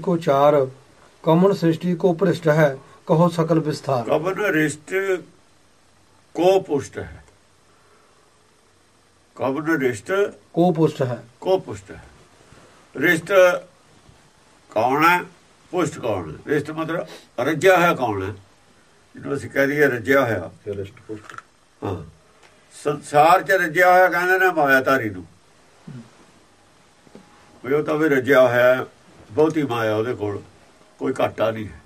को चार कमन सृष्टि को पृष्ठ है कहो सकल विस्तार कवन रिष्ट को पुष्ट है कवन रिष्ट को पुष्ट है को ਪੁਸ਼ਟ ਹੈ ਰਿਸ਼ਟ ਕੌਣ ਹੈ ਪੁਸ਼ਟ ਕੌਣ ਹੈ ਰਿਸ਼ਟ ਮਤਲਬ ਰੱਜਿਆ ਹੋਇਆ ਕੌਣ ਹੈ ਜਿਹਨੂੰ ਅਸੀਂ ਕਹਿ ਦਈਏ ਰੱਜਿਆ ਹੋਇਆ ਰਿਸ਼ਟ ਪੁਸ਼ਟ ਹਾਂ ਸੰਸਾਰ 'ਚ ਰੱਜਿਆ ਹੋਇਆ ਕਹਿੰਦੇ ਨੇ ਮਾਇਆ ਧਾਰੀ ਨੂੰ ਵੀ ਉਹ ਤਾਂ ਵੀ ਰੱਜਿਆ ਹੋਇਆ ਹੈ, ਬਹੁਤੀ ਮਾਇਆ ਉਹਦੇ ਕੋਲ ਕੋਈ ਘਾਟਾ ਨਹੀਂ ਹੈ।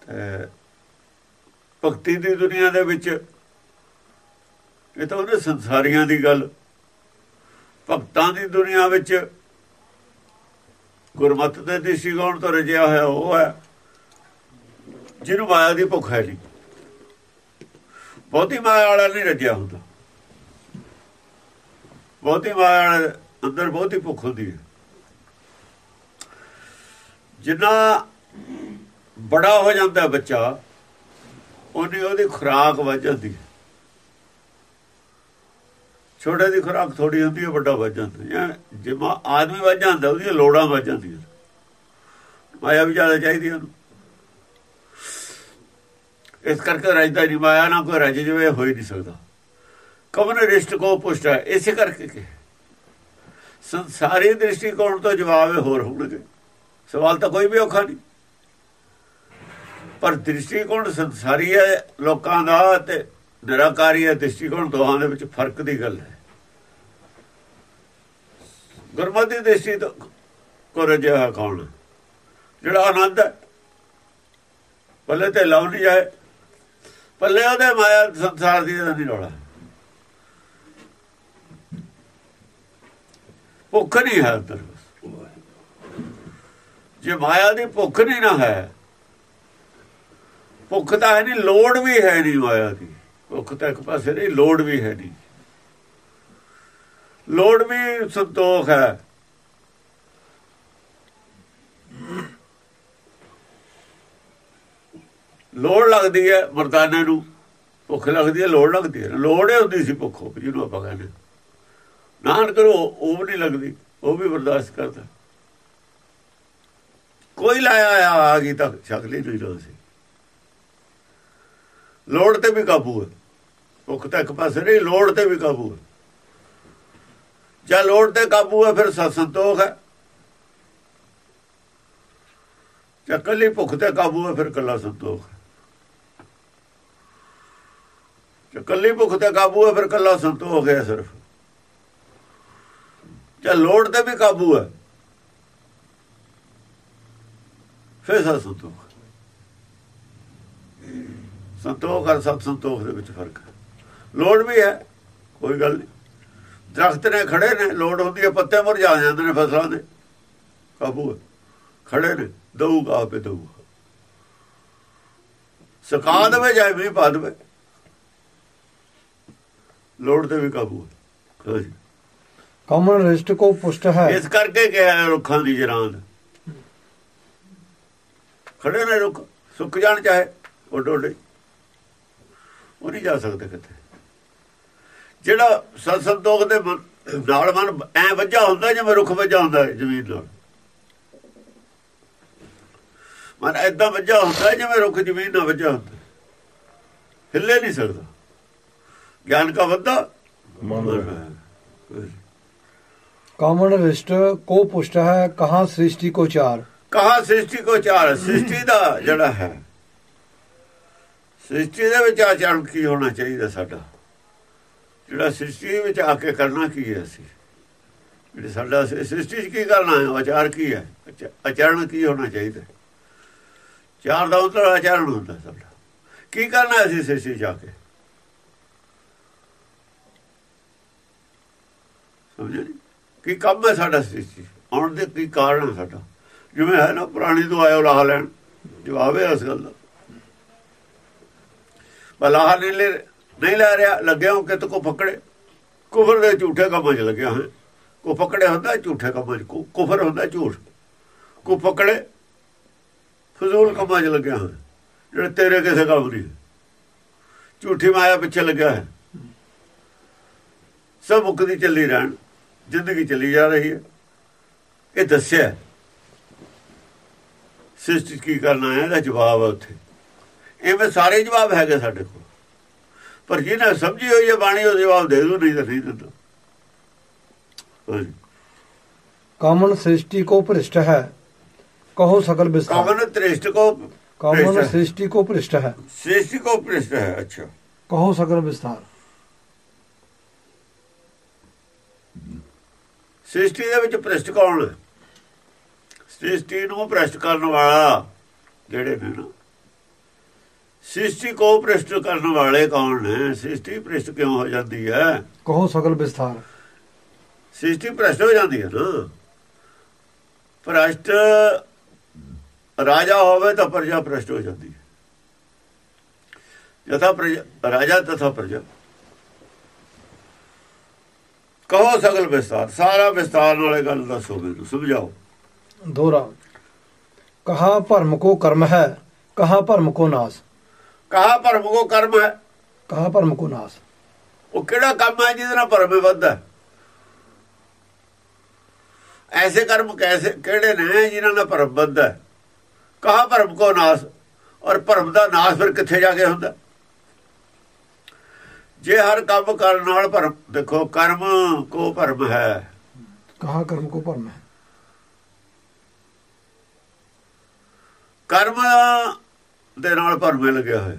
ਤੇ ਭਗਤੀ ਦੀ ਦੁਨੀਆ ਦੇ ਵਿੱਚ ਇਹ ਤਾਂ ਉਹਨੇ ਸੰਸਾਰੀਆਂ ਦੀ ਗੱਲ। ਭਗਤਾਂ ਦੀ ਦੁਨੀਆ ਵਿੱਚ ਗੁਰਮਤ ਦੇ ਦ੍ਰਿਸ਼ਟੀਕੋਣ ਤੋਂ ਰਜਿਆ ਹੋਇਆ ਉਹ ਹੈ, ਜਿਹਨੂੰ ਮਾਇਆ ਦੀ ਭੁੱਖ ਹੈ ਨਹੀਂ। ਬਹੁਤੀ ਮਾਇਆ ਵਾਲਾ ਨਹੀਂ ਰਜਿਆ ਹੁੰਦਾ। ਬਹੁਤੀ ਮਾਇਆ ਵਾਲੇ ਅੰਦਰ ਬਹੁਤੀ ਭੁੱਖ ਹੁੰਦੀ ਹੈ। ਜਿੰਨਾ ਬੜਾ ਹੋ ਜਾਂਦਾ ਬੱਚਾ, ਉਹਨੀ ਉਹਦੀ ਖੁਰਾਕ ਵੱਧ ਜਾਂਦੀ ਹੈ। ਛੋਟੇ ਦੀ ਖੁਰਾਕ ਥੋੜੀ ਹੁੰਦੀ ਹੈ, ਵੱਡਾ ਵੱਧ ਜਾਂਦਾ ਜਾਂ ਜਿਵੇਂ ਆਦਮੀ ਵੱਧ ਜਾਂਦਾ, ਉਹਦੀਆਂ ਲੋੜਾਂ ਵੱਧ ਜਾਂਦੀਆਂ ਮਾਇਆ ਵੀ ਜ਼ਿਆਦਾ ਚਾਹੀਦੀ ਉਹਨੂੰ। ਇਸ ਕਰਕੇ ਰਜਦਾ ਨਹੀਂ ਮਾਇਆ ਨਾ ਕੋਈ ਰਜ ਜਵੇ ਹੋ ਹੀ ਨਹੀਂ ਸਕਦਾ। ਕਵਨ ਰਿਸ਼ਟ ਕੋ ਪੁਸ਼ਟ ਹੈ, ਇਸੇ ਕਰਕੇ ਕਿ ਸੰਸਾਰੀ ਦ੍ਰਿਸ਼ਟੀਕੋਣ ਤੋਂ ਜਵਾਬ ਹੋਰ ਹੋਣਗੇ। ਸਵਾਲ ਤਾਂ ਕੋਈ ਵੀ ਔਖਾ ਨਹੀਂ। ਪਰ ਦ੍ਰਿਸ਼ਟੀਕੋਣ ਸੰਸਾਰੀ ਹੈ, ਲੋਕਾਂ ਦਾ ਤੇ ਨਿਰਾਕਾਰੀ ਹੈ, ਦ੍ਰਿਸ਼ਟੀਕੋਣ ਦੋਹਾਂ ਦੇ ਵਿੱਚ ਫ਼ਰਕ ਦੀ ਗੱਲ ਹੈ। ਗੁਰਮਤਿ ਦ੍ਰਿਸ਼ਟੀ ਤੋਂ ਕੋ ਕੌਣ? ਜਿਹੜਾ ਆਨੰਦ ਹੈ। ਪੱਲੇ ਤੇ ਲਾਉ ਨਹੀਂ ਜਾਏ ਪੱਲੇ ਉਹਦੇ ਮਾਇਆ ਸੰਸਾਰ ਦੀ ਨਹੀਂ ਰੋਲਾ ਭੁੱਖ ਨਹੀਂ ਹੈ ਅੰਦਰ। ਜੇ ਮਾਇਆ ਦੀ ਭੁੱਖ ਨਹੀਂ ਨਾ ਹੈ, ਭੁੱਖ ਤਾਂ ਹੈ ਨਹੀਂ, ਲੋੜ ਵੀ ਹੈ ਨਹੀਂ ਮਾਇਆ ਦੀ। ਭੁੱਖ ਤਾਂ ਇੱਕ ਪਾਸੇ ਨਹੀਂ, ਲੋੜ ਵੀ ਹੈ ਨਹੀਂ। ਲੋੜ ਵੀ ਸੰਤੋਖ ਹੈ। ਲੋੜ ਲੱਗਦੀ ਹੈ ਮਰਦਾਨੇ ਨੂੰ। ਭੁੱਖ ਲੱਗਦੀ ਹੈ, ਲੋੜ ਲੱਗਦੀ ਹੈ। ਲੋੜ ਹੀ ਹੁੰਦੀ ਸੀ ਭੁੱਖੋ, ਜਿਹਨੂੰ ਆਪਾਂ ਕਹਿੰਦੇ ਨਾਨ ਕਰੋ ਉਹ ਵੀ ਨਹੀਂ ਲੱਗਦੀ, ਉਹ ਵੀ ਬਰਦਾਸ਼ਤ ਕਰਦਾ। ਕੋਈ ਲਾਇਆ ਆ ਗਈ ਤਾਂ ਸ਼ਕਲ ਹੀ ਨਹੀਂ ਰਹੀ ਲੋੜ ਤੇ ਵੀ ਕਾਬੂ ਹੈ ਭੁੱਖ ਤਾਂ ਇੱਕ ਪਾਸੇ ਨਹੀਂ, ਲੋੜ ਤੇ ਵੀ ਕਾਬੂ ਹੈ ਜੇ ਲੋੜ ਤੇ ਕਾਬੂ ਹੈ ਫਿਰ ਸਤ ਸੰਤੋਖ ਹੈ। ਜੇ ਕੱਲੀ ਭੁੱਖ ਤੇ ਕਾਬੂ ਹੈ ਫਿਰ ਕੱਲਾ ਸੰਤੋਖ ਹੈ। ਜੇ ਕੱਲੀ ਭੁੱਖ ਤੇ ਕਾਬੂ ਹੈ ਫਿਰ ਕੱਲਾ ਸੰਤੋਖ ਹੈ ਸਿਰਫ। ਜੇ ਲੋੜ ਤੇ ਵੀ ਕਾਬੂ ਹੈ? ਫਿਰ ਸਤ ਸੰਤੋਖ। ਸੰਤੋਖ ਔਰ ਸਤ ਸੰਤੋਖ ਦੇ ਵਿੱਚ ਫ਼ਰਕ ਹੈ। ਲੋੜ ਵੀ ਹੈ, ਕੋਈ ਗੱਲ ਨਹੀਂ। ਦਰਖਤ ਨੇ ਖੜੇ ਨੇ, ਲੋੜ ਹੁੰਦੀ ਹੈ ਪੱਤੇ ਮੁਰਝਾ ਜਾਂਦੇ ਨੇ ਫਸਲਾਂ ਦੇ। ਕਾਬੂ ਹੈ। ਖੜੇ ਨੇ, ਦਊਗਾ ਆਪੇ ਦਊਗਾ। ਸਕਾ ਦੇਵੇ ਜਾਏ ਵੀ ਪਾ ਦੇਵੇ। ਲੋੜ ਤੇ ਵੀ ਕਾਬੂ ਹੈ। ਹਮਨ ਰਿਸ਼ਟ ਕੋ ਪੁਸ਼ਟ ਹੈ। ਇਸ ਕਰਕੇ ਕਿਹਾ ਰੁੱਖਾਂ ਦੀ ਜਰਾਂਦ। ਖੜੇ ਨੇ ਰੁੱਖ ਸੁੱਕ ਜਾਣ ਚਾਹੇ ਉਹ ਡੋਡੇ ਉਹ ਨਹੀਂ ਜਾ ਸਕਦੇ ਕਿਤੇ ਜਿਹੜਾ ਸੰਸਦੋਗ ਦੇ ਨਾਲ ਮਨ ਐ ਵੱਜਾ ਹੁੰਦਾ ਜਿਵੇਂ ਰੁੱਖ ਵੱਜਾ ਹੁੰਦਾ ਜ਼ਮੀਨ ਨਾਲ। ਮਨ ਐਦਾਂ ਵੱਜਾ ਹੁੰਦਾ ਜਿਵੇਂ ਰੁੱਖ ਜ਼ਮੀਨ ਨਾਲ ਵੱਜਾ ਹੁੰਦਾ। ਹਿੱਲੇ ਨਹੀਂ ਸਕਦਾ। ਗਿਆਨ ਦਾ ਵੱਧਾ। ਮਨ ਹੈ ਕਾਮਣ ਰਿਸ਼ਟ ਕੋ ਪੁਸ਼ਟ ਹੈ, ਕਹਾ ਸ੍ਰਿਸ਼ਟੀ ਕੋ ਚਾਰ। ਕਹਾ ਸ੍ਰਿਸ਼ਟੀ ਕੋ ਚਾਰ? ਸ੍ਰਿਸ਼ਟੀ ਦਾ ਜਿਹੜਾ ਹੈ, ਸ੍ਰਿਸ਼ਟੀ ਦੇ ਵਿੱਚ ਆਚਰਣ ਕੀ ਹੋਣਾ ਚਾਹੀਦਾ ਸਾਡਾ? ਜਿਹੜਾ ਸ੍ਰਿਸ਼ਟੀ ਵਿੱਚ ਆ ਕੇ ਕਰਨਾ ਕੀ ਹੈ ਅਸੀਂ? ਜਿਹੜਾ ਸਾਡਾ ਸ੍ਰਿਸ਼ਟੀ 'ਚ ਕੀ ਕਰਨਾ ਹੈ? ਆਚਾਰ ਕੀ ਹੈ? ਆਚਰਣ ਕੀ ਹੋਣਾ ਚਾਹੀਦਾ? ਚਾਰ ਦਾ ਉਤਰ ਆਚਰਣ ਹੁੰਦਾ ਸਾਡਾ। ਕੀ ਕਰਨਾ ਅਸੀਂ ਸ੍ਰਿਸ਼ਟੀ ਜਾ ਕੇ? ਸਮਝੇ ਕੀ ਕੰਮ ਹੈ ਸਾਡਾ ਸ੍ਰਿਸ਼ਟੀ? ਆਉਣ ਦੇ ਕੀ ਕਾਰਨ ਹੈ ਸਾਡਾ? ਜਿਵੇਂ ਹੈ ਨਾ, ਪੁਰਾਣੀ ਤੋਂ ਆਇਓ ਲਾਹ ਲੈਣ। ਜਵਾਬ ਹੈ ਇਸ ਗੱਲ ਦਾ। ਬਲਾਹ ਨਹੀਂ ਲੈ ਨਹੀਂ ਲੈ ਰਿਹਾ, ਲੱਗਿਆ ਉਹ ਕਿਤ ਕੋ ਫਕੜੇ। ਕੁਫਰ ਦੇ ਝੂਠੇ ਕੰਮਾਂ 'ਚ ਲੱਗਿਆ ਹੈ। ਕੋ ਫਕੜੇ ਹੁੰਦਾ ਝੂਠੇ ਕੰਮਾਂ 'ਚ। ਕੁ- ਕੁਫਰ ਹੁੰਦਾ ਝੂਠ। ਕੋ ਫਕੜੇ, ਫਜ਼ੂਲ ਕੰਮਾਂ 'ਚ ਲੱਗਿਆ ਹੈ। ਜਿਹੜੇ ਤੇਰੇ ਕਿਸੇ ਕੰਮ ਨਹੀਂ ਝੂਠੀ ਮਾਇਆ ਪਿੱਛੇ ਲੱਗਿਆ ਹੈ। ਸਭ ਮੁਕਦੀ ਚੱਲੀ ਰਹਿਣ। ਜ਼ਿੰਦਗੀ ਚਲੀ ਜਾ ਰਹੀ ਹੈ। ਇਹ ਦੱਸਿਆ ਸਿਸਟ ਕੀ ਕਰਨਾ ਹੈ? ਇਹਦਾ ਜਵਾਬ ਹੈ ਉੱਥੇ। ਇਵੇਂ ਸਾਰੇ ਜਵਾਬ ਹੈਗੇ ਸਾਡੇ ਕੋਲ। ਪਰ ਜਿਹਨੇ ਸਮਝੀ ਹੋਈ ਹੈ ਬਾਣੀ ਉਹ ਜਵਾਬ ਦੇ ਦੂ ਨਹੀਂ ਤਾਂ ਨਹੀਂ ਕਾਮਨ ਸ੍ਰਿਸ਼ਟੀ ਕੋ ਭ੍ਰਿਸ਼ਟ ਹੈ ਕਹੋ ਸਕਲ ਵਿਸਤਾਰ ਕਾਮਨ ਤ੍ਰਿਸ਼ਟ ਕੋ ਕਾਮਨ ਸ੍ਰਿਸ਼ਟੀ ਕੋ ਭ੍ਰਿਸ਼ਟ ਹੈ। ਸ੍ਰਿਸ਼ਟੀ ਕੋ ਭ੍ਰਿਸ਼ਟ ਹੈ ਅੱਛਾ। ਕਹੋ ਸਕਲ ਵਿਸਤਾਰ ਸ੍ਰਿਸ਼ਟੀ ਦੇ ਵਿੱਚ ਭ੍ਰਿਸ਼ਟ ਕੌਣ ਸ੍ਰਿਸ਼ਟੀ ਨੂੰ ਭ੍ਰਿਸ਼ਟ ਕਰਨ ਵਾਲਾ ਜਿਹੜੇ ਨੇ ਨਾ ਸ੍ਰਿਸ਼ਟੀ ਕੋ ਭ੍ਰਿਸ਼ਟ ਕਰਨ ਵਾਲੇ ਕੌਣ ਨੇ? ਸ੍ਰਿਸ਼ਟੀ ਭ੍ਰਿਸ਼ਟ ਕਿਉਂ ਹੋ ਜਾਂਦੀ ਹੈ? ਕਹੋ ਸਗਲ ਵਿਸਥਾਰ। ਸ੍ਰਿਸ਼ਟੀ ਭ੍ਰਿਸ਼ਟ ਹੋ ਜਾਂਦੀ ਹੈ ਨਾ। ਭ੍ਰਿਸ਼ਟ ਰਾਜਾ ਹੋਵੇ ਤਾਂ ਪ੍ਰਜਾ ਭ੍ਰਿਸ਼ਟ ਹੋ ਜਾਂਦੀ ਹੈ। ਜਥਾ ਰਾਜਾ ਤਥਾ ਪ੍ਰਜਾ। ਕਹੋ ਸਗਲ ਵਿਸਤਾਰ ਸਾਰਾ ਵਿਸਤਾਰ ਨਾਲੇ ਗੱਲ ਦੱਸੋ ਤੁਸੀਂ ਸਮਝਾਓ। ਦੋਹਰਾ ਕਹਾ ਭਰਮ ਕੋ ਕਰਮ ਹੈ ਕਹਾ ਭਰਮ ਕੋ ਨਾਸ। ਕਹਾ ਭਰਮ ਕੋ ਕਰਮ ਹੈ। ਕਹਾ ਭਰਮ ਕੋ ਨਾਸ। ਉਹ ਕਿਹੜਾ ਕੰਮ ਹੈ ਜਿਹਦੇ ਨਾਲ ਭਰਮ ਵੱਧਦਾ ਐਸੇ ਕਰਮ ਕੈਸੇ ਕਿਹੜੇ ਨੇ ਜਿਨ੍ਹਾਂ ਨਾਲ ਭਰਮ ਵੱਧਦਾ ਕਹਾ ਭਰਮ ਕੋ ਨਾਸ ਔਰ ਭਰਮ ਦਾ ਨਾਸ ਫਿਰ ਕਿੱਥੇ ਜਾ ਕੇ ਹੁੰਦਾ? ਜੇ ਹਰ ਕੰਮ ਕਰਨ ਨਾਲ ਭਰਮ ਦੇਖੋ ਕਰਮ ਕੋ ਭਰਮ ਹੈ। ਕਹਾ ਕਰਮ ਕੋ ਭਰਮ ਹੈ? ਕਰਮ ਦੇ ਨਾਲ ਭਰਮੇ ਲੱਗਿਆ ਹੋਇਆ।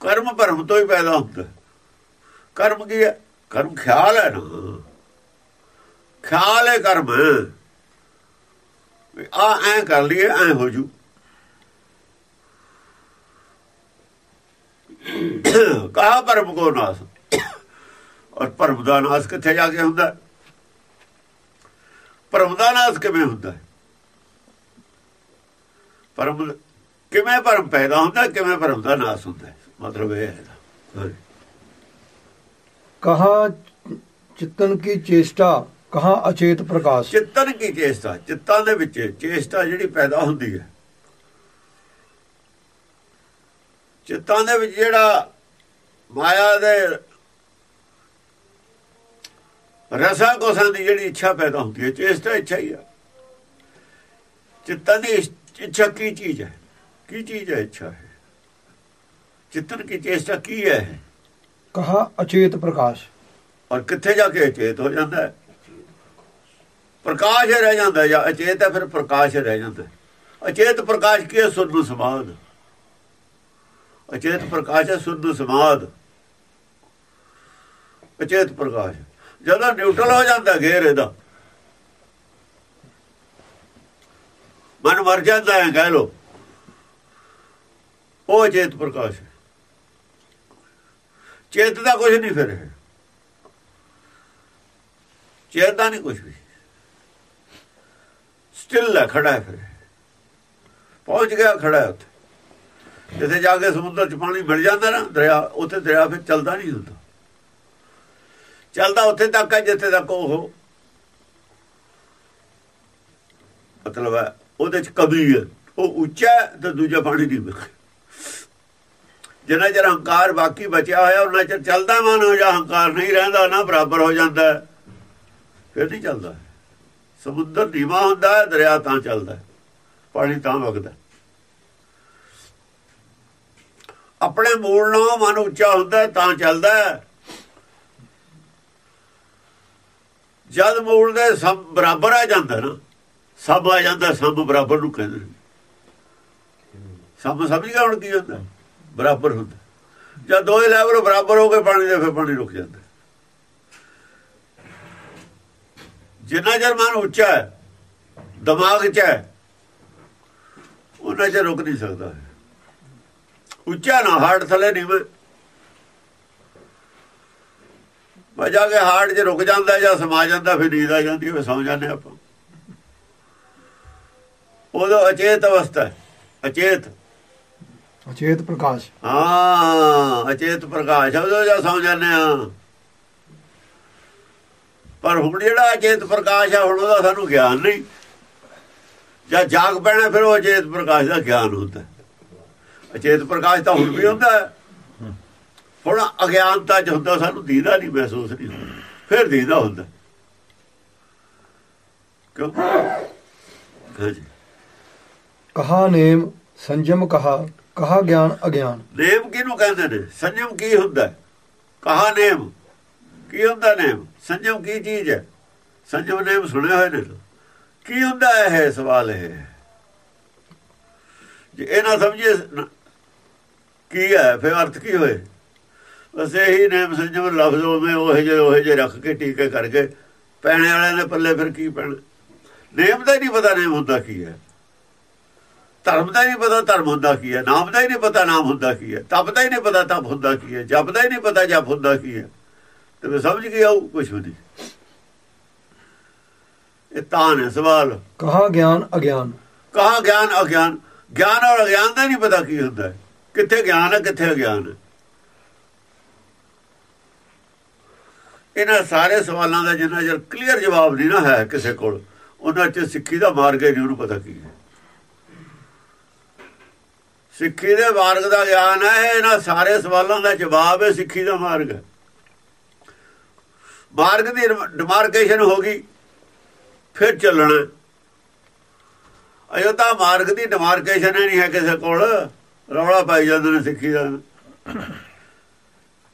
ਕਰਮ ਭਰਮ ਤੋਂ ਹੀ ਪੈਦਾ ਹੁੰਦਾ। ਕਰਮ ਕੀ ਹੈ? ਕਰਮ ਖਿਆਲ ਹੈ ਨਾ। ਖਿਆਲ ਹੈ ਕਰਮ। ਆ ਐ ਕਰ ਲਈਏ ਐ ਹੋ ਜੂ। ਕਹਾ ਪਰਮ ਕੋ ਨਾਸ? ਔਰ ਪਰਮ ਦਾ ਨਾਸ ਕਿੱਥੇ ਜਾ ਕੇ ਹੁੰਦਾ? ਪਰਮ ਦਾ ਨਾਸ ਕਿਵੇਂ ਹੁੰਦਾ? ਪਰਮ ਕਿਵੇਂ ਪਰਮ ਪੈਦਾ ਹੁੰਦਾ ਕਿਵੇਂ ਪਰਮ ਦਾ ਨਾਸ ਹੁੰਦਾ? ਮਤਲਬ ਇਹ ਹੈ। ਕਹਾ ਚਿਤਨ ਕੀ ਚੇਸ਼ਟਾ ਕਹਾ ਅਚੇਤ ਪ੍ਰਕਾਸ਼। ਚਿਤਨ ਕੀ ਚੇਸ਼ਟਾ? ਚਿੱਤਾਂ ਦੇ ਵਿੱਚ ਚੇਸ਼ਟਾ ਜਿਹੜੀ ਪੈਦਾ ਹੁੰਦੀ ਹੈ। ਚਿੱਤਾਂ ਦੇ ਵਿੱਚ ਜਿਹੜਾ ਮਾਇਆ ਦੇ ਰਸਾਂ ਕੋਸਾਂ ਦੀ ਜਿਹੜੀ ਇੱਛਾ ਪੈਦਾ ਹੁੰਦੀ ਹੈ ਚੇਸ਼ਟਾ ਇੱਛਾ ਹੀ ਹੈ ਚਿੱਤਾਂ ਦੀ ਇੱਛਾ ਕੀ ਚੀਜ਼ ਹੈ? ਕੀ ਚੀਜ਼ ਹੈ ਇੱਛਾ ਹੈ? ਚਿੱਤਨ ਕੀ ਚੇਸ਼ਟਾ ਕੀ ਹੈ ਕਹਾ ਅਚੇਤ ਪ੍ਰਕਾਸ਼। ਔਰ ਕਿੱਥੇ ਜਾ ਕੇ ਅਚੇਤ ਹੋ ਜਾਂਦਾ ਹੈ? ਪ੍ਰਕਾਸ਼ ਰਹਿ ਜਾਂਦਾ ਜਾਂ ਅਚੇਤ ਹੈ ਫਿਰ ਪ੍ਰਕਾਸ਼ ਰਹਿ ਜਾਂਦਾ ਅਚੇਤ ਪ੍ਰਕਾਸ਼ ਕੀ ਹੈ? ਸੁਰਮ ਸਮਾਦ ਅਚੇਤ ਪ੍ਰਕਾਸ਼ ਹੈ ਸੁਰਨੂ ਸਮਾਦ। ਅਚੇਤ ਪ੍ਰਕਾਸ਼। ਜਦੋਂ ਨਿਊਟਰਲ ਹੋ ਜਾਂਦਾ ਘੇਰ ਇਹਦਾ। ਮਨ ਮਰ ਜਾਂਦਾ ਹੈ ਕਹਿ ਲੋ ਉਹ ਅਚੇਤ ਪ੍ਰਕਾਸ਼ ਹੈ। ਚੇਤ ਦਾ ਕੁਝ ਨਹੀਂ ਫਿਰ ਹੈ ਚੇਤ ਦਾ ਨਹੀਂ ਕੁਝ ਵੀ। ਸਟਿਲ ਹੈ, ਖੜਾ ਹੈ ਫਿਰ ਪਹੁੰਚ ਗਿਆ, ਖੜਾ ਹੈ ਉੱਥੇ। ਜਿੱਥੇ ਜਾ ਕੇ ਸਮੁੰਦਰ ਚ ਪਾਣੀ ਮਿਲ ਜਾਂਦਾ ਨਾ, ਦਰਿਆ, ਉੱਥੇ ਦਰਿਆ ਫਿਰ ਚੱਲਦਾ ਨਹੀਂ ਹੁੰਦਾ। ਚੱਲਦਾ ਉੱਥੇ ਤੱਕ ਹੈ ਜਿੱਥੇ ਤੱਕ ਉਹ ਮਤਲਬ ਹੈ, ਉਹਦੇ ਚ ਕਮੀ ਹੈ। ਉਹ ਉੱਚਾ ਹੈ ਤੇ ਦੂਜਾ ਪਾਣੀ ਦੀ ਜਿੰਨਾ ਚਿਰ ਹੰਕਾਰ ਬਾਕੀ ਬਚਿਆ ਹੋਇਆ, ਉਹਨਾਂ ਚਿਰ ਚੱਲਦਾ ਮਨ ਹੋ ਜਾ ਹੰਕਾਰ ਨਹੀਂ ਰਹਿੰਦਾ, ਨਾ ਬਰਾਬਰ ਹੋ ਜਾਂਦਾ ਫਿਰ ਨਹੀਂ ਚੱਲਦਾ। ਸਮੁੰਦਰ ਨੀਵਾ ਹੁੰਦਾ ਦਰਿਆ ਤਾਂ ਚੱਲਦਾ ਪਾਣੀ ਤਾਂ ਵਗਦਾ ਹੈ। ਆਪਣੇ ਮੂਲ ਨਾਲ ਮਨ ਉੱਚਾ ਹੁੰਦਾ ਤਾਂ ਚੱਲਦਾ ਜਦ ਮੂਲ ਦੇ ਸਭ ਬਰਾਬਰ ਆ ਜਾਂਦਾ ਨਾ, ਸਭ ਆ ਜਾਂਦਾ, ਸਭ ਬਰਾਬਰ ਨੂੰ ਕਹਿੰਦੇ ਨੇ। ਸਭ ਸਮਝ ਗਿਆ ਹੁਣ ਕੀ ਹੁੰਦਾ? ਬਰਾਬਰ ਹੁੰਦਾ। ਜਦ ਦੋਏ ਲੈਵਲ ਬਰਾਬਰ ਹੋ ਕੇ ਪਾਣੀ ਦੇ ਫਿਰ ਪਾਣੀ ਰੁਕ ਜਾਂਦਾ। ਜਿੰਨਾ ਚਿਰ ਮਨ ਉੱਚਾ ਹੈ, ਦਿਮਾਗ 'ਚ ਹੈ, ਉਹਨਾਂ ਚਿਰ ਰੁਕ ਨਹੀਂ ਸਕਦਾ। ਉੱਚਾ ਨਾ ਹਾਰਡ ਥਲੇ ਨਹੀਂ ਮੈਂ ਮੈਂ ਜਾ ਕੇ ਹਾਰਡ ਜੇ ਰੁਕ ਜਾਂਦਾ ਜਾਂ ਸਮਾ ਜਾਂਦਾ ਫਿਰ ਨੀਂਦ ਆ ਜਾਂਦੀ ਹੋਵੇ ਸੌਂ ਜਾਂਦੇ ਆਪਾਂ। ਉਦੋਂ ਅਚੇਤ ਅਵਸਥਾ ਅਚੇਤ। ਅਚੇਤ ਪ੍ਰਕਾਸ਼। ਹਾਂ ਅਚੇਤ ਪ੍ਰਕਾਸ਼। ਉਦੋਂ ਜਾਂ ਸੌਂ ਜਾਂਦੇ ਆ ਪਰ ਹੁਣ ਜਿਹੜਾ ਅਚੇਤ ਪ੍ਰਕਾਸ਼ ਆ ਹੁਣ ਉਹਦਾ ਸਾਨੂੰ ਗਿਆਨ ਨਹੀਂ। ਜਾਂ ਜਾਗ ਪੈਣਾ ਫਿਰ ਉਹ ਅਚੇਤ ਪ੍ਰਕਾਸ਼ ਦਾ ਗਿਆਨ ਹੁੰਦਾ। ਅਚੇਤ ਪ੍ਰਕਾਸ਼ ਤਾਂ ਹੁਣ ਵੀ ਹੁੰਦਾ ਹੈ। ਹੁਣ ਅਗਿਆਨਤਾ ਚ ਹੁੰਦਾ ਸਾਨੂੰ ਦੀਦਾ ਨਹੀਂ ਮਹਿਸੂਸ ਨਹੀਂ ਹੁੰਦਾ। ਫਿਰ ਦੀਦਾ ਹੁੰਦਾ। ਕਹਾ ਨੇਮ ਸੰਜਮ ਕਹਾ ਕਹਾ ਗਿਆਨ ਅਗਿਆਨ। ਨੇਮ ਕਿਹਨੂੰ ਕਹਿੰਦੇ ਨੇ? ਸੰਜਮ ਕੀ ਹੁੰਦਾ ਹੈ? ਕਹਾ ਨੇਮ। ਕੀ ਹੁੰਦਾ ਨੇਮ? ਸੰਜਮ ਕੀ ਚੀਜ਼ ਹੈ? ਸੰਜਮ ਨੇਮ ਸੁਣੇ ਹੋਏ ਨੇ ਕੀ ਹੁੰਦਾ ਹੈ ਇਹ ਸਵਾਲ ਇਹ ਜੇ ਇਹ ਨਾ ਸਮਝੇ ਕੀ ਹੈ? ਫਿਰ ਅਰਥ ਕੀ ਹੋਏ? ਬਸ ਇਹੀ ਨੇਮ ਸੰਜਮ ਲਫ਼ਜ਼ ਉਹਵੇਂ ਉਹ ਜਿਹੇ ਉਹ ਜਿਹੇ ਰੱਖ ਕੇ ਟੀਕੇ ਕਰਕੇ ਪੈਣੇ ਵਾਲਿਆਂ ਦੇ ਪੱਲੇ ਫਿਰ ਕੀ ਪੈਣਾ? ਨੇਮ ਦਾ ਹੀ ਨਹੀਂ ਪਤਾ ਨੇਮ ਹੁੰਦਾ ਕੀ ਹੈ। ਧਰਮ ਦਾ ਨਹੀਂ ਪਤਾ ਧਰਮ ਹੁੰਦਾ ਕੀ ਹੈ। ਨਾਮ ਦਾ ਹੀ ਨਹੀਂ ਪਤਾ ਨਾਮ ਹੁੰਦਾ ਕੀ ਹੈ। ਤਪ ਦਾ ਹੀ ਨਹੀਂ ਪਤਾ ਤਪ ਹੁੰਦਾ ਕੀ ਹੈ। ਜਪ ਦਾ ਹੀ ਨਹੀਂ ਪਤਾ ਜਪ ਹੁੰਦਾ ਕੀ ਹੈ। ਤੇ ਮੈਂ ਸਮਝ ਗਿਆ ਉਹ ਕੁਝ ਵੀ ਨਹੀਂ। ਇਹ ਤਾਂ ਹੈ ਸਵਾਲ। ਕਹਾ ਗਿਆਨ ਅਗਿਆਨ। ਕਹਾ ਗਿਆਨ ਅਗਿਆਨ। ਗਿਆਨ ਔਰ ਅਗਿਆਨ ਦਾ ਨਹੀਂ ਪਤਾ ਕੀ ਹੁੰਦਾ। ਹੈ ਕਿੱਥੇ ਗਿਆਨ ਹੈ ਕਿੱਥੇ ਅਗਿਆਨ? ਹੈ ਇਹਨਾਂ ਸਾਰੇ ਸਵਾਲਾਂ ਦਾ ਜਿੰਨਾ ਜਰ ਕਲੀਅਰ ਜਵਾਬ ਨਹੀਂ ਨਾ ਹੈ ਕਿਸੇ ਕੋਲ, ਉਹਨਾਂ 'ਚ ਸਿੱਖੀ ਦਾ ਮਾਰਗ ਹੀ ਨਹੀਂ, ਉਹਨੂੰ ਪਤਾ ਕੀ ਹੈ। ਸਿੱਖੀ ਦੇ ਮਾਰਗ ਦਾ ਗਿਆਨ ਹੈ, ਇਹਨਾਂ ਸਾਰੇ ਸਵਾਲਾਂ ਦਾ ਜਵਾਬ ਹੈ ਸਿੱਖੀ ਦਾ ਮਾਰਗ। ਹੈ ਮਾਰਗ ਦੀ ਡਿਮਾਰਕੇਸ਼ਨ ਹੋ ਗਈ, ਫਿਰ ਚੱਲਣਾ। ਅਜੋ ਤਾਂ ਮਾਰਗ ਦੀ ਡਿਮਾਰਕੇਸ਼ਨ ਨਹੀਂ ਹੈ ਕਿਸੇ ਕੋਲ। ਰੌਲਾ ਪਾਈ ਜਾਂਦੇ ਨੇ ਸਿੱਖੀ ਦਾ।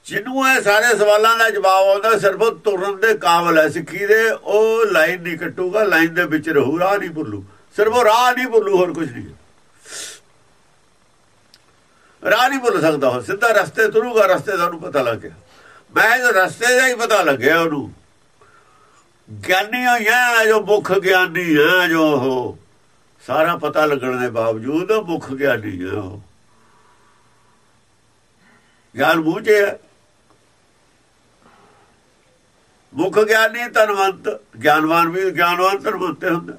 ਜਿਹਨੂੰ ਇਹ ਸਾਰੇ ਸਵਾਲਾਂ ਦਾ ਜਵਾਬ ਆਉਂਦਾ, ਸਿਰਫ ਉਹ ਤੁਰਨ ਦੇ ਕਾਬਲ ਹੈ। ਸਿੱਖੀ ਦੇ ਉਹ ਲਾਈਨ ਨਹੀਂ ਕੱਟੂਗਾ ਲਾਈਨ ਦੇ ਵਿੱਚ ਰਹੂ, ਰਾਹ ਨਹੀਂ ਭੁੱਲੂ। ਸਿਰਫ ਉਹ ਰਾਹ ਨਹੀਂ ਭੁੱਲੂ, ਹੋਰ ਕੁਝ ਨਹੀਂ। ਰਾਹ ਨਹੀਂ ਭੁੱਲ ਸਕਦਾ ਉਹ। ਸਿੱਧਾ ਰਸਤੇ ਤੁਰੂਗਾ, ਰਸਤੇ ਦਾ ਉਹਨੂੰ ਪਤਾ ਲੱਗ ਗਿਆ। ਮੈਂ ਇਹ ਰਸਤੇ ਦਾ ਹੀ ਪਤਾ ਲੱਗਿਆ ਉਹਨੂੰ। ਗਿਆਨੀ ਹੋਇਆ ਜੋ ਮੁੱਖ ਗਿਆਨੀ ਹੈ ਜੋ ਉਹ। ਸਾਰਾ ਪਤਾ ਲੱਗਣ ਦੇ ਬਾਵਜੂਦ ਉਹ ਮੁੱਖ ਗਿਆਨੀ ਹੈ ਉਹ। ਗਿਆਨ ਮੂੰਹ 'ਚ ਹੈ। ਮੁੱਖ ਗਿਆਨੀ ਧਨਵੰਤ। ਗਿਆਨਵਾਨ ਵੀ ਗਿਆਨਵਾਨ ਧਨਵੰਤ ਹੁੰਦਾ।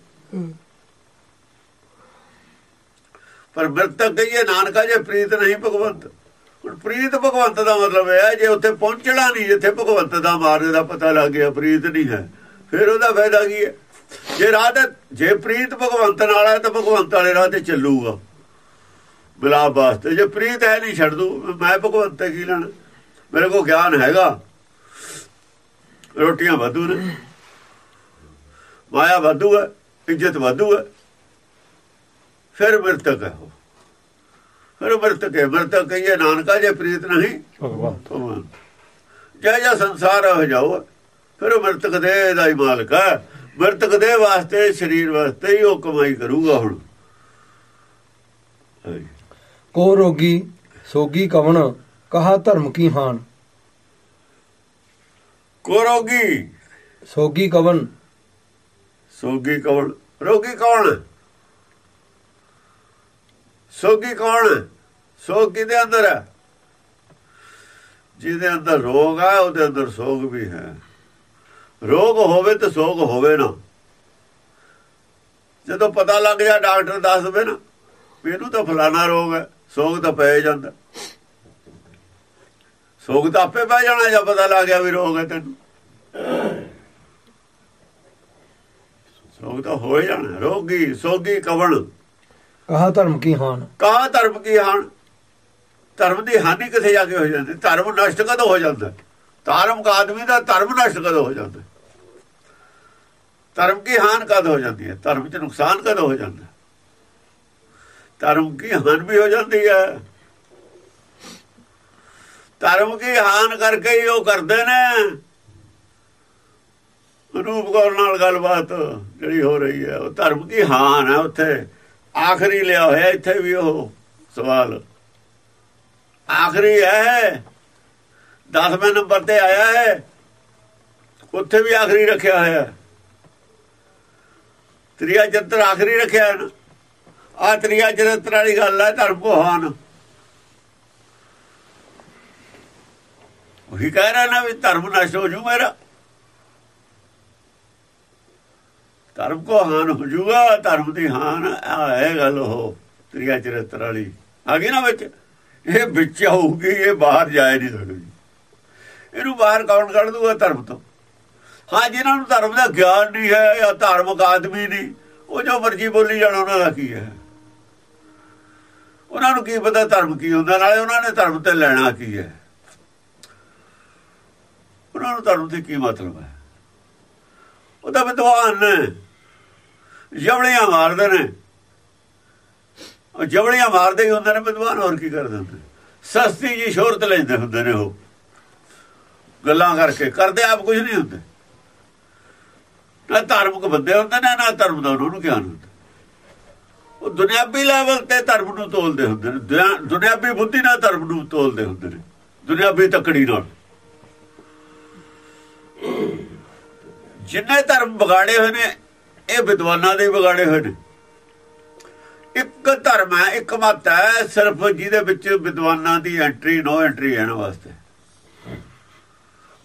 ਪਰ ਬਿਰਤਕ ਕਹੀਏ ਨਾਨਕਾ ਜੇ ਪ੍ਰੀਤ ਨਹੀਂ ਭਗਵੰਤ। ਹੁਣ ਪ੍ਰੀਤ ਭਗਵੰਤ ਦਾ ਮਤਲਬ ਇਹ ਹੈ ਜੇ ਉੱਥੇ ਪਹੁੰਚਣਾ ਨਹੀਂ ਜਿੱਥੇ ਭਗਵੰਤ ਦਾ ਮਾਰਗ ਦਾ ਪਤਾ ਲੱਗ ਗਿਆ ਪ੍ਰੀਤ ਨਹੀਂ ਹੈ ਫਿਰ ਉਹਦਾ ਫਾਇਦਾ ਕੀ ਹੈ? ਜੇ ਰਾਹ ਤੇ ਜੇ ਪ੍ਰੀਤ ਭਗਵੰਤ ਨਾਲ ਹੈ ਤਾਂ ਭਗਵੰਤ ਵਾਲੇ ਰਾਹ ਤੇ ਚੱਲੂਗਾ। ਬਿਲਾਪ ਵਾਸਤੇ। ਜੇ ਪ੍ਰੀਤ ਹੈ ਨਹੀਂ ਛੱਡ ਦੂ ਮੈਂ ਭਗਵੰਤ ਤੇ ਕੀ ਲੈਣਾ? ਮੇਰੇ ਕੋਲ ਗਿਆਨ ਹੈਗਾ। ਰੋਟੀਆਂ ਵਾਧੂ ਨੇ। ਮਾਇਆ ਵਾਧੂ ਹੈ ਇੱਜ਼ਤ ਵਾਧੂ ਹੈ। ਫਿਰ ਮਰਤਕ ਹੈ ਫਿਰ ਮਰਤਕ ਹੈ। ਮਰਤਕ ਕਹੀਏ ਨਾਨਕਾ ਜੇ ਪ੍ਰੀਤ ਨਹੀਂ ਭਗਵਾਨ ਜੈ ਜੈ ਸੰਸਾਰ ਹੋ ਜਾਓ ਫਿਰ ਉਹ ਮਰਤਕ ਦੇ ਦਾ ਹੀ ਮਾਲਕ ਹੈ। ਮਰਤਕ ਦੇ ਵਾਸਤੇ ਸਰੀਰ ਵਾਸਤੇ ਹੀ ਉਹ ਕਮਾਈ ਕਰੂਗਾ ਹੁਣ। ਹਾਂਜੀ। ਕੋ ਰੋਗੀ ਸੋਗੀ ਕਵਣ ਕਹਾ ਧਰਮ ਕੀ ਹਾਨ? ਕੋ ਰੋਗੀ? ਸੋਗੀ ਕਵਨ ਸੋਗੀ ਕੌਣ ਰੋਗੀ ਕੌਣ? ਸੋਗੀ ਕੌਣ? ਸੋਗ ਕਿਹਦੇ ਅੰਦਰ ਹੈ। ਜਿਹਦੇ ਅੰਦਰ ਰੋਗ ਹੈ ਉਹਦੇ ਅੰਦਰ ਸੋਗ ਵੀ ਹੈ। ਰੋਗ ਹੋਵੇ ਤੇ ਸੋਗ ਹੋਵੇ ਨਾ। ਜਦੋਂ ਪਤਾ ਲੱਗ ਜਾ ਡਾਕਟਰ ਦੱਸ ਦੇਵੇ ਨਾ ਵੀ ਇਹਨੂੰ ਤਾਂ ਫਲਾਣਾ ਰੋਗ ਹੈ। ਸੋਗ ਤਾਂ ਪੈ ਜਾਂਦਾ। ਸੋਗ ਤਾਂ ਆਪੇ ਪੈ ਜਾਣਾ ਜਦ ਪਤਾ ਲੱਗ ਗਿਆ ਵੀ ਰੋਗ ਹੈ ਤੈਨੂੰ। ਸੋਗ ਤਾਂ ਹੋ ਜਾਣਾ। ਰੋਗੀ ਸੋਗੀ ਕਵਣ? ਕਹਾ ਧਰਮ ਕੀ ਹਾਨ? ਕਹਾ ਧਰਮ ਕੀ ਹਾਨ? ਧਰਮ ਦੀ ਹਾਨੀ ਕਿੱਥੇ ਜਾ ਕੇ ਹੋ ਜਾਂਦੀ? ਧਰਮ ਨਸ਼ਟ ਕਦੋਂ ਹੋ ਜਾਂਦਾ? ਧਰਮ ਕਾ ਆਦਮੀ ਦਾ ਧਰਮ ਨਸ਼ਟ ਕਦੋਂ ਹੋ ਜਾਂਦਾ? ਧਰਮ ਕੀ ਹਾਨ ਕਦ ਹੋ ਜਾਂਦੀ ਹੈ? ਧਰਮ 'ਚ ਨੁਕਸਾਨ ਕਦੋਂ ਹੋ ਜਾਂਦਾ? ਧਰਮ ਕੀ ਹਾਨ ਵੀ ਹੋ ਜਾਂਦੀ ਹੈ। ਧਰਮ ਕੀ ਹਾਨ ਕਰਕੇ ਹੀ ਉਹ ਕਰਦੇ ਨੇ। ਰੂਪ ਕੌਰ ਨਾਲ ਗੱਲਬਾਤ ਜਿਹੜੀ ਹੋ ਰਹੀ ਹੈ, ਉਹ ਧਰਮ ਕੀ ਹਾਨ ਹੈ ਉੱਥੇ। ਆਖਰੀ ਲਿਆ ਹੋਇਆ ਇੱਥੇ ਵੀ ਉਹ ਸਵਾਲ। ਆਖਰੀ ਹੈ 10ਵੇਂ ਨੰਬਰ ਤੇ ਆਇਆ ਹੈ। ਉੱਥੇ ਵੀ ਆਖਰੀ ਰੱਖਿਆ ਹੋਇਆ। ਹੈ ਤ੍ਰਿਆ ਜੰਤਰ ਆਖਰੀ ਰੱਖਿਆ ਹੈ ਨਾ। ਆ ਤ੍ਰਿਆ ਚਰਿੱਤਰ ਵਾਲੀ ਗੱਲ ਹੈ ਧਰਮ ਕੋਹਾਨ ਉਹੀ ਕਹਿ ਰਿਹਾ ਨਾ ਵੀ ਧਰਮ ਨਸ਼ਟ ਹੋ ਜੂ ਮੇਰਾ। ਧਰਮ ਕੋ ਹਾਨ ਹੋ ਜੂਗਾ, ਧਰਮ ਦੀ ਹਾਨ ਆ ਹੈ ਗੱਲ ਉਹ ਤ੍ਰਿਆ ਚਰਿੱਤਰ ਵਾਲੀ। ਆ ਗਈ ਨਾ ਵਿੱਚ। ਇਹ ਵਿੱਚ ਹੋਊਗੀ ਇਹ ਬਾਹਰ ਜਾਏ ਨਹੀਂ ਸਕਦੀ। ਇਹਨੂੰ ਬਾਹਰ ਕੌਣ ਕੱਢ ਦੂਗਾ ਧਰਮ ਤੋਂ? ਹਾਂ, ਜਿਨ੍ਹਾਂ ਨੂੰ ਧਰਮ ਦਾ ਗਿਆਨ ਨਹੀਂ ਹੈ ਜਾਂ ਧਾਰਮਿਕ ਆਦਮੀ ਨਹੀਂ ਉਹ ਜੋ ਮਰਜ਼ੀ ਬੋਲੀ ਜਾਣ, ਉਹਨਾਂ ਦਾ ਕੀ ਹੈ? ਉਹਨਾਂ ਨੂੰ ਕੀ ਪਤਾ ਧਰਮ ਕੀ ਹੁੰਦਾ, ਨਾਲੇ ਉਹਨਾਂ ਨੇ ਧਰਮ ਤੇ ਲੈਣਾ ਕੀ ਹੈ? ਉਹਨਾਂ ਨੂੰ ਧਰਮ ਤੇ ਕੀ ਮਤਲਬ ਹੈ? ਉਹ ਤਾਂ ਵਿਦਵਾਨ ਨੇ ਜਵਲੀਆਂ ਮਾਰਦੇ ਨੇ। ਉਹ ਜਵਲੀਆਂ ਮਾਰਦੇ ਹੀ ਹੁੰਦੇ ਨੇ, ਵਿਦਵਾਨ ਹੋਰ ਕੀ ਕਰਦੇ ਹੁੰਦੇ ਸਸਤੀ ਜੀ ਸ਼ੋਹਰਤ ਲੈਂਦੇ ਹੁੰਦੇ ਨੇ ਉਹ। ਗੱਲਾਂ ਕਰਕੇ, ਕਰਦੇ ਆਪ ਕੁਝ ਨਹੀਂ ਹੁੰਦੇ। ਨਾ ਧਾਰਮਿਕ ਬੰਦੇ ਹੁੰਦੇ ਨੇ, ਨਾ ਧਰਮ ਦਾ ਉਹਨਾਂ ਨੂੰ ਗਿਆਨ ਹੁੰਦਾ। ਉਹ ਦੁਨਿਆਵੀ ਲੈਵਲ ਤੇ ਧਰਮ ਨੂੰ ਤੋਲਦੇ ਹੁੰਦੇ ਨੇ। ਦੁਨਿਆ- ਦੁਨਿਆਵੀ ਬੁੱਧੀ ਨਾਲ ਧਰਮ ਨੂੰ ਤੋਲਦੇ ਹੁੰਦੇ ਨੇ। ਦੁਨਿਆਵੀ ਤਕੜੀ ਨਾਲ। ਜਿੰਨੇ ਧਰਮ ਵਿਗਾੜੇ ਹੋਏ ਨੇ, ਇਹ ਵਿਦਵਾਨਾਂ ਦੇ ਵਿਗਾੜੇ ਹੋਏ ਨੇ। ਇੱਕ ਧਰਮ ਹੈ, ਇੱਕ ਮਤ ਹੈ, ਸਿਰਫ ਜਿਹਦੇ ਵਿੱਚ ਵਿਦਵਾਨਾਂ ਦੀ ਐਂਟਰੀ ਨੋ ਐਂਟਰੀ ਹੈ ਨਾ ਵਾਸਤੇ।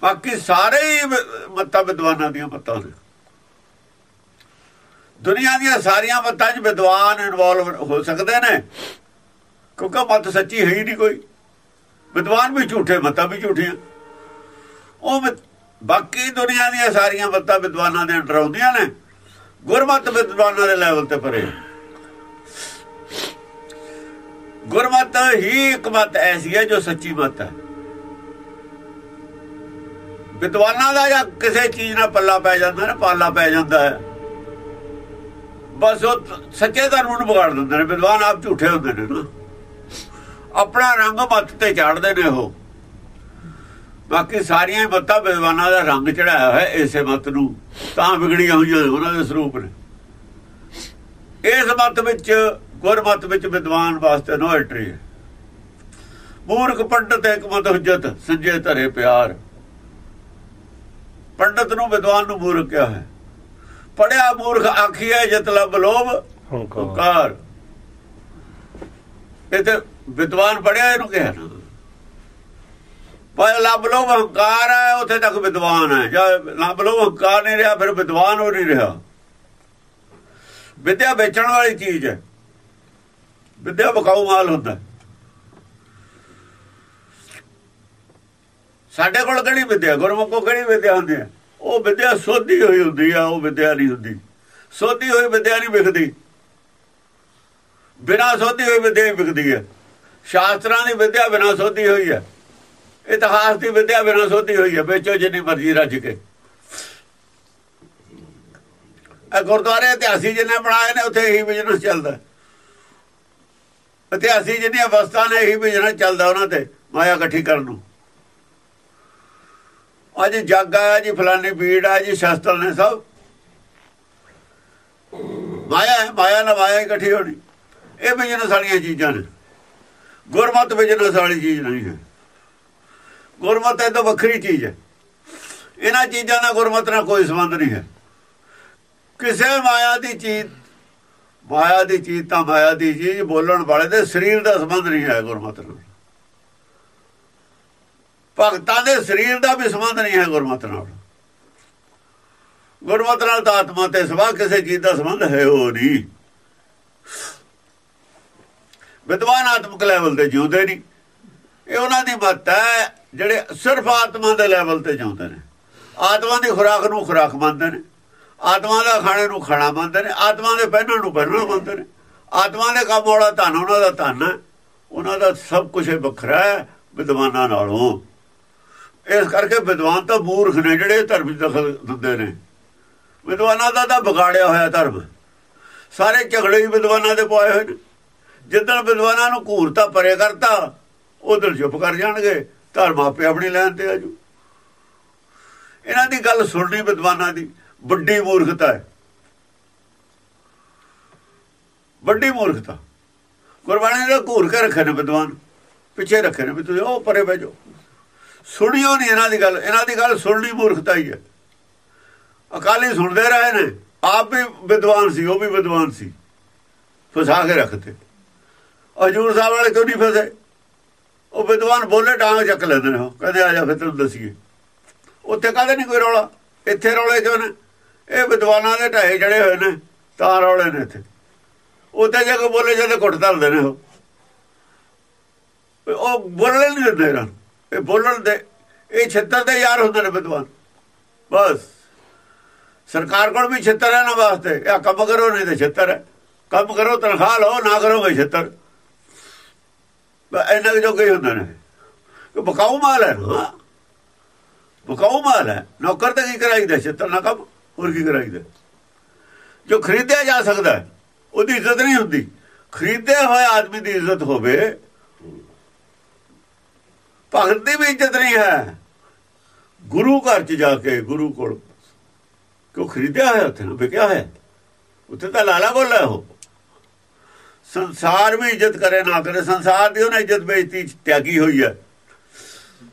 ਬਾਕੀ ਸਾਰੇ ਹੀ ਮੱਤਾਂ ਵਿਦਵਾਨਾਂ ਦੀਆਂ ਮੱਤਾਂ ਨੇ। ਦੁਨੀਆ ਦੀਆਂ ਸਾਰੀਆਂ ਮੱਤਾਂ 'ਚ ਵਿਦਵਾਨ ਇਨਵੋਲਵ ਹੋ ਸਕਦੇ ਨੇ। ਕਿਉਂਕਿ ਮੱਤ ਸੱਚੀ ਹੈ ਹੀ ਨਹੀਂ ਕੋਈ। ਵਿਦਵਾਨ ਵੀ ਝੂਠੇ, ਮੱਤਾਂ ਵੀ ਝੂਠੀਆਂ। ਉਹ ਬਾਕੀ ਦੁਨੀਆ ਦੀਆਂ ਸਾਰੀਆਂ ਮੱਤਾਂ ਵਿਦਵਾਨਾਂ ਦੇ ਅੰਡਰ ਆਉਂਦੀਆਂ ਨੇ। ਗੁਰਮਤ ਵਿਦਵਾਨਾਂ ਦੇ ਲੈਵਲ ਤੇ ਪਰੇ। ਗੁਰਮਤ ਹੀ ਇੱਕ ਮਤ ਐਸੀ ਹੈ ਜੋ ਸੱਚੀ ਮਤ ਹੈ। ਵਿਦਵਾਨਾਂ ਦਾ ਜਾਂ ਕਿਸੇ ਚੀਜ਼ ਨਾਲ ਪੱਲਾ ਪੈ ਜਾਂਦਾ ਨਾ, ਪਾਲਾ ਪੈ ਜਾਂਦਾ ਹੈ। ਬਸ ਉਹ ਸੱਚੇ ਧਰਮ ਨੂੰ ਵਿਗਾੜ ਦਿੰਦੇ ਨੇ, ਵਿਦਵਾਨ ਆਪ ਝੂਠੇ ਹੁੰਦੇ ਨੇ ਨਾ। ਆਪਣਾ ਰੰਗ ਮੱਤ ਤੇ ਚਾੜਦੇ ਨੇ ਉਹ। ਬਾਕੀ ਸਾਰੀਆਂ ਮੱਤਾਂ ਵਿਦਵਾਨਾਂ ਦਾ ਰੰਗ ਚੜਾਇਆ ਹੋਇਆ ਇਸੇ ਮੱਤ ਨੂੰ। ਤਾਂ ਵਿਗੜੀਆਂ ਹੋਈਆਂ ਉਹਨਾਂ ਦੇ ਸਰੂਪ ਨੇ। ਇਸ ਮੱਤ ਵਿੱਚ ਗੁਰਮਤ ਵਿੱਚ ਵਿਦਵਾਨ ਵਾਸਤੇ ਨੋ ਐਂਟਰੀ ਹੈ। ਮੂਰਖ ਪੰਡਤ ਇੱਕ ਮਤ ਹੁਜਤ, ਸੰਜੇ ਧਰੇ ਪਿਆਰ। ਪੰਡਤ ਨੂੰ ਵਿਦਵਾਨ ਨੂੰ ਮੂਰਖ ਕਿਹਾ ਹੈ। ਪੜਿਆ ਮੂਰਖ ਆਖੀਐ ਜਤ ਲਬ ਲੋਭ ਹੰਕਾਰ। ਇਹ ਤੇ ਵਿਦਵਾਨ ਪੜਿਆ ਇਹਨੂੰ ਕਿਹਾ ਨਾ। ਪਰ ਲੱਭ ਲੋ ਹੰਕਾਰ ਹੈ ਉੱਥੇ ਤੱਕ ਵਿਦਵਾਨ ਹੈ। ਜਦ ਲੱਭ ਲੋ ਹੰਕਾਰ ਨਹੀਂ ਰਿਹਾ ਫਿਰ ਵਿਦਵਾਨ ਹੋ ਨਹੀਂ ਰਿਹਾ। ਵਿਦਿਆ ਵੇਚਣ ਵਾਲੀ ਚੀਜ਼ ਹੈ। ਵਿਦਿਆ ਬਕਾਊ ਮਾਲ ਹੁੰਦਾ। ਸਾਡੇ ਕੋਲ ਕਿਹੜੀ ਵਿਦਿਆ? ਗੁਰਮੁਖ ਕਿਹੜੀ ਵਿਦਿਆ ਹੁੰਦੀ ਹੈ? ਉਹ ਵਿਦਿਆ ਸੋਧੀ ਹੋਈ ਹੁੰਦੀ ਆ, ਉਹ ਵਿਦਿਆ ਨਹੀਂ ਹੁੰਦੀ। ਸੋਧੀ ਹੋਈ ਵਿਦਿਆ ਨਹੀਂ ਵਿਕਦੀ ਬਿਨਾਂ ਸੋਧੀ ਹੋਈ ਵਿਦਿਆ ਹੀ ਵਿਕਦੀ ਹੈ ਸ਼ਾਸਤਰਾਂ ਦੀ ਵਿਦਿਆ ਬਿਨਾਂ ਸੋਧੀ ਹੋਈ ਹੈ ਇਤਿਹਾਸ ਦੀ ਵਿਦਿਆ ਬਿਨਾਂ ਸੋਧੀ ਹੋਈ ਹੈ ਵੇਚੋ ਜਿੰਨੀ ਮਰਜ਼ੀ ਰੱਜ ਕੇ। ਇਹ ਗੁਰਦੁਆਰੇ ਇਤਿਹਾਸੀ ਜਿੰਨੇ ਬਣਾਏ ਨੇ, ਉੱਥੇ ਇਹੀ ਬਿਜ਼ਨਸ ਚੱਲਦਾ। ਇਤਿਹਾਸੀ ਜਿੰਨੀਆਂ ਵਸਤਾਂ ਨੇ, ਇਹੀ ਬਿਜ਼ਨਸ ਚੱਲਦਾ ਉਹਨਾਂ ਤੇ, ਮਾਇਆ ਇਕੱਠੀ ਕਰਨ ਨੂੰ। ਅੱਜ ਜੱਗ ਆਇਆ ਜੀ, ਫਲਾਨੀ ਬੀੜ ਆ ਜੀ ਸ਼ਸਤਰ ਨੇ ਸਭ। ਮਾਇਆ ਹੈ, ਮਾਇਆ ਨਾਲ ਮਾਇਆ ਇਕੱਠੀ ਹੋਣੀ। ਇਹ ਬਿਜ਼ਨਸ ਵਾਲੀਆਂ ਚੀਜ਼ਾਂ ਨੇ। ਗੁਰਮਤ ਬਿਜ਼ਨਸ ਵਾਲੀ ਚੀਜ਼ ਨਹੀਂ ਹੈ। ਗੁਰਮਤ ਇਹ ਤਾਂ ਵੱਖਰੀ ਚੀਜ਼ ਹੈ। ਇਹਨਾਂ ਚੀਜ਼ਾਂ ਨਾਲ ਗੁਰਮਤ ਨਾਲ ਕੋਈ ਸੰਬੰਧ ਨਹੀਂ ਹੈ। ਕਿਸੇ ਮਾਇਆ ਦੀ ਚੀਜ਼, ਮਾਇਆ ਦੀ ਚੀਜ਼ ਤਾਂ ਮਾਇਆ ਦੀ ਚੀਜ਼, ਬੋਲਣ ਵਾਲੇ ਦੇ ਸਰੀਰ ਦਾ ਸੰਬੰਧ ਨਹੀਂ ਹੈ ਗੁਰਮਤ ਨਾਲ। ਭਗਤਾਂ ਦੇ ਸਰੀਰ ਦਾ ਵੀ ਸੰਬੰਧ ਨਹੀਂ ਹੈ ਗੁਰਮਤ ਨਾਲ। ਗੁਰਮਤ ਨਾਲ ਤਾਂ ਆਤਮਾ ਤੇ ਸਵਾ ਕਿਸੇ ਚੀਜ਼ ਦਾ ਸੰਬੰਧ ਹੈ ਉਹ ਨਹੀਂ। ਵਿਦਵਾਨ ਆਤਮਿਕ ਲੈਵਲ ਤੇ ਜਿਉਂਦੇ ਨਹੀਂ। ਇਹ ਉਹਨਾਂ ਦੀ ਮਤ ਹੈ, ਜਿਹੜੇ ਸਿਰਫ ਆਤਮਾ ਦੇ ਲੈਵਲ ਤੇ ਜਿਉਂਦੇ ਨੇ। ਆਤਮਾ ਦੀ ਖੁਰਾਕ ਨੂੰ ਖੁਰਾਕ ਮੰਨਦੇ ਨੇ। ਆਤਮਾ ਦਾ ਖਾਣੇ ਨੂੰ ਖਾਣਾ ਮੰਨਦੇ ਨੇ। ਆਤਮਾ ਦੇ ਪਹਿਨਣ ਨੂੰ ਪਹਿਨਣਾ ਮੰਨਦੇ ਨੇ। ਆਤਮਾ ਦੇ ਕੰਮ ਵਾਲਾ ਧਨ ਉਹਨਾਂ ਦਾ ਧਨ ਹੈ। ਉਹਨਾਂ ਦਾ ਸਭ ਕੁਝ ਵੱਖਰਾ ਹੈ ਵਿਦਵਾਨਾਂ ਨਾਲੋਂ। ਇਸ ਕਰਕੇ ਵਿਦਵਾਨ ਤਾਂ ਮੂਰਖ ਨੇ, ਜਿਹੜੇ ਧਰਮ ਵਿੱਚ ਦਖਲ ਦਿੰਦੇ ਨੇ। ਵਿਦਵਾਨਾਂ ਦਾ ਤਾਂ ਵਿਗਾੜਿਆ ਹੋਇਆ ਧਰਮ। ਸਾਰੇ ਝਗੜੇ ਹੀ ਵਿਦਵਾਨਾਂ ਦੇ ਪਾਏ ਹੋਏ ਨੇ। ਜਿੱਦਣ ਵਿਦਵਾਨਾਂ ਨੂੰ ਘੂਰਤਾ ਪਰੇ ਕਰਤਾ ਉਧਰ ਚੁੱਪ ਕਰ ਜਾਣਗੇ। ਧਰਮ ਆਪੇ ਆਪਣੀ ਲੈਣ ਤੇ ਆਜੂ। ਇਹਨਾਂ ਦੀ ਗੱਲ ਸੁਣਨੀ ਵਿਦਵਾਨਾਂ ਦੀ, ਵੱਡੀ ਮੂਰਖਤਾ ਹੈ। ਵੱਡੀ ਮੂਰਖਤਾ। ਗੁਰਬਾਣੀ ਨੇ ਘੂਰ ਕੇ ਰੱਖੇ ਨੇ ਵਿਦਵਾਨ। ਪਿੱਛੇ ਰੱਖੇ ਨੇ ਵੀ ਤੁਸੀਂ, ਉਹ ਪਰੇ ਬੈਜੋ ਸੁਣਿਓ ਨਹੀਂ ਇਹਨਾਂ ਦੀ ਗੱਲ, ਇਹਨਾਂ ਦੀ ਗੱਲ ਸੁਣਨੀ ਮੂਰਖਤਾ ਹੀ ਹੈ। ਅਕਾਲੀ ਸੁਣਦੇ ਰਹੇ ਨੇ, ਆਪ ਵੀ ਵਿਦਵਾਨ ਸੀ, ਉਹ ਵੀ ਵਿਦਵਾਨ ਸੀ। ਫਸਾ ਕੇ ਰੱਖਦੇ ਹਜੂਰ ਸਾਹਿਬ ਵਾਲੇ ਕਿਉਂ ਨਹੀਂ ਫਸੇ? ਉਹ ਵਿਦਵਾਨ ਬੋਲੇ ਡਾਂਗ ਚੱਕ ਲੈਂਦੇ ਨੇ, ਉਹ ਕਹਿੰਦੇ ਆ ਜਾ ਫਿਰ ਤੈਨੂੰ ਦਸੀਏ। ਉੱਥੇ ਕਾਹਦੇ ਨਹੀਂ ਕੋਈ ਰੌਲਾ? ਇੱਥੇ ਰੌਲੇ ਕਿਉਂ ਨੇ? ਇਹ ਵਿਦਵਾਨਾਂ ਦੇ ਢਾਏ ਜੜੇ ਹੋਏ ਨੇ, ਤਾਂ ਰੌਲੇ ਨੇ ਇੱਥੇ। ਉੱਥੇ ਜੇ ਕੋਈ ਬੋਲੇ ਜਾਂਦੇ ਘੁੱਟ ਧਰਦੇ ਨੇ ਉਹ। ਉਹ ਬੋਲਣ ਨਹੀਂ ਦਿੰਦੇ ਇਹਨਾਂ ਨੂੰ। ਇਹ ਬੋਲਣ ਦੇ, ਇਹ ਛੱਤਰ ਦੇ ਯਾਰ ਹੁੰਦੇ ਨੇ ਵਿਦਵਾਨ। ਬਸ। ਸਰਕਾਰ ਕੋਲ ਵੀ ਛੱਤਰ ਹੈ ਨਾ ਵਾਸਤੇ। ਇਹ ਕੰਮ ਕਰੋ, ਨਹੀਂ ਤੇ ਛੱਤਰ ਹੈ। ਕੰਮ ਕਰੋ, ਤਨਖਾਹ ਲਓ, ਨਾ ਕਰੋਗੇ ਛੱਤਰ। ਇਹਨਾਂ ਜੋ ਕਈ ਹੁੰਦੇ ਨੇ। ਕਿ ਬਕਾਊ ਮਾਲ ਹੈ। ਨਾ ਬਕਾਊ ਮਾਲ ਹੈ। ਨੌਕਰ ਤਾਂ ਕੀ ਕਰਾਈਦਾ? ਛੱਤਰ ਨਾ ਕੰਮ, ਹੋਰ ਕੀ ਕਰਾਈਦਾ? ਜੋ ਖਰੀਦਿਆ ਜਾ ਸਕਦਾ ਉਹਦੀ ਇੱਜ਼ਤ ਨਹੀਂ ਹੁੰਦੀ। ਖਰੀਦਿਆ ਹੋਇਆ ਆਦਮੀ ਦੀ ਇੱਜ਼ਤ ਹੋਵੇ ਭਗਤ ਦੀ ਵੀ ਇੱਜ਼ਤ ਨਹੀਂ ਹੈ। ਗੁਰੂ ਘਰ ਚ ਜਾ ਕੇ ਗੁਰੂ ਕੋਲ ਕਿਉਂ ਖਰੀਦਿਆ ਹੋਇਆ ਉੱਥੇ ਨਾ? ਵਿਕਿਆ ਹੋਇਆ। ਉੱਥੇ ਤਾਂ ਲਾਲਾ ਬੋਲਾ ਉਹ। ਸੰਸਾਰ ਵੀ ਇੱਜ਼ਤ ਕਰੇ ਨਾ ਕਰੇ। ਸੰਸਾਰ ਦੀ ਉਹਨੇ ਇੱਜ਼ਤ ਬੇਇੱਜ਼ਤੀ ਤਿਆਗੀ ਹੋਈ ਹੈ।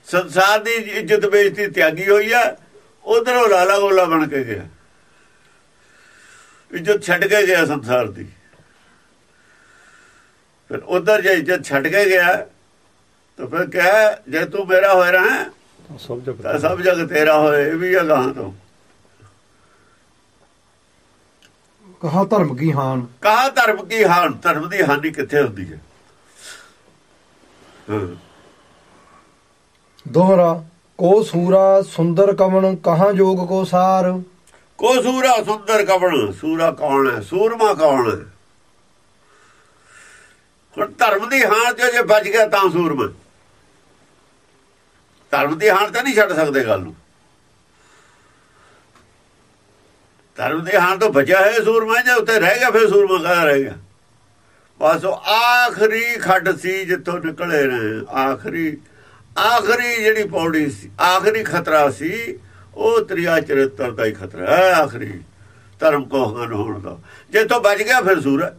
ਸੰਸਾਰ ਦੀ ਇੱਜ਼ਤ ਬੇਇੱਜ਼ਤੀ ਤਿਆਗੀ ਹੋਈ ਹੈ। ਉਧਰੋਂ ਲਾਲਾ ਗੋਲਾ ਬਣ ਕੇ ਗਿਆ। ਇੱਜ਼ਤ ਛੱਡ ਕੇ ਗਿਆ ਸੰਸਾਰ ਦੀ। ਫਿਰ ਉਧਰ ਜੇ ਇੱਜ਼ਤ ਛੱਡ ਕੇ ਗਿਆ ਤਾਂ ਫਿਰ ਕਹੇ ਜੇ ਤੂੰ ਮੇਰਾ ਹੋਇਆ ਰਹਾ ਸਭ ਜਗਤ ਤਾਂ ਸਭ ਜਗ ਤੇਰਾ ਹੋਏ ਇਹ ਵੀ ਆ ਗਾਂ ਤੋਂ। ਕਹਾ ਧਰਮ ਕੀ ਹਾਨ? ਕਹਾ ਧਰਮ ਕੀ ਹਾਨ? ਧਰਮ ਦੀ ਹਾਨੀ ਕਿੱਥੇ ਹੁੰਦੀ ਹੈ? ਹਾਂ। ਦੋਹਰਾ ਕੋ ਸੂਰਾ ਸੁੰਦਰ ਕਵਣ ਕਹਾ ਜੋਗ ਕੋ ਸਾਰ? ਕੋ ਸੂਰਾ ਸੁੰਦਰ ਕਵਣ? ਸੂਰਾ ਕੌਣ ਹੈ? ਸੂਰਮਾ ਕੌਣ ਹੈ? ਹੁਣ ਧਰਮ ਦੀ ਹਾਨ ਚ ਜੇ ਬਚ ਗਿਆ ਤਾਂ ਸੂਰਮਾ। ਧਰਮ ਦੀ ਹਾਨ ਤਾਂ ਨਹੀਂ ਛੱਡ ਸਕਦੇ ਗੱਲ ਨੂੰ। ਧਰਮ ਦੀ ਹਾਨ ਤੋਂ ਬਚਿਆ ਹੈ ਸੂਰਮਾ ਜੇ ਉੱਤੇ ਰਹਿ ਗਿਆ, ਫਿਰ ਸੂਰਮਾ ਕਹਾਂ ਰਹਿ ਗਿਆ? ਬਸ ਉਹ ਆਖਰੀ ਖੱਡ ਸੀ ਜਿੱਥੋਂ ਨਿਕਲੇ ਨੇ, ਆਖਰੀ ਆਖਰੀ ਜਿਹੜੀ ਪੌੜੀ ਸੀ, ਆਖਰੀ ਖਤਰਾ ਸੀ, ਉਹ ਤ੍ਰਿਆ ਚਰਿੱਤਰ ਦਾ ਹੀ ਖਤਰਾ ਹੈ, ਆਖਰੀ। ਧਰਮ ਕੋ ਹਨ ਹੋਣ ਦਾ। ਜੇ ਤੋਂ ਬਚ ਗਿਆ, ਫਿਰ ਸੂਰ ਹੈ।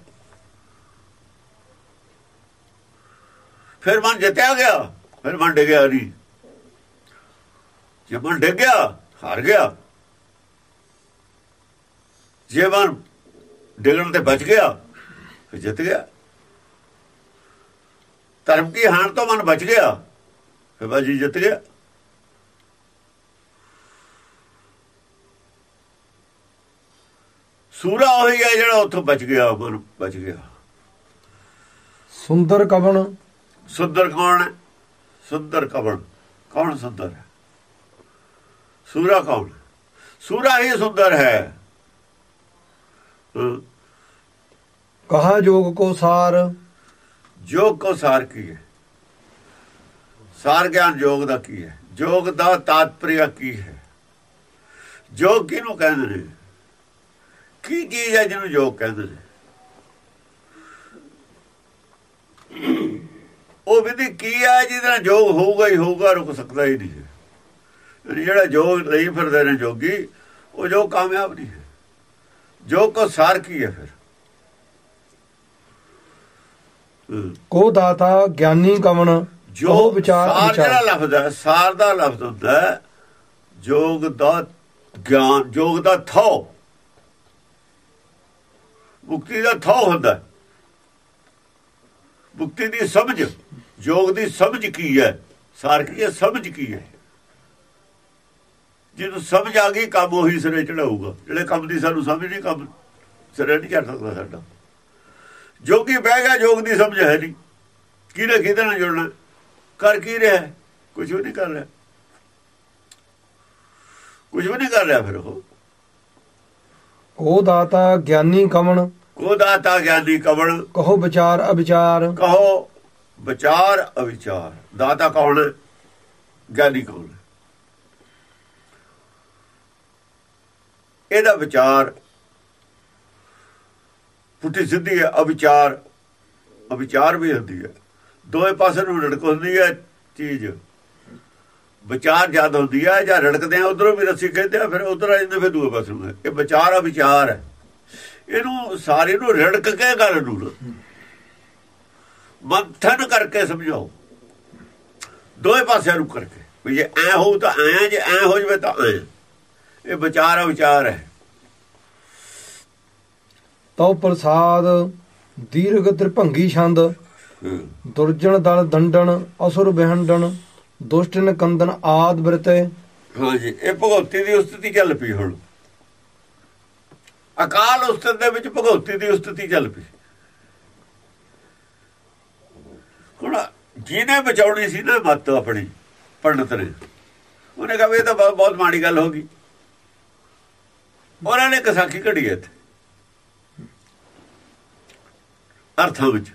ਫਿਰ ਮਨ ਜਿੱਤਿਆ ਗਿਆ, ਫਿਰ ਮਨ ਡਿੱਗਿਆ ਨਹੀਂ। ਜੇ ਮਨ ਡਿੱਗ ਗਿਆ ਹਾਰ ਗਿਆ। ਜੇ ਮਨ ਡਿੱਗਣ ਤੇ ਬਚ ਗਿਆ ਫਿਰ ਜਿੱਤ ਗਿਆ। ਧਰਮ ਕੀ ਹਾਨ ਤੋਂ ਮਨ ਬਚ ਗਿਆ ਫਿਰ ਬਾਜੀ ਜਿੱਤ ਗਿਆ। ਸੂਰਾ ਹੋਈ ਹੈ ਜਿਹੜਾ ਉੱਥੋਂ ਬਚ ਗਿਆ ਮਨ ਬਚ ਗਿਆ। ਸੁੰਦਰ ਕਵਣ? ਸੁੰਦਰ ਕੌਣ ਸੁੰਦਰ ਕਵਣ। ਕੌਣ ਸੁੰਦਰ ਹੈ? ਸੂਰਾ ਕੌਣ? ਸੂਰਾ ਹੀ ਸੁੰਦਰ ਹੈ। ਕਹਾ ਜੋਗ ਕੋ ਸਾਰ। ਜੋਗ ਕੋ ਸਾਰ ਕੀ ਹੈ? ਸਾਰ ਗਿਆਨ ਜੋਗ ਦਾ ਕੀ ਹੈ? ਜੋਗ ਦਾ ਤਾਤਪਰਿਆ ਕੀ ਹੈ? ਜੋਗ ਕਿਹਨੂੰ ਕਹਿੰਦੇ ਨੇ? ਕੀ ਚੀਜ਼ ਹੈ ਜਿਹਨੂੰ ਜੋਗ ਕਹਿੰਦੇ ਨੇ? ਉਹ ਵਿਧੀ ਕੀ ਹੈ ਜਿਹਦੇ ਨਾਲ ਜੋਗ ਹੋਊਗਾ ਹੀ ਹੋਊਗਾ ਰੁਕ ਸਕਦਾ ਹੀ ਨਹੀਂ ਜਿਹੜਾ ਜੋਗ ਲਈ ਫਿਰਦੇ ਨੇ ਜੋਗੀ ਉਹ ਜੋ ਕਾਮਯਾਬ ਨਹੀਂ ਹੈ। ਜੋਗ ਕੋ ਸਾਰ ਕੀ ਹੈ ਫਿਰ। ਕੋ ਦਾਤਾ ਗਿਆਨੀ ਕਵਣ ਜੋ ਵਿਚਾਰ ਸਾਰ ਜਿਹੜਾ ਲਫ਼ਜ਼ ਹੈ ਸਾਰ ਦਾ ਲਫ਼ਜ਼ ਹੁੰਦਾ ਜੋਗ ਦਾ ਗਿਆਨ ਜੋਗ ਦਾ ਥੋ। ਮੁਕਤੀ ਦਾ ਥੋ ਹੁੰਦਾ। ਮੁਕਤੀ ਦੀ ਸਮਝ ਜੋਗ ਦੀ ਸਮਝ ਕੀ ਹੈ? ਸਾਰ ਕੀ ਹੈ? ਸਮਝ ਕੀ ਹੈ? ਜਿਹਨੂੰ ਸਮਝ ਆ ਗਈ ਕੰਮ ਉਹੀ ਸਿਰੇ ਚੜਾਊਗਾ ਜਿਹੜੇ ਕੰਮ ਦੀ ਸਾਨੂੰ ਸਮਝ ਨਹੀਂ ਕੰਮ ਸਿਰੇ ਨਹੀਂ ਚੜ ਸਕਦਾ ਸਾਡਾ। ਜੋਗੀ ਬਹਿ ਗਿਆ ਜੋਗ ਦੀ ਸਮਝ ਹੈ ਨਹੀਂ। ਕਿਹਨੇ ਕਿਹਦੇ ਨਾਲ ਜੁੜਨਾ ਕਰ ਕੀ ਰਿਹਾ? ਕੁਝ ਵੀ ਨਹੀਂ ਕਰ ਰਿਹਾ। ਕੁਝ ਵੀ ਨਹੀਂ ਕਰ ਰਿਹਾ ਫਿਰ ਉਹ। ਕੋ ਦਾਤਾ ਗਿਆਨੀ ਕਵਣ ਕੋ ਦਾਤਾ ਗਿਆਨੀ ਕਵਣ। ਕਹੋ ਵਿਚਾਰ ਅਵਿਚਾਰ। ਕਹੋ ਵਿਚਾਰ ਅਵਿਚਾਰ। ਦਾਤਾ ਕੌਣ ਗਿਆਨੀ ਕੌਣ ਇਹਦਾ ਵਿਚਾਰ ਪੁੱਠੀ ਸਿੱਧੀ ਹੈ, ਅਵਿਚਾਰ ਅਵਿਚਾਰ ਵੀ ਹੁੰਦੀ ਹੈ। ਦੋਵੇਂ ਪਾਸੇ ਨੂੰ ਰੜਕ ਹੁੰਦੀ ਹੈ ਚੀਜ਼। ਵਿਚਾਰ ਜਦ ਹੁੰਦੀ ਹੈ ਜਾਂ ਰੜਕਦੇ ਆ ਉਧਰੋਂ ਵੀ ਰੱਸੀ ਕਹਿੰਦੇ ਆ ਫਿਰ ਉਧਰ ਆ ਜਾਂਦੇ, ਫਿਰ ਦੂਏ ਪਾਸੇ ਨੂੰ। ਇਹ ਵਿਚਾਰ ਆ ਵਿਚਾਰ ਹੈ। ਇਹਨੂੰ ਸਾਰੇ ਨੂੰ ਰੜਕ ਕੇ ਗੱਲ ਨੂੰ। ਮੰਥਨ ਕਰਕੇ ਸਮਝਾਓ। ਦੋਵੇਂ ਪਾਸਿਆਂ ਨੂੰ ਕਰਕੇ। ਵੀ ਜੇ ਐ ਹੋਊ ਤਾਂ ਐ ਜੇ ਐ ਹੋ ਜਵੇ ਤਾਂ ਐ ਇਹ ਵਿਚਾਰ ਵਿਚਾਰ ਹੈ। ਤਉ ਪ੍ਰਸਾਦ ਦੀਰਘ ਤ੍ਰਿਭੰਗੀ ਛੰਦ ਦੁਰਜਨ ਦਲ ਦੰਡਨ ਅਸੁਰ ਬਿਹੰਡਨ ਦੁਸ਼ਟਨ ਕੰਦਨ ਆਦ ਬ੍ਰਿਤੇ। ਹਾਂਜੀ ਇਹ ਭਗਉਤੀ ਦੀ ਉਸਤਤੀ ਚੱਲ ਪਈ ਹੁਣ। ਅਕਾਲ ਉਸਤਤ ਦੇ ਵਿੱਚ ਭਗਉਤੀ ਦੀ ਉਸਤਤੀ ਚੱਲ ਪਈ। ਹੁਣ ਜਿਹਨੇ ਬਚਾਉਣੀ ਸੀ ਨਾ ਮੱਤ ਆਪਣੀ ਪੰਡਤ ਨੇ। ਉਹਨੇ ਕਹਾ ਤਾਂ ਬਹੁਤ ਮਾੜੀ ਗੱਲ ਹੋ ਗਈ। ਉਹਨਾਂ ਨੇ ਕਸਾਖੀ ਘੜੀ ਇੱਥੇ। ਅਰਥਾਂ ਵਿੱਚ।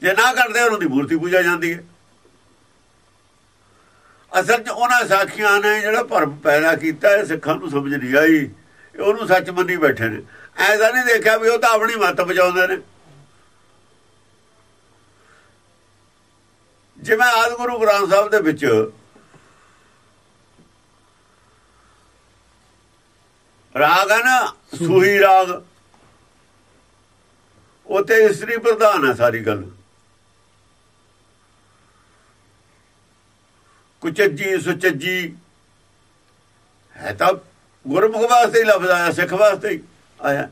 ਜੇ ਨਾ ਕਰਦੇ, ਉਹਨਾਂ ਦੀ ਮੂਰਤੀ ਪੂਜਾ ਜਾਂਦੀ ਹੈ। ਅਸਲ 'ਚ ਉਹਨਾਂ ਸਾਖੀਆਂ ਨੇ ਜਿਹੜਾ ਭਰਮ ਪੈਦਾ ਕੀਤਾ ਹੈ ਸਿੱਖਾਂ ਨੂੰ ਸਮਝ ਨਹੀਂ ਆਈ। ਉਹਨੂੰ ਸੱਚ ਮੰਨੀ ਬੈਠੇ ਨੇ। ਐਸਾ ਨਹੀਂ ਦੇਖਿਆ ਵੀ ਉਹ ਤਾਂ ਆਪਣੀ ਮੱਤ ਬਚਾਉਂਦੇ ਨੇ। ਜਿਵੇਂ ਆਦ ਗੁਰੂ ਗ੍ਰੰਥ ਸਾਹਿਬ ਦੇ ਵਿੱਚ ਰਾਗ ਹੈ ਨਾ, ਸੂਹੀ ਰਾਗ। ਉਹ ਇਸਤਰੀ ਪ੍ਰਧਾਨ ਹੈ ਸਾਰੀ ਗੱਲ। ਕੁਚੱਜੀ ਸੁਚੱਜੀ। ਹੈ ਤਾਂ ਗੁਰਮੁਖ ਵਾਸਤੇ ਹੀ ਲਫ਼ਜ਼ ਆਇਆ, ਸਿੱਖ ਵਾਸਤੇ ਹੀ ਆਇਆ।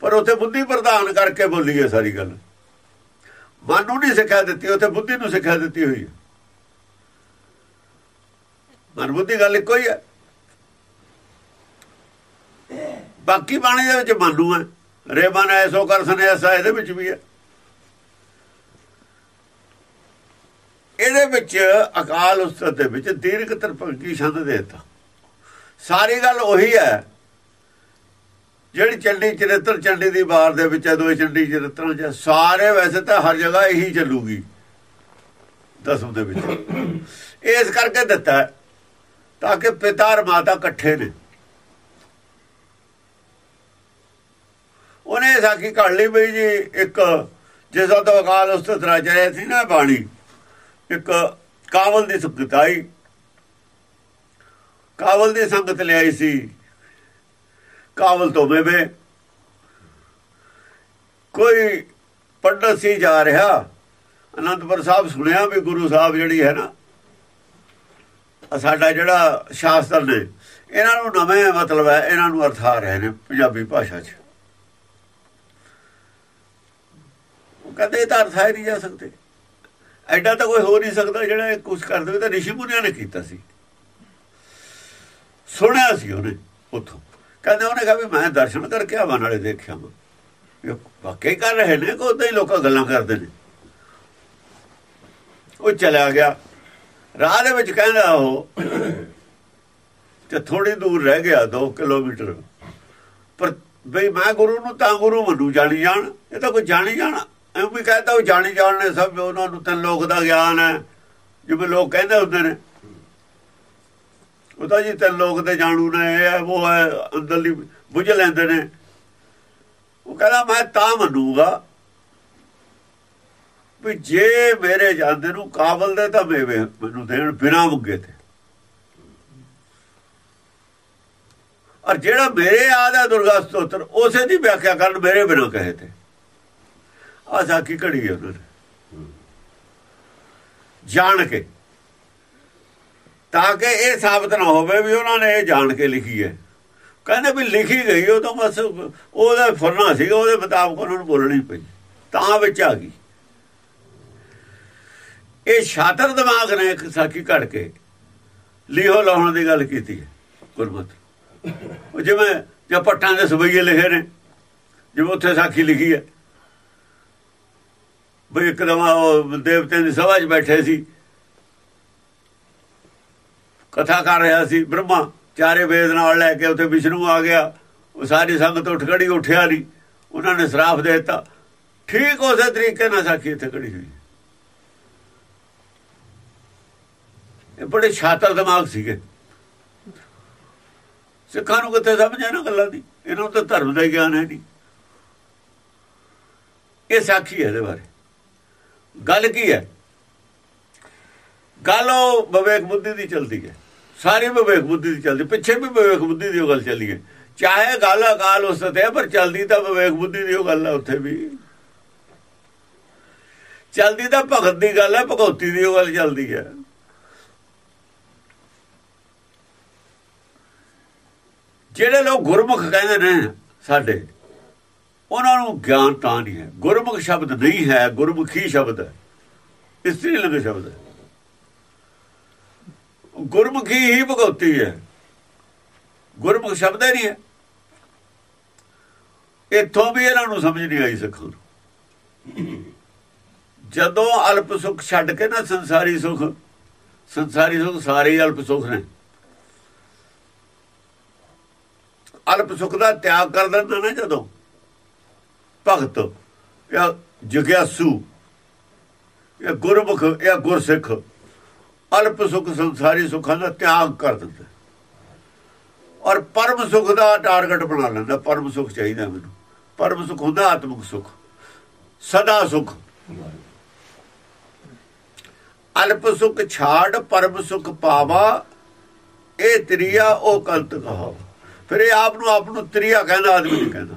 ਪਰ ਉੱਥੇ ਬੁੱਧੀ ਪ੍ਰਧਾਨ ਕਰਕੇ ਬੋਲੀ ਹੈ ਸਾਰੀ ਗੱਲ। ਮਨ ਨੂੰ ਨਹੀਂ ਸਿੱਖਿਆ ਦਿੱਤੀ, ਉੱਥੇ ਬੁੱਧੀ ਨੂੰ ਸਿੱਖਿਆ ਦਿੱਤੀ ਹੋਈ ਹੈ। ਮਨ ਬੁੱਧੀ ਗੱਲ ਇੱਕੋ ਹੀ ਹੈ। ਬਾਕੀ ਬਾਣੀ ਦੇ ਵਿੱਚ ਮਾਨੂ ਹੈ ਰੇਮਨ ਐਸੋ ਕਰ ਸਨੇਸਾ ਇਹਦੇ ਵਿੱਚ ਵੀ ਹੈ। ਇਹਦੇ ਵਿੱਚ ਅਕਾਲ ਉਸਤਤ ਦੇ ਵਿੱਚ ਦੀਰਘ ਤਰਪੰਗੀ ਛੰਦ ਦੇਤਾ। ਸਾਰੀ ਗੱਲ ਉਹੀ ਹੈ। ਜਿਹੜੀ ਚੰਡੀ ਚਰਿੱਤਰ, ਚੰਡੀ ਦੀ ਬਾਰ ਦੇ ਵਿੱਚ ਦੋਏ ਚੰਡੀ ਚਰਿੱਤਰਾਂ ਚ ਸਾਰੇ ਵੈਸੇ ਤਾਂ ਹਰ ਜਗ੍ਹਾ ਇਹੀ ਚੱਲੂਗੀ। ਦਸਮ ਦੇ ਵਿੱਚ। ਇਸ ਕਰਕੇ ਦਿੱਤਾ ਤਾਂ ਕਿ ਪਿਤਾ ਔਰ ਮਾਤਾ ਇਕੱਠੇ ਨੇ। ਉਹਨੇ ਸਾਖੀ ਘੜ ਲਈ ਬਈ ਜੀ, ਇੱਕ ਜਿਸ ਦਾ ਅਕਾਲ ਉਸ ਰਾਜ ਰਿਹਾ ਸੀ ਨਾ ਬਾਣੀ, ਇੱਕ ਕਾਬਲ ਦੀ ਸੰਗਤ ਆਈ। ਕਾਬਲ ਦੀ ਸੰਗਤ ਲਿਆਈ ਸੀ। ਕਾਬਲ ਤੋਂ ਬੇਬੇ ਕੋਈ ਪੰਡਤ ਸੀ ਜਾ ਰਿਹਾ, ਅਨੰਦਪੁਰ ਸਾਹਿਬ ਸੁਣਿਆ ਵੀ ਗੁਰੂ ਸਾਹਿਬ ਜਿਹੜੀ ਹੈ ਨਾ ਸਾਡਾ ਜਿਹੜਾ ਸ਼ਾਸਤਰ ਨੇ, ਇਹਨਾਂ ਨੂੰ ਨਵੇਂ ਮਤਲਬ ਹੈ, ਇਹਨਾਂ ਨੂੰ ਅਰਥਾ ਰਹੇ ਨੇ ਪੰਜਾਬੀ ਭਾਸ਼ਾ 'ਚ। ਉਹ ਕਹਿੰਦੇ ਤਾਂ ਅਰਥ ਹੈ ਨਹੀਂ ਜਾ ਸਕਦੇ। ਐਡਾ ਤਾਂ ਕੋਈ ਹੋ ਨਹੀਂ ਸਕਦਾ ਜਿਹੜਾ ਕੁਝ ਕਰ ਦੇਵੇ, ਤਾਂ ਰਿਸ਼ੀ ਮੁਨੀਆਂ ਨੇ ਕੀਤਾ ਸੀ। ਸੁਣਿਆ ਸੀ ਉਹਨੇ ਉੱਥੋਂ। ਕਹਿੰਦੇ ਉਹਨੇ ਕਿਹਾ ਵੀ ਮੈਂ ਦਰਸ਼ਨ ਕਰਕੇ ਆਵਾਂ, ਨਾਲੇ ਦੇਖਿਆ ਮੈਂ। ਵਾਕਈ ਕਰ ਰਹੇ ਨੇ ਕੋ ਉਦਾਂ ਹੀ ਲੋਕਾਂ ਗੱਲਾਂ ਕਰਦੇ ਨੇ। ਉਹ ਚਲਾ ਗਿਆ। ਰਾਹ ਦੇ ਵਿੱਚ ਕਹਿੰਦਾ ਉਹ ਤੇ ਥੋੜੀ ਦੂਰ ਰਹਿ ਗਿਆ 2 ਕਿਲੋਮੀਟਰ। ਪਰ ਬਈ ਮੈਂ ਗੁਰੂ ਨੂੰ ਤਾਂ ਗੁਰੂ ਮੰਨੂ ਜਾਣੀ ਜਾਣ ਇਹ ਤਾਂ ਕੋਈ ਜਾਣੀ ਜਾਣਾ ਐਂ ਵੀ ਕਹਿੰਦਾ ਉਹ ਜਾਣੀ ਜਾਣ ਨੇ ਸਭ, ਉਹਨਾਂ ਨੂੰ ਤਾਂ ਲੋਕ ਦਾ ਗਿਆਨ ਹੈ। ਜਿਵੇਂ ਲੋਕ ਕਹਿੰਦੇ ਹੁੰਦੇ ਨੇ, ਉਹ ਤਾਂ ਜੀ ਤੇ ਲੋਕ ਤੇ ਜਾਣੂ ਨੇ, ਇਹ ਹੈ, ਉਹ ਹੈ, ਅੰਦਰਲੀ ਬੁੱਝ ਲੈਂਦੇ ਨੇ। ਉਹ ਕਹਿੰਦਾ, ਮੈਂ ਤਾਂ ਮੰਨੂਗਾ ਵੀ ਜੇ ਮੇਰੇ ਜਾਂਦੇ ਨੂੰ ਕਾਬਲ ਦੇ ਤਾਂ ਮੇਵੇ ਮੈਨੂੰ ਦੇਣ ਬਿਨਾ ਮੁੱਗੇ ਤੇ। ਔਰ ਜਿਹੜਾ ਮੇਰੇ ਆਦਾ ਦੁਰਗਾ ਸਤੋਤਰ, ਉਸੇ ਦੀ ਵਿਆਖਿਆ ਕਰਨ ਮੇਰੇ ਬਿਨਾ ਕਹੇ ਤੇ। ਆ ਸਾਖੀ ਘੜੀ ਹੈ ਉਹਨਾਂ ਨੇ ਜਾਣ ਕੇ। ਤਾਂ ਕਿ ਇਹ ਸਾਬਤ ਨਾ ਹੋਵੇ ਵੀ ਉਹਨਾਂ ਨੇ ਇਹ ਜਾਣ ਕੇ ਲਿਖੀ ਹੈ। ਕਹਿੰਦੇ ਵੀ ਲਿਖੀ ਗਈ, ਉਹ ਤਾਂ ਬਸ ਉਹਦਾ ਫੁਰਨਾ ਸੀਗਾ, ਉਹਦੇ ਮੁਤਾਬਕ ਉਹਨਾਂ ਨੂੰ ਬੋਲਣੀ ਪਈ। ਤਾਂ ਵਿੱਚ ਆ ਗਈ। ਇਹ ਸ਼ਾਤਰ ਦਿਮਾਗ ਨੇ ਇੱਕ ਸਾਖੀ ਘੜ ਕੇ ਲਿਹੋ ਲਾਉਣ ਦੀ ਗੱਲ ਕੀਤੀ ਹੈ, ਗੁਰਮਤਿ। ਜਿਵੇਂ ਜੇ ਪੱਟਾਂ ਦੇ ਸਬਈਏ ਲਿਖੇ ਨੇ, ਜਿਵੇਂ ਉੱਥੇ ਸਾਖੀ ਲਿਖੀ ਹੈ। ਬਈ ਇੱਕਦਮ ਉਹ ਦੇਵਤਿਆਂ ਦੀ ਸਭਾ 'ਚ ਬੈਠੇ ਸੀ। ਕਥਾ ਕਰ ਰਿਹਾ ਸੀ, ਬ੍ਰਹਮਾ, ਚਾਰੇ ਵੇਦ ਨਾਲ ਲੈ ਕੇ ਉੱਥੇ ਵਿਸ਼ਨੂੰ ਆ ਗਿਆ। ਉਹ ਸਾਰੀ ਸੰਗਤ ਉੱਠ ਖੜੀ, ਉੱਠਿਆ ਨਹੀਂ ਉਹਨਾਂ ਨੇ ਸਰਾਫ ਦੇ ਦਿੱਤਾ। ਠੀਕ ਉਸੇ ਤਰੀਕੇ ਨਾਲ ਸਾਖੀ ਇੱਥੇ ਖੜੀ ਹੋਈ। ਇਹ ਬੜੇ ਸ਼ਾਤਰ ਦਿਮਾਗ ਸੀਗੇ। ਸਿੱਖਾਂ ਨੂੰ ਕਿੱਥੇ ਸਮਝ ਆਣਾ ਗੱਲਾਂ ਦੀ? ਇਹਨਾਂ ਨੂੰ ਤਾਂ ਧਰਮ ਦਾ ਗਿਆਨ ਹੈ ਨਹੀਂ ਇਹ ਸਾਖੀ ਹੈ ਇਹਦੇ ਬਾਰੇ। ਗੱਲ ਕੀ ਹੈ? ਗੱਲ ਉਹ ਵਿਵੇਕ ਬੁੱਧੀ ਦੀ ਚਲਦੀ ਹੈ। ਸਾਰੀ ਵਿਵੇਕ ਬੁੱਧੀ ਦੀ ਚਲਦੀ ਪਿੱਛੇ ਵੀ ਵਿਵੇਕ ਬੁੱਧੀ ਦੀ ਗੱਲ ਚੱਲੀ ਹੈ। ਚਾਹੇ ਗੱਲ ਅਕਾਲ ਉਸ ਤੇ ਪਰ ਚਲਦੀ ਤਾਂ ਵਿਵੇਕ ਬੁੱਧੀ ਦੀ ਉਹ ਗੱਲ ਹੈ ਉੱਥੇ ਵੀ। ਚਲਦੀ ਤਾਂ ਭਗਤ ਦੀ ਗੱਲ ਹੈ ਭਗਉਤੀ ਦੀ ਉਹ ਗੱਲ ਚੱਲਦੀ ਹੈ। ਜਿਹੜੇ ਲੋਕ ਗੁਰਮੁਖ ਕਹਿੰਦੇ ਨੇ ਸਾਡੇ ਉਹਨਾਂ ਨੂੰ ਗਿਆਨ ਤਾਂ ਨਹੀਂ ਹੈ। ਗੁਰਮੁਖ ਸ਼ਬਦ ਨਹੀਂ ਹੈ, ਗੁਰਮੁਖੀ ਸ਼ਬਦ ਹੈ। ਇਸਤਰੀ ਲਿੰਗ ਸ਼ਬਦ ਹੈ। ਗੁਰਮੁਖੀ ਹੀ ਭਗਉਤੀ ਹੈ। ਗੁਰਮੁਖ ਸ਼ਬਦ ਹੈ ਨਹੀਂ ਹੈ। ਇੱਥੋਂ ਵੀ ਇਹਨਾਂ ਨੂੰ ਸਮਝ ਨਹੀਂ ਆਈ ਸਿੱਖਾਂ ਨੂੰ। ਜਦੋਂ ਅਲਪ ਸੁਖ ਛੱਡ ਕੇ ਨਾ ਸੰਸਾਰੀ ਸੁਖ ਸੰਸਾਰੀ ਸੁਖ ਸਾਰੇ ਅਲਪ ਸੁਖ ਨੇ। ਅਲਪ ਸੁਖ ਦਾ ਤਿਆਗ ਕਰ ਦਿੰਦਾ ਨਾ ਜਦੋਂ। ਭਗਤ ਜਾਂ ਜਗਿਆਸੂ ਜਾਂ ਗੁਰਮੁਖ ਜਾਂ ਗੁਰਸਿੱਖ, ਅਲਪ ਸੁਖ ਸੰਸਾਰੀ ਸੁੱਖਾਂ ਦਾ ਤਿਆਗ ਕਰ ਦਿੰਦਾ। ਔਰ ਪਰਮ ਸੁਖ ਦਾ ਟਾਰਗੇਟ ਬਣਾ ਲੈਂਦਾ, ਪਰਮ ਸੁਖ ਚਾਹੀਦਾ ਮੈਨੂੰ। ਪਰਮ ਸੁਖ ਹੁੰਦਾ ਆਤਮਿਕ ਸੁਖ, ਸਦਾ ਸੁਖ। ਅਲਪ ਸੁਖ ਛਾੜ, ਪਰਮ ਸੁਖ ਪਾਵਾ, ਇਹ ਤ੍ਰਿਆ ਉਹ ਕਲਤ ਕਹਾ ਫਿਰ ਇਹ ਆਪ ਨੂੰ ਆਪ ਨੂੰ ਤ੍ਰਿਆ ਕਹਿੰਦਾ, ਆਦਮੀ ਨਹੀਂ ਕਹਿੰਦਾ।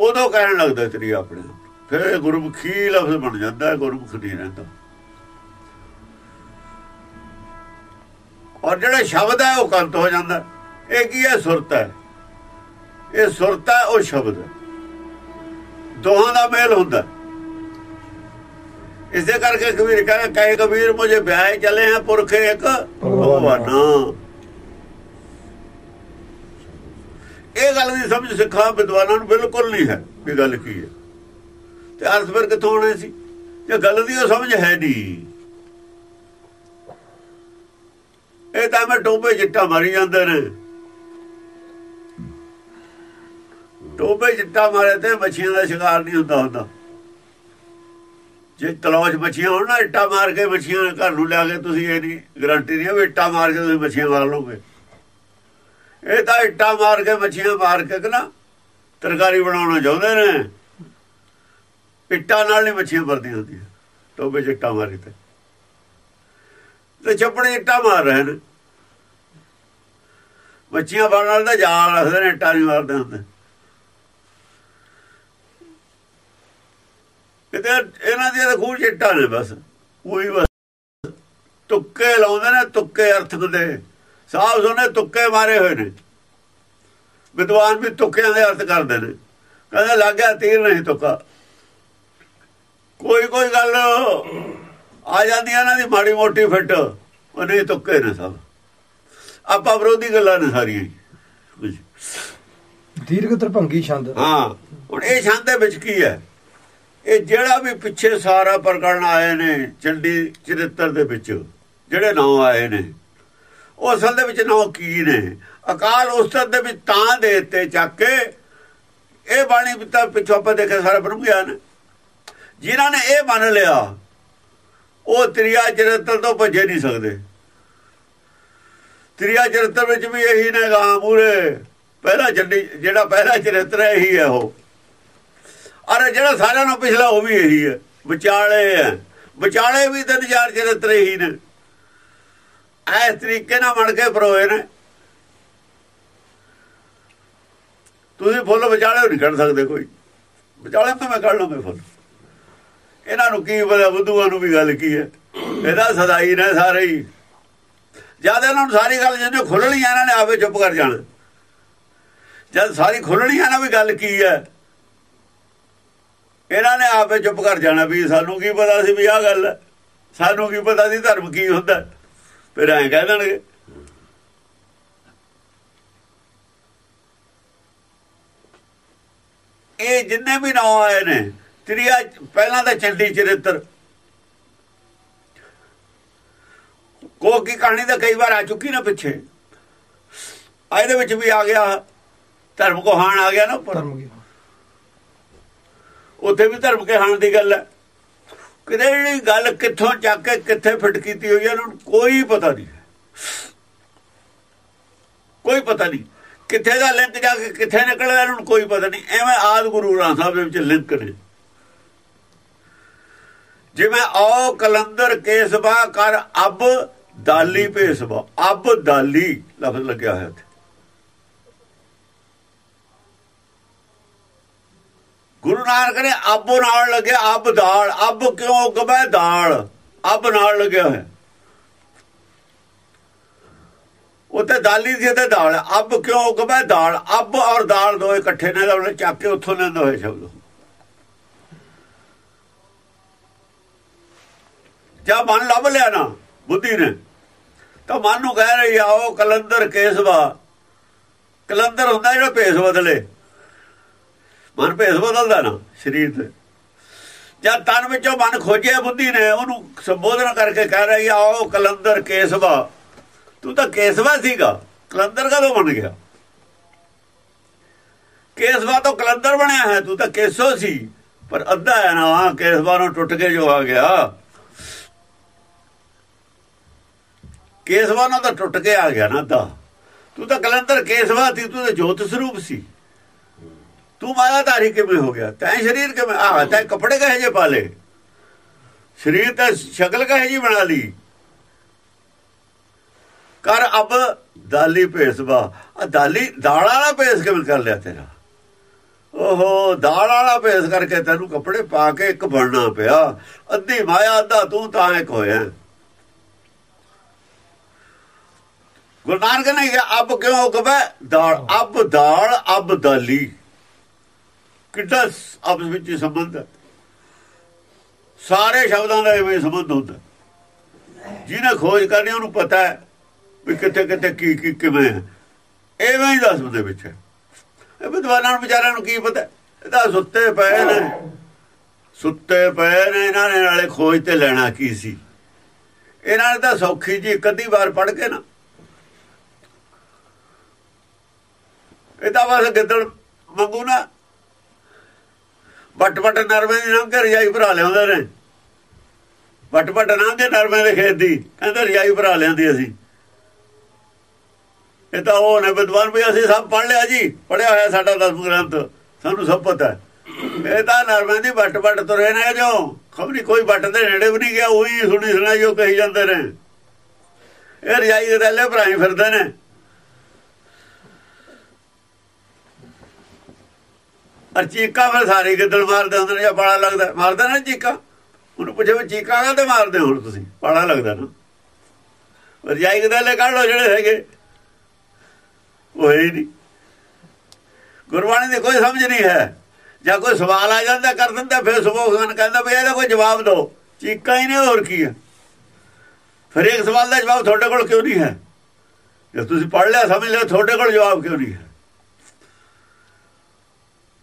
ਉਦੋਂ ਕਹਿਣ ਲੱਗਦਾ ਤ੍ਰਿਆ ਆਪਣੇ ਫਿਰ ਇਹ ਗੁਰਮੁਖੀ ਲਫ਼ਜ਼ ਬਣ ਜਾਂਦਾ ਗੁਰਮੁਖ ਨਹੀਂ ਰਹਿੰਦਾ। ਔਰ ਜਿਹੜਾ ਸ਼ਬਦ ਹੈ ਉਹ ਕੰਤ ਹੋ ਜਾਂਦਾ। ਇਹ ਕੀ ਹੈ? ਸੁਰਤ ਹੈ। ਇਹ ਸੁਰਤ ਹੈ ਉਹ ਸ਼ਬਦ ਹੈ। ਦੋਹਾਂ ਦਾ ਮੇਲ ਹੁੰਦਾ। ਇਸੇ ਕਰਕੇ ਕਬੀਰ ਕਹਿੰਦਾ ਕਹੇ ਕਬੀਰ ਮੁਝੇ ਵਿਆਹ ਚਲੇ हैं ਪੁਰਖੇ ਇੱਕ। ਭਗਵਾਨ ਇਹ ਗੱਲ ਦੀ ਸਮਝ ਸਿੱਖਾਂ, ਵਿਦਵਾਨਾਂ ਨੂੰ ਬਿਲਕੁਲ ਨਹੀਂ ਹੈ ਵੀ ਗੱਲ ਕੀ ਹੈ। ਤੇ ਅਰਥ ਫਿਰ ਕਿੱਥੋਂ ਆਉਣੇ ਸੀ? ਇਹ ਗੱਲ ਦੀ ਉਹ ਸਮਝ ਹੈ ਨਹੀਂ ਇਹ ਤਾਂ ਮੈਂ ਟੋਬੇ ਜਿੱਟਾ ਮਾਰੀ ਜਾਂਦੇ ਨੇ। ਟੋਬੇ ਜਿੱਟਾ ਮਾਰੇ ਤੇ ਮੱਛੀਆਂ ਦਾ ਸ਼ਿਕਾਰ ਨਹੀਂ ਹੁੰਦਾ ਹੁੰਦਾ। ਜੇ ਤਲਾਸ਼ ਮੱਛੀਆਂ ਹੋਣ ਨਾ ਇੱਟਾ ਮਾਰ ਕੇ ਮੱਛੀਆਂ ਘਰ ਨੂੰ ਲਿਆ ਕੇ ਤੁਸੀਂ ਇਹ ਨਹੀਂ ਗਰੰਟੀ ਨਹੀਂ ਹੈ ਇੱਟਾ ਮਾਰ ਕੇ ਤੁਸੀਂ ਮੱਛੀਆਂ ਮਾਰ ਲਓਗੇ। ਇਹ ਤਾਂ ਇੱਟਾਂ ਮਾਰ ਕੇ, ਮੱਛੀਆਂ ਮਾਰ ਕੇ ਕਿ ਨਾ ਤਰਕਾਰੀ ਬਣਾਉਣਾ ਚਾਹੁੰਦੇ ਨੇ। ਇੱਟਾਂ ਨਾਲ ਨਹੀਂ ਮੱਛੀਆਂ ਵਰਦੀਆਂ ਹੁੰਦੀਆਂ। ਟੋਬੇ ਚ ਇੱਟਾਂ ਮਾਰੀ ਤੇ। ਤੇ ਛੱਪੜੇ ਇੱਟਾਂ ਮਾਰ ਰਹੇ ਨੇ। ਮੱਛੀਆਂ ਫੜਨ ਵਾਲੇ ਤਾਂ ਜਾਲ ਰੱਖਦੇ ਨੇ, ਇੱਟਾਂ ਨਹੀਂ ਮਾਰਦੇ ਹੁੰਦੇ। ਕਿਤੇ ਇਹਨਾਂ ਦੀਆਂ ਤਾਂ ਖੂਹ ਚਿੱਟਾਂ ਨੇ ਬਸ। ਉਹੀ ਬਸ। ਤੁੱਕੇ ਲਾਉਂਦੇ ਨੇ, ਤੁੱਕੇ ਅਰਥਕ ਦੇ ਸਾਹ ਸੁਣੇ ਤੁੱਕੇ ਮਾਰੇ ਹੋਏ ਨੇ। ਵਿਦਵਾਨ ਵੀ ਤੁੱਕਿਆਂ ਦੇ ਅਰਥ ਕਰਦੇ ਨੇ। ਕਹਿੰਦੇ ਲੱਗਿਆ ਤੀਰ ਨਹੀਂ ਤੁੱਕਾ। ਕੋਈ ਕੋਈ ਗੱਲ ਆ ਜਾਂਦੀ ਇਹਨਾਂ ਦੀ ਮਾੜੀ ਮੋਟੀ ਫਿੱਟ। ਉਹ ਨਹੀਂ ਤੁੱਕੇ ਨੇ ਸਭ। ਆਪਾਂ ਵਿਰੋਧੀ ਗੱਲਾਂ ਨੇ ਸਾਰੀਆਂ ਦੀਰਘ ਤਰਭੰਗੀ ਛੰਦ। ਹਾਂ। ਹੁਣ ਇਹ ਛੰਦ ਦੇ ਵਿੱਚ ਕੀ ਹੈ? ਇਹ ਜਿਹੜਾ ਵੀ ਪਿੱਛੇ ਸਾਰਾ ਪ੍ਰਕਰਨ ਆਏ ਨੇ ਚੰਡੀ ਚਰਿੱਤਰ ਦੇ ਵਿੱਚ ਜਿਹੜੇ ਨਾਮ ਆਏ ਨੇ। ਉਹ ਅਸਲ ਦੇ ਵਿੱਚ ਨਾਮ ਕੀ ਨੇ? ਅਕਾਲ ਉਸਤਤ ਦੇ ਵਿੱਚ ਤਾਂ ਦੇ ਦਿੱਤੇ ਚੱਕ ਕੇ। ਇਹ ਬਾਣੀ ਤਾਂ ਪਿੱਛੋਂ ਆਪਾਂ ਦੇਖਿਆ ਸਾਰਾ ਬ੍ਰਹਮ ਗਿਆਨ। ਜਿਨ੍ਹਾਂ ਨੇ ਇਹ ਮੰਨ ਲਿਆ, ਉਹ ਤ੍ਰਿਆ ਚਰਿੱਤਰ ਤੋਂ ਭੱਜੇ ਨਹੀਂ ਸਕਦੇ। ਤ੍ਰਿਆ ਚਰਿੱਤਰ ਵਿੱਚ ਵੀ ਇਹੀ ਨੇ ਗਾਂ ਮੂਰੇ ਪਹਿਲਾ ਚੰਡੀ ਜਿਹੜਾ ਪਹਿਲਾ ਚਰਿੱਤਰ ਹੈ, ਇਹੀ ਹੈ ਉਹ। ਅਰੇ ਜਿਹੜਾ ਸਾਰਿਆਂ ਨੂੰ ਪਿਛਲਾ ਉਹ ਵੀ ਇਹੀ ਹੈ। ਵਿਚਾਲੇ ਹੈ। ਵਿਚਾਲੇ ਵੀ ਤਿੰਨ ਚਾਰ ਚਰਿੱਤਰ ਇਹੀ ਨੇ। ਇਸ ਤਰੀਕੇ ਨਾਲ ਮਣ ਕੇ ਪਰੋਏ ਨੇ ਤੁਸੀਂ ਫੁੱਲ ਵਿਚਾਲੇ ਨਹੀਂ ਕੱਢ ਸਕਦੇ ਕੋਈ। ਵਿਚਾਲੇ ਤਾਂ ਮੈਂ ਕੱਢ ਲਵਾਂ ਫੁੱਲ। ਇਹਨਾਂ ਨੂੰ ਕੀ ਪਤਾ, ਬੁੱਧੂਆਂ ਨੂੰ ਵੀ ਗੱਲ ਕੀ ਹੈ। ਇਹਦਾ ਸਦਾਈ ਨੇ ਸਾਰੇ ਹੀ। ਜਦ ਇਹਨਾਂ ਨੂੰ ਸਾਰੀ ਗੱਲ ਜਿਹਨੇ ਖੁੱਲਣੀ ਇਹਨਾਂ ਨੇ ਆਪੇ ਚੁੱਪ ਕਰ ਜਾਣਾ। ਜਦ ਸਾਰੀ ਖੁੱਲਣੀ ਆ ਨਾ ਵੀ ਗੱਲ ਕੀ ਹੈ? ਇਹਨਾਂ ਨੇ ਆਪੇ ਚੁੱਪ ਕਰ ਜਾਣਾ ਵੀ ਸਾਨੂੰ ਕੀ ਪਤਾ ਸੀ ਵੀ ਆਹ ਗੱਲ ਹੈ। ਸਾਨੂੰ ਕੀ ਪਤਾ ਸੀ ਧਰਮ ਕੀ ਹੁੰਦਾ ਫਿਰ ਐਂ ਕਹਿ ਦੇਣਗੇ। ਇਹ ਜਿੰਨੇ ਵੀ ਨਾਮ ਆਏ ਨੇ ਤ੍ਰਿਆ ਪਹਿਲਾਂ ਤਾਂ ਚੰਡੀ ਚਰਿੱਤਰ। ਕੋ ਕੀ ਕਹਾਣੀ ਤਾਂ ਕਈ ਵਾਰ ਆ ਚੁੱਕੀ ਨਾ ਪਿੱਛੇ। ਆ ਇਹਦੇ ਵਿੱਚ ਵੀ ਆ ਗਿਆ ਧਰਮ ਕੋ ਹਾਣ ਆ ਗਿਆ ਨਾ ਉੱਪਰ। ਉੱਥੇ ਵੀ ਧਰਮ ਕੇ ਹਾਣ ਦੀ ਗੱਲ ਹੈ। ਕਿਤੇ ਜਿਹੜੀ ਗੱਲ ਕਿੱਥੋਂ ਚੱਕ ਕੇ ਕਿੱਥੇ ਫਿੱਟ ਕੀਤੀ ਹੋਈ ਹੈ ਉਹਨਾਂ ਨੂੰ ਕੋਈ ਪਤਾ ਨਹੀਂ। ਕੋਈ ਪਤਾ ਨਹੀਂ। ਕਿੱਥੇ ਦਾ ਲਿੰਕ ਜਾ ਕੇ ਕਿੱਥੇ ਨਿਕਲਿਆ ਇਹਨਾਂ ਨੂੰ ਕੋਈ ਪਤਾ ਨਹੀਂ। ਐਵੇਂ ਆਦ ਗੁਰੂ ਗ੍ਰੰਥ ਸਾਹਿਬ ਦੇ ਵਿੱਚ ਲਿੰਕ ਨੇ। ਜਿਵੇਂ ਆਓ ਕਲੰਦਰ ਕੇਸਬਾ ਕਰ ਅਬ ਦਾਲੀ ਭੇਸਬਾ। ਅਬ ਦਾਲੀ ਲਫ਼ਜ਼ ਲੱਗਿਆ ਹੋਇਆ ਉੱਥੇ ਗੁਰੂ ਨਾਨਕ ਨੇ ਅਬ ਨਾਲ ਲੱਗਿਆ, ਅਬ ਦਾਲ। ਅਬ ਕਿਉਂ ਕਬੈ ਦਾਲ। ਅਬ ਨਾਲ ਲੱਗਿਆ ਹੋਇਆ। ਉੱਤੇ ਦਾਲੀ ਦੀ ਤੇ ਦਾਲ। ਅੱਬ ਕਿਉਂ ਕਬੈ ਦਾਲ। ਅੱਬ ਔਰ ਦਾਲ ਦੋਏ ਇਕੱਠੇ ਨੇ, ਉਹਨੇ ਚੱਕ ਕੇ ਉੱਥੋਂ ਲੈਂਦਾ ਹੋਇਆ ਸ਼ਬਦ। ਜਾਂ ਮਨ ਲੱਭ ਲਿਆ ਨਾ, ਬੁੱਧੀ ਨੇ। ਤਾਂ ਮਨ ਨੂੰ ਕਹਿ ਰਹੀ ਆਓ ਕਲੰਦਰ ਕੇਸਵਾ। ਕਲੰਦਰ ਹੁੰਦਾ ਜਿਹੜਾ ਭੇਸ ਬਦਲੇ। ਮਨ ਭੇਸ ਬਦਲਦਾ ਨਾ, ਸਰੀਰ ਤੇ। ਜਦ ਤਨ ਵਿੱਚੋਂ ਮਨ ਖੋਜਿਆ ਬੁੱਧੀ ਨੇ, ਉਹਨੂੰ ਸੰਬੋਧਨ ਕਰਕੇ ਕਹਿ ਰਹੀ ਆਓ ਕਲੰਦਰ ਕੇਸਵਾ। ਤੂੰ ਤਾਂ ਕੇਸਵਾ ਸੀਗਾ। ਕਲੰਦਰ ਕਦੋਂ ਬਣ ਗਿਆ? ਕੇਸਵਾ ਤੋਂ ਕਲੰਦਰ ਬਣਿਆ ਹੈ, ਤੂੰ ਤਾਂ ਕੇਸੋ ਸੀ। ਪਰ ਅੱਧਾ ਹੈ ਨਾ ਕੇਸਵਾ ਨੂੰ ਟੁੱਟ ਕੇ ਜੋ ਆ ਗਿਆ। ਕੇਸਵਾ ਨਾਲ ਤਾਂ ਟੁੱਟ ਕੇ ਆ ਗਿਆ ਨਾ ਅੱਧਾ। ਤੂੰ ਤਾਂ ਕਲੰਦਰ ਕੇਸਵਾ ਸੀ, ਤੂੰ ਤਾਂ ਜੋਤ ਸਰੂਪ ਸੀ। ਤੂੰ ਮਾਇਆਧਾਰੀ ਕਿਵੇਂ ਹੋ ਗਿਆ? ਤੈਂ ਸਰੀਰ ਕਿਵੇਂ ਆ ਤੈਂ ਕੱਪੜੇ ਕਹੇ ਜੇ ਪਾਲੇ ਸਰੀਰ ਤਾਂ ਸ਼ਕਲ ਕਹੇ ਜੀ ਬਣਾ ਲਈ? ਕਰ ਅਬ ਦਾਲੀ ਭੇਸਵਾ ਆ ਦਾਲੀ, ਦਾਲ ਵਾਲਾ ਭੇਸ ਕਿਵੇਂ ਕਰ ਲਿਆ ਤੇਰਾ? ਓਹੋ, ਦਾਲ ਵਾਲਾ ਭੇਸ ਕਰਕੇ ਤੈਨੂੰ ਕੱਪੜੇ ਪਾ ਕੇ ਇੱਕ ਬਣਨਾ ਪਿਆ। ਅੱਧੀ ਮਾਇਆ, ਅੱਧਾ ਤੂੰ ਤਾਂ ਇੱਕ ਹੋਇਆ। ਗੁਰੂ ਨਾਨਕ ਨੇ ਕਿਹਾ, ਅਬ ਕਿਉਂ ਕਵੇ ਦਾਲ, ਅਬ ਦਾਲ, ਅਬ ਦਾਲੀ। ਕਿੱਡਾ ਆਪਸ ਵਿੱਚ ਸੰਬੰਧ ਹੈ। ਸਾਰੇ ਸ਼ਬਦਾਂ ਦਾ ਇਵੇਂ ਸੰਬੰਧ ਹੁੰਦਾ ਜਿਹਨੇ ਖੋਜ ਕਰਨੀ, ਉਹਨੂੰ ਪਤਾ ਹੈ ਵੀ ਕਿੱਥੇ ਕਿੱਥੇ ਕੀ ਕੀ ਕਿਵੇਂ ਹੈ। ਐਵੇਂ ਹੀ ਦੱਸ ਦੇ ਵਿੱਚ ਇਹ ਵਿਦਵਾਨਾਂ ਨੂੰ, ਵਿਚਾਰਿਆਂ ਨੂੰ ਕੀ ਪਤਾ ਇਹ ਤਾਂ ਸੁੱਤੇ ਪਏ ਨੇ। ਸੁੱਤੇ ਪਏ ਨੇ, ਇਹਨਾਂ ਨੇ ਨਾਲੇ ਖੋਜ ਤੇ ਲੈਣਾ ਕੀ ਸੀ? ਇਹਨਾਂ ਨੇ ਤਾਂ ਸੌਖੀ ਜੀ ਇੱਕ ਅੱਧੀ ਵਾਰ ਪੜ ਕੇ ਨਾ। ਇਹ ਤਾਂ ਬਸ ਗਿੱਦੜ ਮੰਗੂ ਨਾ ਵੱਟ ਵੱਟ ਨਰਮੇ ਦੀ ਨੰਗ ਰਜਾਈ ਭਰਾ ਲਿਆਉਂਦੇ ਨੇ। ਵੱਟ ਵੱਟ ਨੰਗੇ ਨਰਮੇ ਦੇ ਖੇਤ ਦੀ। ਕਹਿੰਦੇ ਰਜਾਈ ਭਰਾ ਲਿਆਂਦੀ ਅਸੀਂ। ਇਹ ਤਾਂ ਉਹ ਨੇ ਵਿਦਵਾਨ ਵੀ ਅਸੀਂ ਸਭ ਪੜ ਲਿਆ ਜੀ। ਪੜਿਆ ਹੋਇਆ ਸਾਡਾ ਦਸਮ ਗ੍ਰੰਥ। ਸਾਨੂੰ ਸਭ ਪਤਾ ਇਹ ਤਾਂ ਨਰਮੇ ਦੀ ਵੱਟ ਵੱਟ ਤੁਰੇ ਨੇ ਜੋ। ਖਬਰੀ ਕੋਈ ਵੱਟ ਦੇ ਨੇੜੇ ਵੀ ਨਹੀਂ ਗਿਆ। ਉਹੀ ਸੁਣੀ ਸੁਣਾਈ ਉਹ ਕਹੀ ਜਾਂਦੇ ਨੇ। ਇਹ ਰਜਾਈ ਦੇ ਥੱਲੇ ਭਰਾਈ ਫਿਰਦੇ ਨੇ। ਪਰ ਚੀਕਾ ਫਿਰ ਸਾਰੇ ਗਿੱਦੜ ਮਾਰਦੇ ਹੁੰਦੇ ਨੇ, ਜਾਂ ਬਾਲਾ ਲੱਗਦਾ, ਮਾਰਦਾ ਨਾ ਚੀਕਾ? ਉਹਨੂੰ ਪੁੱਛੇ ਵੀ ਚੀਕਾ ਕਾਹਦੇ ਮਾਰਦੇ ਹੁਣ ਤੁਸੀਂ? ਬਾਲਾ ਲੱਗਦਾ ਨਾ। ਰਜਾਈ ਦੇ ਕੱਢ ਲੋ ਜਿਹੜੇ ਹੈਗੇ। ਉਹ ਹੈ ਹੀ ਨਹੀਂ। ਗੁਰਬਾਣੀ ਦੀ ਕੋਈ ਸਮਝ ਨਹੀਂ ਹੈ। ਜਾਂ ਕੋਈ ਸਵਾਲ ਆ ਜਾਂਦਾ, ਕਰ ਦਿੰਦਾ, ਫਿਰ ਸੁਭੋਗਨ ਕਹਿੰਦਾ ਵੀ ਇਹਦਾ ਕੋਈ ਜਵਾਬ ਦਿਓ। ਚੀਕਾ ਹੀ ਨੇ, ਹੋਰ ਕੀ ਹੈ? ਫਿਰ ਇੱਕ ਸਵਾਲ ਦਾ ਜਵਾਬ ਤੁਹਾਡੇ ਕੋਲ ਕਿਉਂ ਨਹੀਂ ਹੈ? ਜੇ ਤੁਸੀਂ ਪੜ੍ਹ ਲਿਆ, ਸਮਝ ਲਿਆ, ਤੁਹਾਡੇ ਕੋਲ ਜਵਾਬ ਕਿਉਂ ਨਹੀਂ ਹੈ?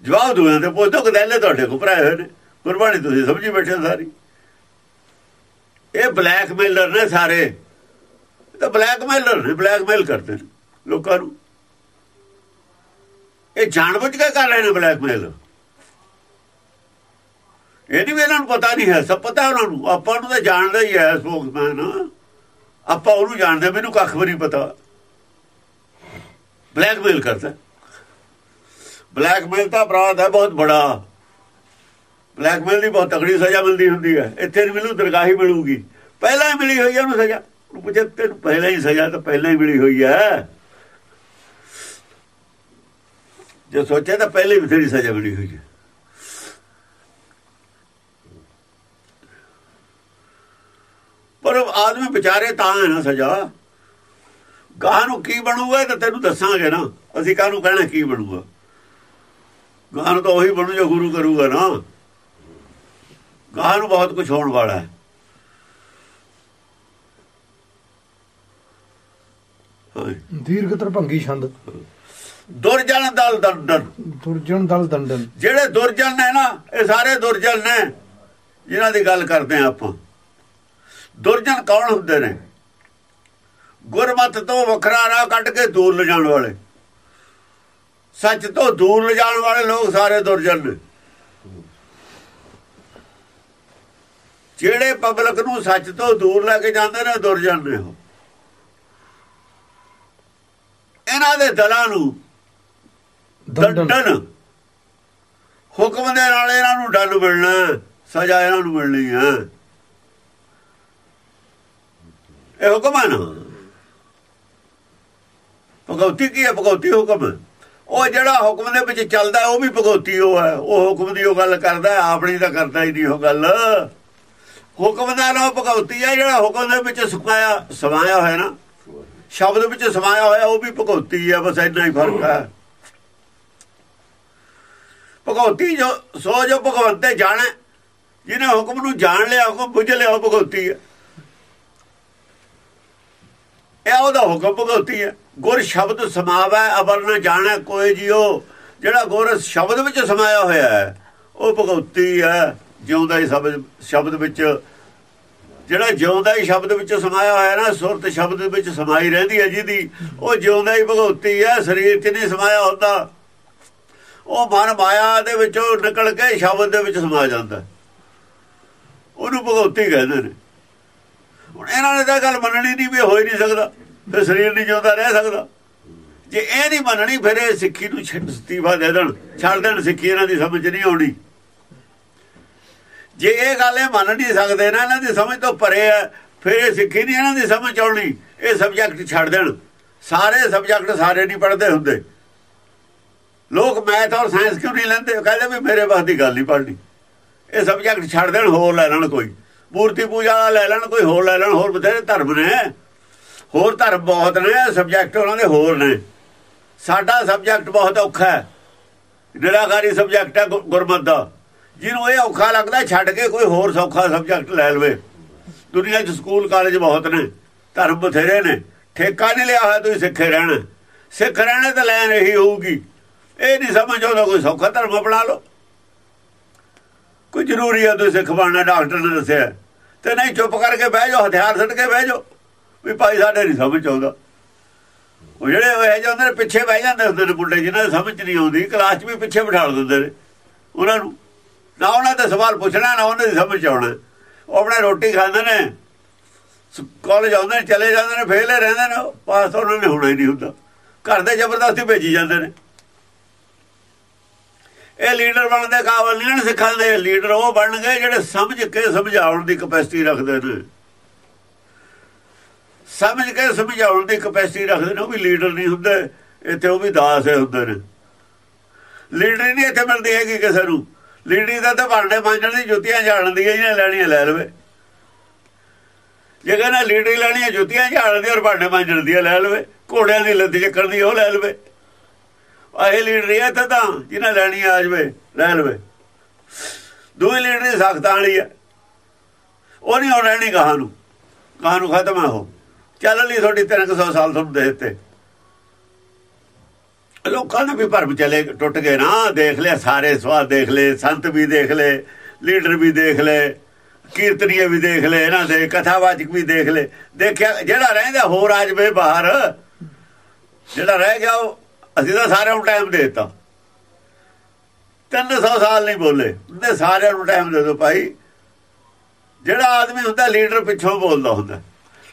ਜਵਾਬ ਦੂਆਂ ਤੇ ਪੁੱਛੋ ਕਦੈਲੇ ਤੁਹਾਡੇ ਕੋਲ ਭਰਾਏ ਹੋਏ ਨੇ। ਗੁਰਬਾਣੀ ਤੁਸੀਂ ਸਮਝੀ ਬੈਠੇ ਸਾਰੀ। ਇਹ ਬਲੈਕਮੇਲਰ ਨੇ ਸਾਰੇ। ਤਾਂ ਬਲੈਕਮੇਲਰ ਨੇ ਬਲੈਕਮੇਲ ਕਰਦੇ ਨੇ ਲੋਕਾਂ ਨੂੰ। ਇਹ ਜਾਣਬੁੱਝ ਕੇ ਕਰ ਰਹੇ ਨੇ ਬਲੈਕਮੇਲ ਇਹ ਨਹੀਂ ਵੀ ਇਹਨਾਂ ਨੂੰ ਪਤਾ ਨਹੀਂ ਹੈ, ਸਭ ਪਤਾ ਉਹਨਾਂ ਨੂੰ। ਆਪਾਂ ਨੂੰ ਤਾਂ ਜਾਣਦਾ ਹੀ ਹੈ ਸਪੋਕਸਮੈਨ ਆਪਾਂ ਉਹਨੂੰ ਜਾਣਦੇ ਮੈਨੂੰ ਕੱਖ ਵੀ ਨਹੀਂ ਪਤਾ। ਬਲੈਕਮੇਲ ਕਰਦਾ। ਬਲੈਕਮੇਲ ਤਾਂ ਅਪਰਾਧ ਹੈ, ਬਹੁਤ ਬੜਾ। ਬਲੈਕਮੇਲ ਦੀ ਬਹੁਤ ਤਕੜੀ ਸਜ਼ਾ ਮਿਲਦੀ ਹੁੰਦੀ ਹੈ। ਇੱਥੇ ਨਹੀਂ ਮਿਲੂ, ਦਰਗਾਹੀ ਮਿਲੂਗੀ। ਪਹਿਲਾਂ ਹੀ ਮਿਲੀ ਹੋਈ ਹੈ ਉਹਨੂੰ ਸਜ਼ਾ। ਉਹ ਪੁੱਛੇ ਤੈਨੂੰ ਪਹਿਲਾਂ ਹੀ ਸਜ਼ਾ ਤਾਂ ਪਹਿਲਾਂ ਹੀ ਮਿਲੀ ਹੋਈ ਹੈ। ਜੇ ਸੋਚਿਆ ਤਾਂ ਪਹਿਲੇ ਵੀ ਤੇਰੀ ਸਜ਼ਾ ਮਿਲੀ ਹੋਈ ਹੈ। ਪਰ ਆਦਮੀ ਵਿਚਾਰੇ ਤਾਂ ਹੈ ਨਾ ਸਜ਼ਾ। ਗਾਹ ਨੂੰ ਕੀ ਬਣੂਗਾ ਤਾਂ ਤੈਨੂੰ ਦੱਸਾਂਗੇ ਨਾ। ਅਸੀਂ ਕਾਹਨੂੰ ਕਹਿਣਾ ਕੀ ਬਣੂਗਾ? ਗਾਹ ਨੂੰ ਤਾਂ ਉਹੀ ਬਣੂ ਜੋ ਗੁਰੂ ਕਰੂਗਾ ਨਾ। ਗਾਹ ਨੂੰ ਬਹੁਤ ਕੁਝ ਹੋਣ ਵਾਲਾ ਹੈ। ਦੀਰਘ ਤਰਭੰਗੀ ਛੰਦ। ਦੁਰਜਨ ਦਲ ਦੰਡਨ। ਦੁਰਜਨ ਦਲ ਦੰਡਨ। ਜਿਹੜੇ ਦੁਰਜਨ ਨੇ ਨਾ ਇਹ ਸਾਰੇ ਦੁਰਜਨ ਨੇ ਜਿਨ੍ਹਾਂ ਦੀ ਗੱਲ ਕਰਦੇ ਆ ਆਪਾਂ। ਦੁਰਜਨ ਕੌਣ ਹੁੰਦੇ ਨੇ? ਗੁਰਮਤ ਤੋਂ ਵੱਖਰਾ ਰਾਹ ਕੱਢ ਕੇ ਦੂਰ ਲਿਜਾਣ ਵਾਲੇ। ਸੱਚ ਤੋਂ ਦੂਰ ਲਿਜਾਣ ਵਾਲੇ ਲੋਕ ਸਾਰੇ ਦੁਰਜਨ ਨੇ। ਜਿਹੜੇ ਪਬਲਿਕ ਨੂੰ ਸੱਚ ਤੋਂ ਦੂਰ ਲੈ ਕੇ ਜਾਂਦੇ ਨੇ ਦੁਰਜਨ ਨੇ ਉਹ। ਇਹਨਾਂ ਦੇ ਦਲਾਂ ਨੂੰ ਦੰਡਨ। ਹੁਕਮ ਦੇ ਨਾਲ ਇਹਨਾਂ ਨੂੰ ਡੰਡ ਮਿਲਣਾ ਸਜ਼ਾ ਇਹਨਾਂ ਨੂੰ ਮਿਲਣੀ ਹੈ ਇਹ ਹੁਕਮ ਹੈ ਨਾ। ਭਗਉਤੀ ਕੀ ਹੈ? ਭਗਉਤੀ ਹੁਕਮ। ਹੈ ਉਹ ਜਿਹੜਾ ਹੁਕਮ ਦੇ ਵਿੱਚ ਚੱਲਦਾ, ਉਹ ਵੀ ਭਗਉਤੀ ਉਹ ਹੈ। ਉਹ ਹੁਕਮ ਦੀ ਉਹ ਗੱਲ ਕਰਦਾ ਆਪਣੀ ਤਾਂ ਕਰਦਾ ਹੀ ਨਹੀਂ ਉਹ ਗੱਲ। ਹੁਕਮ ਦਾ ਨਾਮ ਭਗਉਤੀ ਹੈ, ਜਿਹੜਾ ਹੁਕਮ ਦੇ ਵਿੱਚ ਸੁਖਾਇਆ ਸਮਾਇਆ ਹੋਇਆ ਨਾ। ਸ਼ਬਦ ਵਿੱਚ ਸਮਾਇਆ ਹੋਇਆ, ਉਹ ਵੀ ਭਗਉਤੀ ਹੈ, ਬਸ ਇੰਨਾ ਹੀ ਫ਼ਰਕ ਹੈ। ਭਗਉਤੀ ਜੋ ਸੋ ਜੋ ਭਗਵੰਤੇ ਜਾਣੇ, ਜਿਹਨੇ ਹੁਕਮ ਨੂੰ ਜਾਣ ਲਿਆ, ਹੁਕਮ ਬੁੱਝ ਲਿਆ, ਉਹ ਭਗਉਤੀ ਹੈ। ਇਹ ਉਹਦਾ ਹੁਕਮ ਭਗਉਤੀ ਹੈ। ਗੁਰ ਸ਼ਬਦ ਸਮਾਵੈ ਅਵਰ ਨ ਜਾਣੈ ਕੋਈ ਜਿਉ ਜਿਹੜਾ ਗੁਰ ਸ਼ਬਦ ਵਿੱਚ ਸਮਾਇਆ ਹੋਇਆ ਹੈ, ਉਹ ਭਗਉਤੀ ਹੈ, ਜਿਉਂਦਾ ਹੀ ਸ਼ਬਦ ਸ਼ਬਦ ਵਿੱਚ। ਜਿਹੜਾ ਜਿਉਂਦਾ ਹੀ ਸ਼ਬਦ ਵਿੱਚ ਸਮਾਇਆ ਹੋਇਆ ਨਾ, ਸੁਰਤ ਸ਼ਬਦ ਵਿੱਚ ਸਮਾਈ ਰਹਿੰਦੀ ਹੈ ਜਿਹਦੀ, ਉਹ ਜਿਉਂਦਾ ਹੀ ਭਗਉਤੀ ਹੈ, ਸਰੀਰ 'ਚ ਨਹੀਂ ਸਮਾਇਆ ਹੁੰਦਾ। ਉਹ ਮਨ ਮਾਇਆ ਦੇ ਵਿੱਚੋਂ ਨਿਕਲ ਕੇ ਸ਼ਬਦ ਦੇ ਵਿੱਚ ਸਮਾ ਜਾਂਦਾ। ਉਹਨੂੰ ਭਗਉਤੀ ਕਹਿੰਦੇ ਨੇ। ਹੁਣ ਇਹਨਾਂ ਨੇ ਤਾਂ ਗੱਲ ਮੰਨਣੀ ਨਹੀਂ ਵੀ ਹੋ ਹੀ ਨਹੀਂ ਸਕਦਾ। ਤੇ ਸਰੀਰ ਨਹੀਂ ਜਿਉਂਦਾ ਰਹਿ ਸਕਦਾ। ਜੇ ਇਹ ਨਹੀਂ ਮੰਨਣੀ, ਫਿਰ ਇਹ ਸਿੱਖੀ ਨੂੰ ਛੱਡ ਦੇ ਦੇਣ, ਛੱਡ ਦੇਣ ਸਿੱਖੀ, ਇਹਨਾਂ ਦੀ ਸਮਝ ਨਹੀਂ ਆਉਣੀ ਜੇ ਇਹ ਗੱਲ ਇਹ ਮੰਨ ਨਹੀਂ ਸਕਦੇ ਨਾ, ਇਹਨਾਂ ਦੀ ਸਮਝ ਤੋਂ ਪਰੇ ਹੈ, ਫਿਰ ਇਹ ਸਿੱਖੀ ਨਹੀਂ ਇਹਨਾਂ ਦੀ ਸਮਝ ਆਉਣੀ। ਇਹ ਸਬਜੈਕਟ ਛੱਡ ਦੇਣ। ਸਾਰੇ ਸਬਜੈਕਟ ਸਾਰੇ ਨਹੀਂ ਪੜ੍ਹਦੇ ਹੁੰਦੇ। ਲੋਕ ਮੈਥ ਔਰ ਸਾਇੰਸ ਕਿਉਂ ਨਹੀਂ ਲੈਂਦੇ? ਕਹਿੰਦੇ ਵੀ ਮੇਰੇ ਬਸ ਦੀ ਗੱਲ ਨਹੀਂ ਪੜ੍ਹਨੀ। ਇਹ ਸਬਜੈਕਟ ਛੱਡ ਦੇਣ, ਹੋਰ ਲੈ ਲੈਣ ਕੋਈ। ਮੂਰਤੀ ਪੂਜਾ ਲੈ ਲੈਣ, ਕੋਈ ਹੋਰ ਲੈ ਲੈਣ, ਹੋਰ ਬਥੇਰੇ ਧਰਮ ਨੇ। ਹੋਰ ਧਰਮ ਬਹੁਤ ਨੇ ਸਬਜੈਕਟ ਉਹਨਾਂ ਦੇ ਹੋਰ ਨੇ। ਸਾਡਾ ਸਬਜੈਕਟ ਬਹੁਤ ਔਖਾ ਹੈ। ਨਿਰਾਕਾਰੀ ਸਬਜੈਕਟ ਹੈ ਗੁਰਮਤ ਦਾ। ਜਿਹਨੂੰ ਇਹ ਔਖਾ ਲੱਗਦਾ, ਛੱਡ ਕੇ ਕੋਈ ਹੋਰ ਸੌਖਾ ਸਬਜੈਕਟ ਲੈ ਲਵੇ। ਦੁਨੀਆ 'ਚ ਸਕੂਲ ਕਾਲਜ ਬਹੁਤ ਨੇ। ਧਰਮ ਬਥੇਰੇ ਨੇ। ਠੇਕਾ ਨਹੀਂ ਲਿਆ ਹੋਇਆ, ਤੁਸੀਂ ਸਿੱਖੇ ਰਹਿਣਾ। ਸਿੱਖ ਰਹਿਣਾ ਤਾਂ ਲੈਣ ਇਹੀ ਹੋਊਗੀ। ਇਹ ਨਹੀਂ ਸਮਝ ਆਉਂਦਾ ਕੋਈ ਸੌਖਾ ਧਰਮ ਅਪਣਾ ਲਓ। ਕੋਈ ਜ਼ਰੂਰੀ ਹੈ ਤੁਸੀਂ ਸਿੱਖ ਬਣਨਾ, ਡਾਕਟਰ ਨੇ ਦੱਸਿਆ। ਤੇ ਨਹੀਂ ਚੁੱਪ ਕਰਕੇ ਬਹਿ ਜਾਓ, ਹਥਿਆਰ ਸੱਟ ਕੇ ਬਹਿ ਜਾਓ। ਵੀ ਭਾਈ ਸਾਡੇ ਨਹੀਂ ਸਮਝ ਆਉਂਦਾ। ਉਹ ਜਿਹੜੇ ਉਹ ਜਾਂਦੇ ਨੇ, ਪਿੱਛੇ ਬਹਿ ਜਾਂਦੇ ਹੁੰਦੇ ਨੇ ਮੁੰਡੇ ਜਿਨ੍ਹਾਂ ਦੀ ਸਮਝ ਨਹੀਂ ਆਉਂਦੀ, ਕਲਾਸ 'ਚ ਵੀ ਪਿੱਛੇ ਬਿਠਾ ਦਿੰਦੇ ਨੇ ਉਹਨਾਂ ਨੂੰ। ਨਾ ਉਹਨਾਂ ਦੇ ਸਵਾਲ ਪੁੱਛਣਾ, ਨਾ ਉਹਨਾਂ ਦੀ ਸਮਝ ਆਉਣਾ। ਉਹ ਆਪਣੇ ਰੋਟੀ ਖਾਂਦੇ ਨੇ ਕਾਲਜ ਆਉਂਦੇ ਨੇ, ਚਲੇ ਜਾਂਦੇ ਨੇ ਫੇਲ ਰਹਿੰਦੇ ਨੇ ਪਾਸ ਉਹਨਾਂ ਨੇ ਹੋਣਾ ਹੀ ਨਹੀਂ ਹੁੰਦਾ। ਘਰ ਦੇ ਜ਼ਬਰਦਸਤੀ ਭੇਜੀ ਜਾਂਦੇ ਨੇ। ਇਹ ਲੀਡਰ ਬਣਨ ਦੇ ਕਾਬਲ ਨਹੀਂ ਸਿੱਖਾਂ ਦੇ ਲੀਡਰ ਉਹ ਬਣਨਗੇ ਜਿਹੜੇ ਸਮਝ ਕੇ ਸਮਝਾਉਣ ਦੀ ਕਪੈਸਿਟੀ ਰੱਖਦੇ ਨੇ। ਸਮਝ ਕੇ ਸਮਝਾਉਣ ਦੀ ਕਪੈਸਿਟੀ ਰੱਖਦੇ ਨੇ, ਉਹ ਵੀ ਲੀਡਰ ਨਹੀਂ ਹੁੰਦੇ, ਇੱਥੇ ਉਹ ਵੀ ਦਾਸ ਹੁੰਦੇ ਨੇ। ਲੀਡਰ ਨਹੀਂ ਇੱਥੇ ਮਿਲਦੀ ਹੈਗੀ ਕਿਸੇ ਨੂੰ। ਲੀਡਰੀ ਦਾ ਤਾਂ ਭਾਂਡੇ ਮਾਂਜਣ ਦੀ ਜੁੱਤੀਆਂ ਝਾੜਨ ਦੀ ਇਹਨੇ ਲੈਣੀਆਂ ਲੈ ਲਵੇ। ਜੇ ਕਹਿੰਦਾ ਲੀਡਰੀ ਲੈਣੀਆਂ ਜੁੱਤੀਆਂ ਝਾੜਨ ਦੀ ਔਰ ਭਾਂਡੇ ਮਾਂਜਣ ਦੀ ਲੈ ਲਵੇ, ਘੋੜਿਆਂ ਦੀ ਲੱਦੀ ਚੱਕਣ ਦੀ ਉਹ ਲੈ ਲਵੇ। ਆਹੇ ਲੀਡਰੀ ਹੈ ਤਾਂ, ਜਿਹਨਾਂ ਲੈਣੀ ਆ ਜਵੇ, ਲੈ ਲਵੇ। ਦੂਈ ਲੀਡਰੀ ਸਖਤਾਂ ਵਾਲੀ ਹੈ ਉਹ ਨਹੀਂ ਉਹ ਰਹਿਣੀ ਕਹਾਂ ਨੂੰ। ਕਹਾਂ ਨੂੰ ਖਤਮ ਹੈ ਉਹ। ਚੱਲ ਲਈ ਤੁਹਾਡੀ 300 ਸਾਲ ਤੁਹਾਨੂੰ ਦੇ ਦਿੱਤੇ। ਲੋਕਾਂ ਨੇ ਵੀ ਭਰਮ ਚਲੇ, ਟੁੱਟ ਗਏ ਨਾ। ਦੇਖ ਲਿਆ, ਸਾਰੇ ਸਵਾਦ ਦੇਖ ਲਏ, ਸੰਤ ਵੀ ਦੇਖ ਲਏ, ਲੀਡਰ ਵੀ ਦੇਖ ਲਏ, ਕੀਰਤਨੀਏ ਵੀ ਦੇਖ ਲਏ, ਇਹਨਾਂ ਦੇ ਕਥਾਵਾਚਕ ਵੀ ਦੇਖ ਲਏ। ਦੇਖਿਆ, ਜਿਹੜਾ ਰਹਿੰਦਾ ਹੋਰ ਆ ਜਵੇ ਬਾਹਰ। ਜਿਹੜਾ ਰਹਿ ਗਿਆ ਉਹ, ਅਸੀਂ ਤਾਂ ਸਾਰਿਆਂ ਨੂੰ ਟਾਈਮ ਦੇ ਦਿੱਤਾ। 300 ਸਾਲ ਨਹੀਂ ਬੋਲੇ। ਉਹਨੇ ਸਾਰਿਆਂ ਨੂੰ ਟਾਈਮ ਦੇ ਦਿਓ ਭਾਈ। ਜਿਹੜਾ ਆਦਮੀ ਹੁੰਦਾ, ਲੀਡਰ ਪਿੱਛੋਂ ਬੋਲਦਾ ਹੁੰਦਾ।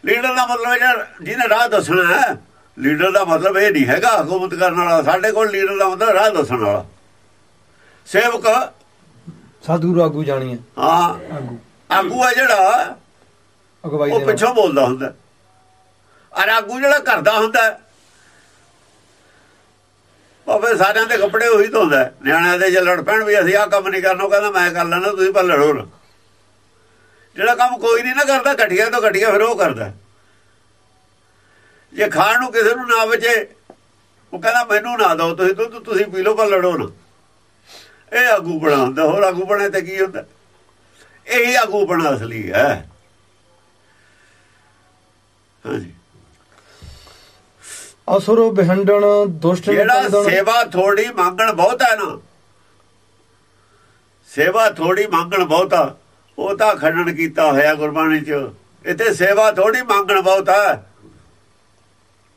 ਲੀਡਰ ਦਾ ਮਤਲਬ ਜਿਹੜਾ ਜਿਹਨੇ ਰਾਹ ਦੱਸਣਾ ਹੈ ਲੀਡਰ ਦਾ ਮਤਲਬ ਇਹ ਨਹੀਂ ਹੈਗਾ ਹਕੂਮਤ ਕਰਨ ਵਾਲਾ। ਸਾਡੇ ਕੋਲ ਲੀਡਰ ਦਾ ਮਤਲਬ ਰਾਹ ਦੱਸਣ ਵਾਲਾ। ਸੇਵਕ ਸਾਧੂ ਆਗੂ ਜਾਣੀ ਹੈ। ਹਾਂ ਆਗੂ। ਆਗੂ ਆ ਜਿਹੜਾ ਅਗਵਾਈ ਉਹ ਪਿੱਛੋਂ ਬੋਲਦਾ ਹੁੰਦਾ ਅਰ ਆਗੂ ਜਿਹੜਾ ਕਰਦਾ ਹੁੰਦਾ ਭਾਵੇਂ ਸਾਰਿਆਂ ਦੇ ਕੱਪੜੇ ਉਹੀ ਧੋਂਦਾ ਨਿਆਣਿਆਂ ਦੇ ਜੇ ਲੜ ਪੈਣ ਵੀ ਅਸੀਂ ਆਹ ਕੰਮ ਨਹੀਂ ਕਰਨਾ ਕਹਿੰਦਾ ਮੈਂ ਕਰ ਲੈਣਾ ਤੁਸੀਂ ਪਰ ਲੜੋ ਨਾ। ਜਿਹੜਾ ਕੰਮ ਕੋਈ ਨਹੀਂ ਨਾ ਕਰਦਾ ਘਟੀਆ ਤੋਂ ਘਟੀਆ ਫਿਰ ਉਹ ਕਰਦਾ। ਜੇ ਖਾਣ ਨੂੰ ਕਿਸੇ ਨੂੰ ਨਾ ਬਚੇ ਉਹ ਕਹਿੰਦਾ ਮੈਨੂੰ ਨਾ ਦਿਓ ਤੁਸੀਂ ਦੁੱਧ ਤੁਸੀਂ ਪੀ ਲਓ ਪਰ ਲੜੋ ਨਾ। ਇਹ ਆਗੂ ਬਣਾ ਹੁੰਦਾ। ਹੋਰ ਆਗੂ ਬਣੇ ਤੇ ਕੀ ਹੁੰਦਾ? ਇਹ ਆਗੂ ਬਣਾ ਅਸਲੀ ਹੈ। ਹਾਂਜੀ। ਅਸੁਰ ਬਿਹੰਡਣ ਦੁਸ਼ਟ ਜਿਹੜਾ ਸੇਵਾ ਥੋੜੀ ਮੰਗਣ ਬਹੁਤ ਹੈ ਨਾ। ਸੇਵਾ ਥੋੜੀ ਮੰਗਣ ਬਹੁਤਾ। ਉਹ ਤਾਂ ਖੰਡਨ ਕੀਤਾ ਹੋਇਆ ਗੁਰਬਾਣੀ ਚ। ਇੱਥੇ ਸੇਵਾ ਥੋੜੀ ਮੰਗਣ ਬਹੁਤਾ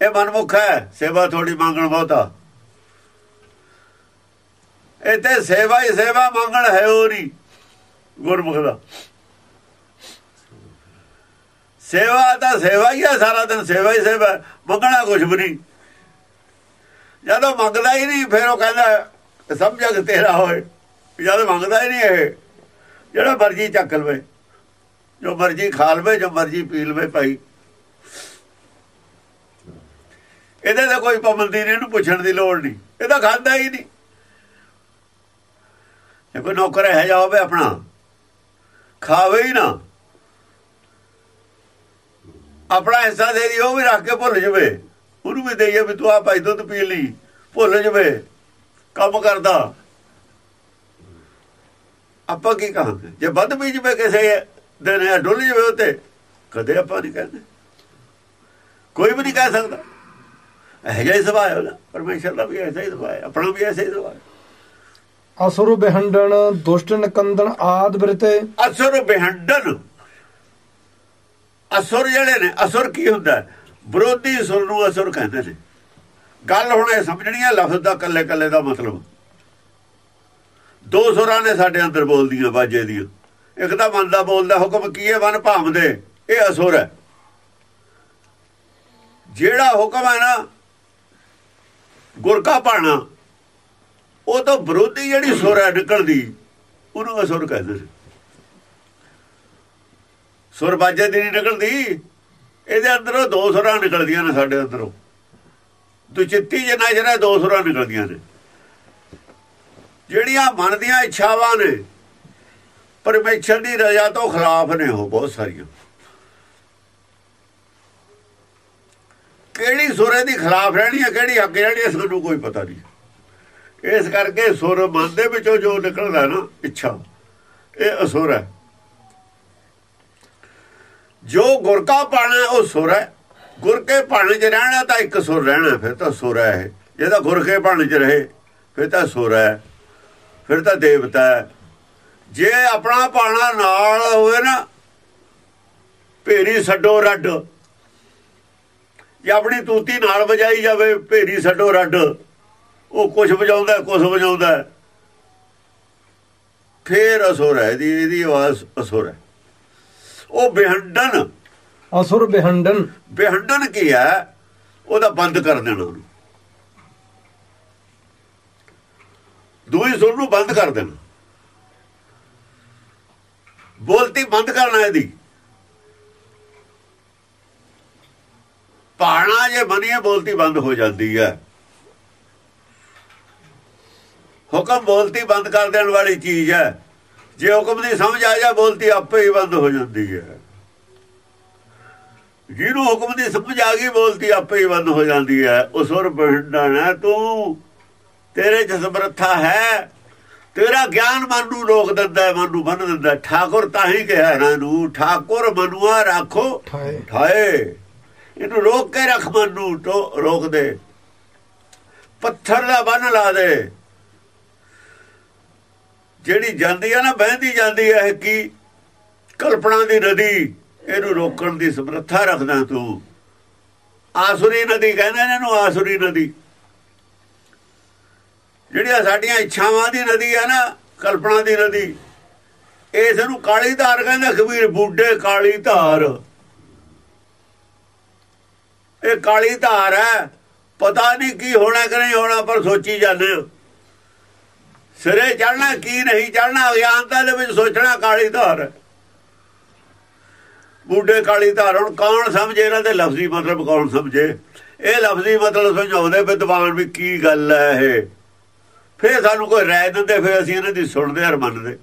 ਇਹ ਮਨਮੁਖ ਹੈ, ਸੇਵਾ ਥੋੜੀ ਮੰਗਣ ਬਹੁਤਾ ਇੱਥੇ ਸੇਵਾ ਹੀ ਸੇਵਾ ਮੰਗਣ ਹੈ ਉਹ ਗੁਰਮੁਖ ਦਾ। ਸੇਵਾ ਤਾਂ ਸੇਵਾ ਹੀ ਹੈ ਸਾਰਾ ਦਿਨ ਸੇਵਾ ਹੀ ਸੇਵਾ, ਮੰਗਣਾ ਕੁਝ ਵੀ ਨਹੀਂ। ਜਦੋਂ ਮੰਗਦਾ ਹੀ ਨਹੀਂ, ਫਿਰ ਉਹ ਕਹਿੰਦਾ ਸਮਝਾ ਕਿ ਤੇਰਾ ਹੋਏ ਜਦ ਮੰਗਦਾ ਹੀ ਨਹੀਂ ਇਹ। ਜਿਹੜਾ ਮਰਜ਼ੀ ਚੱਕ ਲਵੇ। ਜੋ ਮਰਜ਼ੀ ਖਾ ਲਵੇ, ਜੋ ਮਰਜ਼ੀ ਪੀ ਲਵੇ ਭਾਈ। ਇਹਦੇ ਤੇ ਕੋਈ ਪਾਬੰਦੀ ਨਹੀਂ ਇਹਨੂੰ ਪੁੱਛਣ ਦੀ ਲੋੜ ਨਹੀਂ ਇਹ ਤਾਂ ਖਾਂਦਾ ਹੀ ਨਹੀਂ ਜੇ ਕੋਈ ਨੌਕਰ ਹੈ ਜਾ ਹੋਵੇ ਆਪਣਾ, ਖਾਵੇ ਹੀ ਨਾ। ਆਪਣਾ ਹਿੱਸਾ ਦੇ ਦੀ, ਉਹ ਵੀ ਰੱਖ ਕੇ ਭੁੱਲ ਜਵੇ। ਉਹਨੂੰ ਵੀ ਦੇਈਏ ਵੀ ਤੂੰ ਆ ਭਾਈ ਦੁੱਧ ਪੀ ਲਈ, ਭੁੱਲ ਜਵੇ। ਕੰਮ ਕਰਦਾ। ਆਪਾਂ ਕੀ ਕਹਾਂਗੇ ਜੇ ਵੱਧ ਪੀ ਜਵੇ ਕਿਸੇ ਦੇ ਨੇ ਡੁੱਲ ਜਵੇ ਉਤੇ ਕਦੇ ਆਪਾਂ ਨਹੀਂ ਕਹਿੰਦੇ। ਕੋਈ ਵੀ ਨਹੀਂ ਕਹਿ ਸਕਦਾ। ਇਹ ਜਿਹਾ ਸੁਭਾਅ ਹੈ ਉਹਦਾ। ਪਰਮੇਸ਼ਰ ਦਾ ਵੀ ਐਸਾ ਹੀ ਸੁਭਾਅ ਹੈ ਆਪਣਾ ਵੀ ਐਸਾ ਹੀ ਸੁਭਾਅ ਹੈ। ਅਸੁਰ ਬਿਹੰਡਣ ਦੁਸ਼ਟ ਨਿਕੰਦਣ ਆਦ ਬਿਰਤੇ। ਅਸੁਰ ਬਿਹੰਡਨ ਅਸੁਰ ਜਿਹੜੇ ਨੇ ਅਸੁਰ ਕੀ ਹੁੰਦਾ? ਵਿਰੋਧੀ ਸੁਰ ਨੂੰ ਅਸੁਰ ਕਹਿੰਦੇ ਨੇ। ਗੱਲ ਹੁਣ ਇਹ ਸਮਝਣੀ ਹੈ ਲਫ਼ਜ਼ ਦਾ ਕੱਲੇ ਕੱਲੇ ਦਾ ਮਤਲਬ। ਦੋ ਸੁਰਾਂ ਨੇ ਸਾਡੇ ਅੰਦਰ ਬੋਲਦੀਆਂ ਬਾਜੇ ਦੀਆਂ। ਇੱਕ ਤਾਂ ਮਨ ਦਾ ਬੋਲਦਾ ਹੁਕਮ ਕੀ ਹੈ? ਮਨ ਭਾਵਦੇ, ਇਹ ਅਸੁਰ ਹੈ। ਜਿਹੜਾ ਹੁਕਮ ਹੈ ਨਾ ਗੁਰ ਕਾ ਭਾਣਾ ਉਹ ਤਾਂ ਵਿਰੋਧੀ ਜਿਹੜੀ ਸੁਰ ਹੈ ਨਿਕਲਦੀ, ਉਹਨੂੰ ਅਸੁਰ ਕਹਿੰਦੇ ਨੇ। ਸੁਰ ਬਾਜੇ ਦੀ ਨਹੀਂ ਨਿਕਲਦੀ, ਇਹਦੇ ਅੰਦਰੋਂ ਦੋ ਸੁਰਾਂ ਨਿਕਲਦੀਆਂ ਨੇ ਸਾਡੇ ਅੰਦਰੋਂ। ਦੁਚਿੱਤੀ ਜੇ ਨਜ਼ਰ ਦੋ ਸੁਰਾਂ ਨਿਕਲਦੀਆਂ ਨੇ। ਜਿਹੜੀਆਂ ਮਨ ਦੀਆਂ ਇੱਛਾਵਾਂ ਨੇ, ਪਰਮੇਸ਼ਰ ਦੀ ਰਜ਼ਾ ਤੋਂ ਖਿਲਾਫ ਨੇ ਉਹ ਬਹੁਤ ਸਾਰੀਆਂ। ਕਿਹੜੀ ਸੁਰੇ ਦੀ ਖਿਲਾਫ ਰਹਿਣੀ ਹੈ, ਕਿਹੜੀ ਅੱਗੇ ਰਹਿਣੀ ਹੈ, ਸਾਨੂੰ ਕੋਈ ਪਤਾ ਨਹੀਂ। ਇਸ ਕਰਕੇ ਸੁਰ ਮਨ ਦੇ ਵਿੱਚੋਂ ਜੋ ਨਿਕਲਦਾ ਨਾ, ਇੱਛਾ, ਇਹ ਅਸੁਰ ਹੈ। ਜੋ ਗੁਰ ਕਾ ਪਾਣਾ ਉਹ ਸੁਰ ਹੈ। ਗੁਰ ਕੇ ਪਾਣੇ 'ਚ ਰਹਿਣਾ ਤਾਂ ਇੱਕ ਸੁਰ ਰਹਿਣਾ, ਫਿਰ ਤਾਂ ਸੁਰ ਹੈ ਜੇ ਤਾਂ ਗੁਰ ਕੇ ਪਾਣੇ 'ਚ ਰਹੇ, ਫਿਰ ਤਾਂ ਸੁਰ ਹੈ। ਫਿਰ ਤਾਂ ਦੇਵਤਾ ਹੈ। ਜੇ ਆਪਣਾ ਪਾਣਾ ਨਾਲ ਹੋਵੇ ਨਾ ਭੇਰੀ ਛੱਡੋ ਰੱਡ। ਜਾਂ ਆਪਣੀ ਤੂਤੀ ਨਾਲ ਵਜਾਈ ਜਾਵੇ ਭੇਰੀ ਛੱਡੋ ਰੱਡ। ਉਹ ਕੁਝ ਵਜਾਉਂਦਾ ਕੁਝ ਵਜਾਉਂਦਾ ਫੇਰ ਅਸੁਰ ਹੈ ਇਹਦੀ ਇਹਦੀ ਆਵਾਜ਼ ਅਸੁਰ ਹੈ। ਉਹ ਬਿਹੰਡਨ ਅਸੁਰ ਬਿਹੰਡਨ ਬਿਹੰਡਨ ਕੀ ਹੈ? ਉਹਦਾ ਬੰਦ ਕਰ ਦੇਣਾ ਉਹਨੂੰ। ਦੂਜੀ ਸੁਣ ਨੂੰ ਬੰਦ ਕਰ ਦੇਣਾ। ਬੋਲਤੀ ਬੰਦ ਕਰਨਾ ਇਹਦੀ। ਪਾਣਾ ਜੇ ਬਣੀਏ ਬੋਲਤੀ ਬੰਦ ਹੋ ਜਾਂਦੀ ਹੈ। ਹੁਕਮ ਬੋਲਤੀ ਬੰਦ ਕਰ ਦੇਣ ਵਾਲੀ ਚੀਜ਼ ਹੈ। ਜੇ ਹੁਕਮ ਦੀ ਸਮਝ ਆ ਜਾ ਬੋਲਤੀ ਆਪੇ ਹੀ ਬੰਦ ਹੋ ਜਾਂਦੀ ਹੈ। ਜਿਹਨੂੰ ਹੁਕਮ ਦੀ ਸਮਝ ਆ ਗਈ, ਬੋਲਤੀ ਆਪੇ ਹੀ ਬੰਦ ਹੋ ਜਾਂਦੀ ਹੈ। ਉਸ ਸੁਰ ਬੰਡਣਾ ਤੂੰ। ਤੇਰੇ ਚ ਸਮਰੱਥਾ ਹੈ। ਤੇਰਾ ਗਿਆਨ ਮਨ ਨੂੰ ਰੋਕ ਦਿੰਦਾ ਮਨ ਨੂੰ ਬੰਨ ਦਿੰਦਾ ਠਾਕੁਰ ਤਾਂ ਹੀ ਕਿਹਾ ਨਾ ਨੂੰ ਠਾਕੁਰ ਮਨੁਆ ਰੱਖੋ। ਠਾਏ ਠਾਏ ਇਹਨੂੰ ਰੋਕ ਕੇ ਰੱਖ ਮਨ ਨੂੰ ਟੋ ਰੋਕ ਦੇ। ਪੱਥਰ ਦਾ ਬੰਨ ਲਾ ਦੇ। ਜਿਹੜੀ ਜਾਂਦੀ ਆ ਨਾ ਬਹਿੰਦੀ ਜਾਂਦੀ ਹੈ ਕੀ? ਕਲਪਨਾ ਦੀ ਨਦੀ। ਇਹਨੂੰ ਰੋਕਣ ਦੀ ਸਮਰੱਥਾ ਰੱਖਦਾ ਤੂੰ। ਆਸੁਰੀ ਨਦੀ ਕਹਿੰਦੇ ਨੇ ਇਹਨੂੰ ਆਸੁਰੀ ਨਦੀ। ਜਿਹੜੀਆਂ ਸਾਡੀਆਂ ਇੱਛਾਵਾਂ ਦੀ ਨਦੀ ਹੈ ਨਾ, ਕਲਪਨਾ ਦੀ ਨਦੀ ਇਸ ਨੂੰ ਕਾਲੀ ਧਾਰ ਕਹਿੰਦਾ, ਕਬੀਰ ਬੁੱਢੇ ਕਾਲੀ ਧਾਰ। ਇਹ ਕਾਲੀ ਧਾਰ ਹੈ, ਪਤਾ ਨਹੀਂ ਕੀ ਹੋਣਾ ਕਿ ਨਹੀਂ ਹੋਣਾ, ਪਰ ਸੋਚੀ ਜਾਂਦੇ ਹੋ। ਸਿਰੇ ਚੜਨਾ ਕੀ ਨਹੀਂ ਚੜਨਾ ਅਗਿਆਨਤਾ ਦੇ ਵਿੱਚ ਸੋਚਣਾ ਕਾਲੀ ਧਾਰ ਹੈ। ਬੁੱਢੇ ਕਾਲੀ ਧਾਰ, ਹੁਣ ਕੌਣ ਸਮਝੇ ਇਹਨਾਂ ਦੇ ਲਫ਼ਜ਼ੀ ਮਤਲਬ, ਕੌਣ ਸਮਝੇ? ਇਹ ਲਫ਼ਜ਼ੀ ਮਤਲਬ ਸਮਝਾਉਂਦੇ, ਵਿਦਵਾਨ ਵੀ ਕੀ ਗੱਲ ਹੈ ਇਹ। ਫਿਰ ਸਾਨੂੰ ਕੋਈ ਰਾਏ ਦਿੰਦੇ, ਫਿਰ ਅਸੀਂ ਇਹਨਾਂ ਦੀ ਸੁਣਦੇ ਹਰ ਮੰਨਦੇ।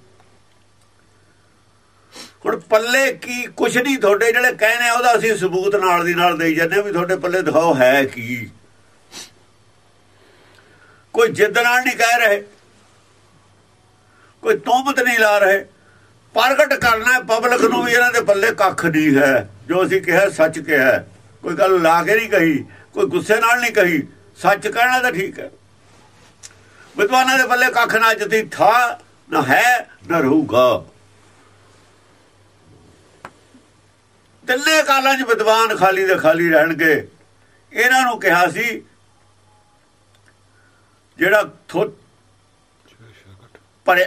ਹੁਣ ਪੱਲੇ ਕੀ, ਕੁਛ ਨਹੀਂ ਤੁਹਾਡੇ ਜਿਹੜੇ ਕਹਿੰਦੇ ਉਹਦਾ ਅਸੀਂ ਸਬੂਤ ਨਾਲ ਦੀ ਨਾਲ ਦੇਈ ਜਾਂਦੇ ਵੀ ਤੁਹਾਡੇ ਪੱਲੇ ਦਿਖਾਓ ਹੈ ਕੀ। ਕੋਈ ਜਿੱਦ ਨਾਲ ਨਹੀਂ ਕਹਿ ਰਹੇ। ਕੋਈ ਤੋਮਤ ਨਹੀਂ ਲਾ ਰਹੇ। ਪ੍ਰਗਟ ਕਰਨਾ ਪਬਲਿਕ ਨੂੰ ਵੀ ਇਹਨਾਂ ਦੇ ਪੱਲੇ ਕੱਖ ਨਹੀਂ ਹੈ, ਜੋ ਅਸੀਂ ਕਿਹਾ ਸੱਚ ਕਿਹਾ। ਕੋਈ ਗੱਲ ਲਾ ਕੇ ਨਹੀਂ ਕਹੀ, ਕੋਈ ਗੁੱਸੇ ਨਾਲ ਨਹੀਂ ਕਹੀ, ਸੱਚ ਕਹਿਣਾ ਤਾਂ ਠੀਕ ਹੈ। ਵਿਦਵਾਨਾਂ ਦੇ ਪੱਲੇ ਕੱਖ ਨਾ ਜਤੀ ਥਾ ਨਾ ਹੈ ਨਾ ਰਹੂਗਾ। ਤਿੰਨੇ ਕਾਲਾਂ 'ਚ ਵਿਦਵਾਨ ਖਾਲੀ ਦੇ ਖਾਲੀ ਰਹਿਣਗੇ। ਇਹਨਾਂ ਨੂੰ ਕਿਹਾ ਸੀ ਜਿਹੜਾ ਪਰ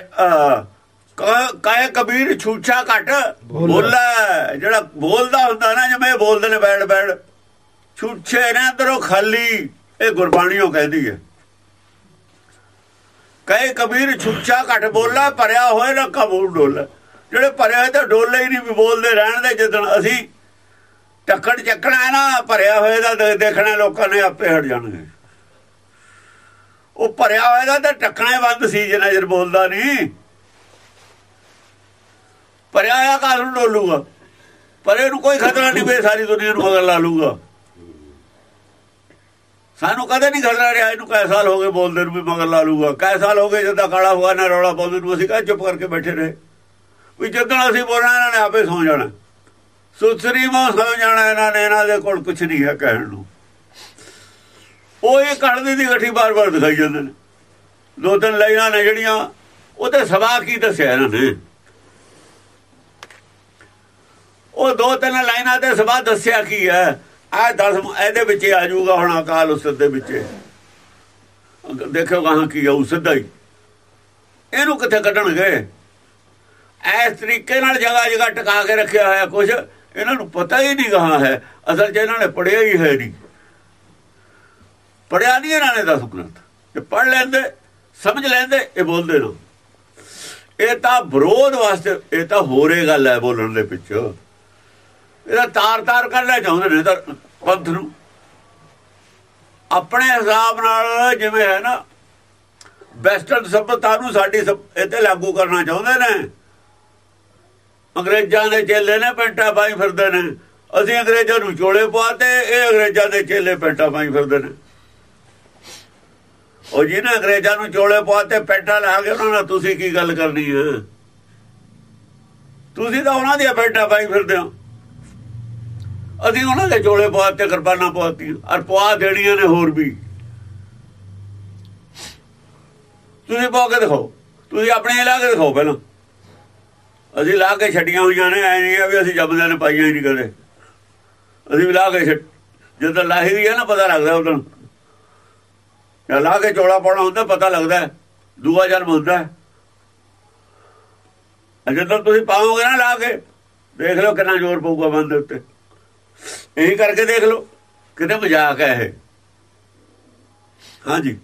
ਕਾਇ ਕਬੀਰ ਛੂਛਾ ਘਟ ਬੋਲਾ। ਜਿਹੜਾ ਬੋਲਦਾ ਹੁੰਦਾ ਨਾ ਜਿਵੇਂ ਬੋਲਦੇ ਨੇ ਬੈੜ ਬੈੜ ਛੂਛੇ ਨੇ ਅੰਦਰੋਂ ਖਾਲੀ। ਇਹ ਗੁਰਬਾਣੀਓ ਕਹਿੰਦੀ ਹੈ। ਕਹੇ ਕਬੀਰ ਛੁੱਚਾ ਘਟ ਬੋਲਾ, ਭਰਿਆ ਹੋਏ ਨਾ ਕਬੂਲ ਡੋਲਾ। ਜਿਹੜੇ ਭਰਿਆ ਹੋਏ ਤਾਂ ਡੋਲੇ ਹੀ ਨਹੀਂ ਵੀ ਬੋਲਦੇ ਰਹਿਣ ਦੇ ਜਦੋਂ ਅਸੀਂ ਟੱਕੜ ਚੱਕਣਾ ਹੈ ਨਾ, ਭਰਿਆ ਹੋਏ ਦਾ ਦੇਖਣਾ ਲੋਕਾਂ ਨੇ ਆਪੇ ਹਟ ਜਾਣਗੇ। ਉਹ ਭਰਿਆ ਹੋਇਆ ਦਾ ਤਾਂ ਟੱਕਣਾ ਬੰਦ ਸੀ ਜੇ ਨਜ਼ਰ ਬੋਲਦਾ ਨਹੀਂ। ਭਰਿਆ ਹੋਇਆ ਕਾਲ ਨੂੰ ਡੋਲੂਗਾ? ਪਰ ਇਹਨੂੰ ਕੋਈ ਖਤਰਾ ਨਹੀਂ ਵੇ ਸਾਰੀ ਦੁਨੀਆ ਨੂੰ ਮਗਰ ਲਾ ਲੂਗਾ। ਸਾਨੂੰ ਕਦੇ ਨਹੀਂ ਖਤਰਾ ਰਿਹਾ, ਇਹਨੂੰ ਕਈ ਸਾਲ ਹੋ ਗਏ ਬੋਲਦੇ ਨੂੰ ਵੀ ਮਗਰ ਲਾ ਲੂਗਾ ਕਈ ਸਾਲ ਹੋ ਗਏ ਜਦੋਂ ਕਾਲਾ ਹੋਇਆ, ਨਾ ਰੌਲਾ ਪਾਉਂਦੇ ਨੂੰ, ਅਸੀਂ ਕਹ ਚੁੱਪ ਕਰਕੇ ਬੈਠੇ ਰਹੇ। ਵੀ ਜਦੋਂ ਅਸੀਂ ਬੋਲਣਾ, ਇਹਨਾਂ ਨੇ ਆਪੇ ਸੌ ਜਾਣਾ। ਸੁਸਰੀ ਮੋ ਸੌ ਜਾਣਾ ਇਹਨਾਂ ਨੇ, ਇਹਨਾਂ ਦੇ ਕੋਲ ਕੁਝ ਨਹੀਂ ਹੈ ਕਹਿਣ ਨੂੰ। ਉਹ ਇਹ ਕੱਢਦੇ ਦੀ ਗੱਠੀ ਬਾਰ-ਬਾਰ ਦਿਖਾਈ ਜਾਂਦੇ ਨੇ। ਦੋ ਤਿੰਨ ਲਾਈਨਾਂ ਨੇ ਜਿਹੜੀਆਂ ਉਹ ਤੇ ਸਵਾ ਕੀ ਦੱਸਿਆ ਇਹਨਾਂ ਨੇ। ਉਹ ਦੋ ਤਿੰਨ ਲਾਈਨਾਂ ਤੇ ਸਵਾ ਦੱਸਿਆ ਕੀ ਹੈ? ਆ 10 ਇਹਦੇ ਵਿੱਚ ਆ ਜਾਊਗਾ ਹੁਣ ਅਕਾਲ ਉਸ ਦੇ ਵਿੱਚ। ਦੇਖੋ ਕਹਾਂ ਕੀ ਆਉ ਸਿੱਧਾ ਹੀ। ਇਹਨੂੰ ਕਿੱਥੇ ਕੱਢਣਗੇ? ਇਸ ਤਰੀਕੇ ਨਾਲ ਜਗ੍ਹਾ ਜਗ੍ਹਾ ਟਿਕਾ ਕੇ ਰੱਖਿਆ ਹੋਇਆ ਕੁਝ ਇਹਨਾਂ ਨੂੰ ਪਤਾ ਹੀ ਨਹੀਂ ਕਹਾਂ ਹੈ। ਅਸਲ 'ਚ ਇਹਨਾਂ ਨੇ ਪੜਿਆ ਹੀ ਹੈ ਨਹੀਂ। ਪੜਿਆ ਨਹੀਂ ਇਹਨਾਂ ਨੇ ਦਸ ਗ੍ਰੰਥ ਇਹ ਪੜ ਲੈਂਦੇ, ਸਮਝ ਲੈਂਦੇ, ਇਹ ਬੋਲਦੇ ਨਾ ਇਹ ਤਾਂ ਵਿਰੋਧ ਵਾਸਤੇ, ਇਹ ਤਾਂ ਹੋਰੇ ਗੱਲ ਹੈ ਬੋਲਣ ਦੇ ਪਿੱਛੇ। ਇਹਦਾ ਤਾਰ ਤਾਰ ਕਰਨਾ ਚਾਹੁੰਦੇ ਨੇ ਤਾਂ ਪੰਥ ਨੂੰ। ਆਪਣੇ ਹਿਸਾਬ ਨਾਲ ਜਿਵੇਂ ਹੈ ਨਾ ਵੈਸਟਰਨ ਸਭਿਅਤਾ ਨੂੰ ਸਾਡੀ ਇੱਥੇ ਲਾਗੂ ਕਰਨਾ ਚਾਹੁੰਦੇ ਨੇ। ਅੰਗਰੇਜ਼ਾਂ ਦੇ ਚੇਲੇ ਨੇ ਪੈਂਟਾ ਪਾਈ ਫਿਰਦੇ ਨੇ। ਅਸੀਂ ਅੰਗਰੇਜ਼ਾਂ ਨੂੰ ਚੋਲੇ ਪਾਤੇ ਇਹ ਅੰਗਰੇਜ਼ਾਂ ਦੇ ਚੇਲੇ ਪੈਂਟਾ ਪਾਈ ਫਿਰਦੇ ਨੇ। ਉਹ ਜਿਹਨੇ ਅੰਗਰੇਜ਼ਾਂ ਨੂੰ ਚੋਲੇ ਪਾਤੇ ਪੈਂਟਾ ਲਾ ਕੇ ਉਹਨਾਂ ਨਾਲ ਤੁਸੀਂ ਕੀ ਗੱਲ ਕਰਨੀ ਹੈ? ਤੁਸੀਂ ਤਾਂ ਉਹਨਾਂ ਦੀਆਂ ਪੈਂਟਾ ਪਾਈ ਫਿਰਦੇ ਹੋ। ਅਸੀਂ ਉਹਨਾਂ ਦੇ ਚੋਲੇ ਪਵਾਤੇ, ਕੁਰਬਾਨਾ ਪਵਾਤੀ ਔਰ ਪਵਾ ਦੇਣੀਆਂ ਨੇ ਹੋਰ ਵੀ। ਤੁਸੀਂ ਪਾ ਕੇ ਦਿਖਾਓ, ਤੁਸੀਂ ਆਪਣੇ ਇਲਾਕੇ ਦਿਖਾਓ ਪਹਿਲਾਂ। ਅਸੀਂ ਲਾ ਕੇ ਛੱਡੀਆਂ ਹੋਈਆਂ ਨੇ, ਐ ਨਹੀਂ ਆ ਵੀ ਅਸੀਂ ਜੰਮਦਿਆਂ ਨੇ ਪਾਈਆਂ ਹੀ ਨਹੀਂ ਕਦੇ। ਅਸੀਂ ਵੀ ਲਾ ਕੇ ਛੱਡ, ਜਦੋਂ ਲਾਹੀ ਦੀ ਹੈ ਨਾ, ਪਤਾ ਲੱਗਦਾ ਉਹਨਾਂ ਨੂੰ ਜਾਂ ਲਾ ਕੇ ਚੋਲਾ ਪਾਉਣਾ ਹੁੰਦਾ, ਪਤਾ ਲੱਗਦਾ ਦੂਆ ਜਨਮ ਹੁੰਦਾ ਜਦੋਂ ਤੁਸੀਂ ਪਾਓਗੇ ਨਾ ਲਾ ਕੇ। ਦੇਖ ਲਓ ਕਿੰਨਾ ਜ਼ੋਰ ਪਊਗਾ ਬੰਦ ਦੇ ਉੱਤੇ। ਇਹੀ ਕਰਕੇ ਦੇਖ ਲਓ ਕਿਤੇ ਮਜ਼ਾਕ ਹੈ ਇਹ। ਹਾਂਜੀ।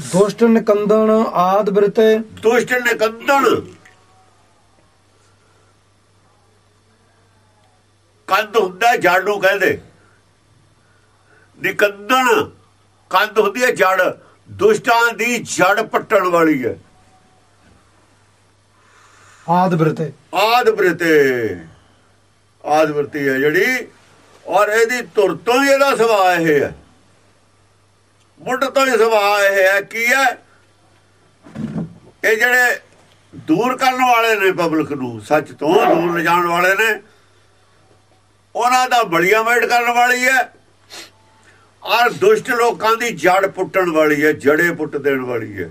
ਦੁਸ਼ਟ ਨਿਕੰਦਨ ਆਦ ਬ੍ਰਿਤੇ। ਦੁਸ਼ਟ ਨਿਕੰਦਨ ਕੰਦ ਹੁੰਦਾ ਜੜ ਨੂੰ ਕਹਿੰਦੇ। ਨਿਕੰਦਨ ਕੰਦ ਹੁੰਦੀ ਹੈ ਜੜ ਦੁਸ਼ਟਾਂ ਦੀ ਜੜ ਪੱਟਣ ਵਾਲੀ ਹੈ। ਆਦ ਬ੍ਰਿਤੇ। ਆਦ ਬ੍ਰਿਤੇ। ਆਦਵਰਤੀ ਹੈ ਜਿਹੜੀ, ਔਰ ਇਹਦੀ ਤੁਰ ਤੋਂ ਹੀ ਇਹਦਾ ਸੁਭਾਅ ਇਹ ਹੈ। ਮੁੱਢ ਤੋਂ ਹੀ ਸੁਭਾਅ ਇਹ ਹੈ, ਕੀ ਹੈ? ਇਹ ਜਿਹੜੇ ਦੂਰ ਕਰਨ ਵਾਲੇ ਨੇ ਪਬਲਿਕ ਨੂੰ, ਸੱਚ ਤੋਂ ਦੂਰ ਲਿਜਾਣ ਵਾਲੇ ਨੇ, ਉਹਨਾਂ ਦਾ ਬੜੀਆਂ ਮੇਟ ਕਰਨ ਵਾਲੀ ਹੈ, ਔਰ ਦੁਸ਼ਟ ਲੋਕਾਂ ਦੀ ਜੜ ਪੁੱਟਣ ਵਾਲੀ ਹੈ, ਜੜੇ ਪੁੱਟ ਦੇਣ ਵਾਲੀ ਹੈ।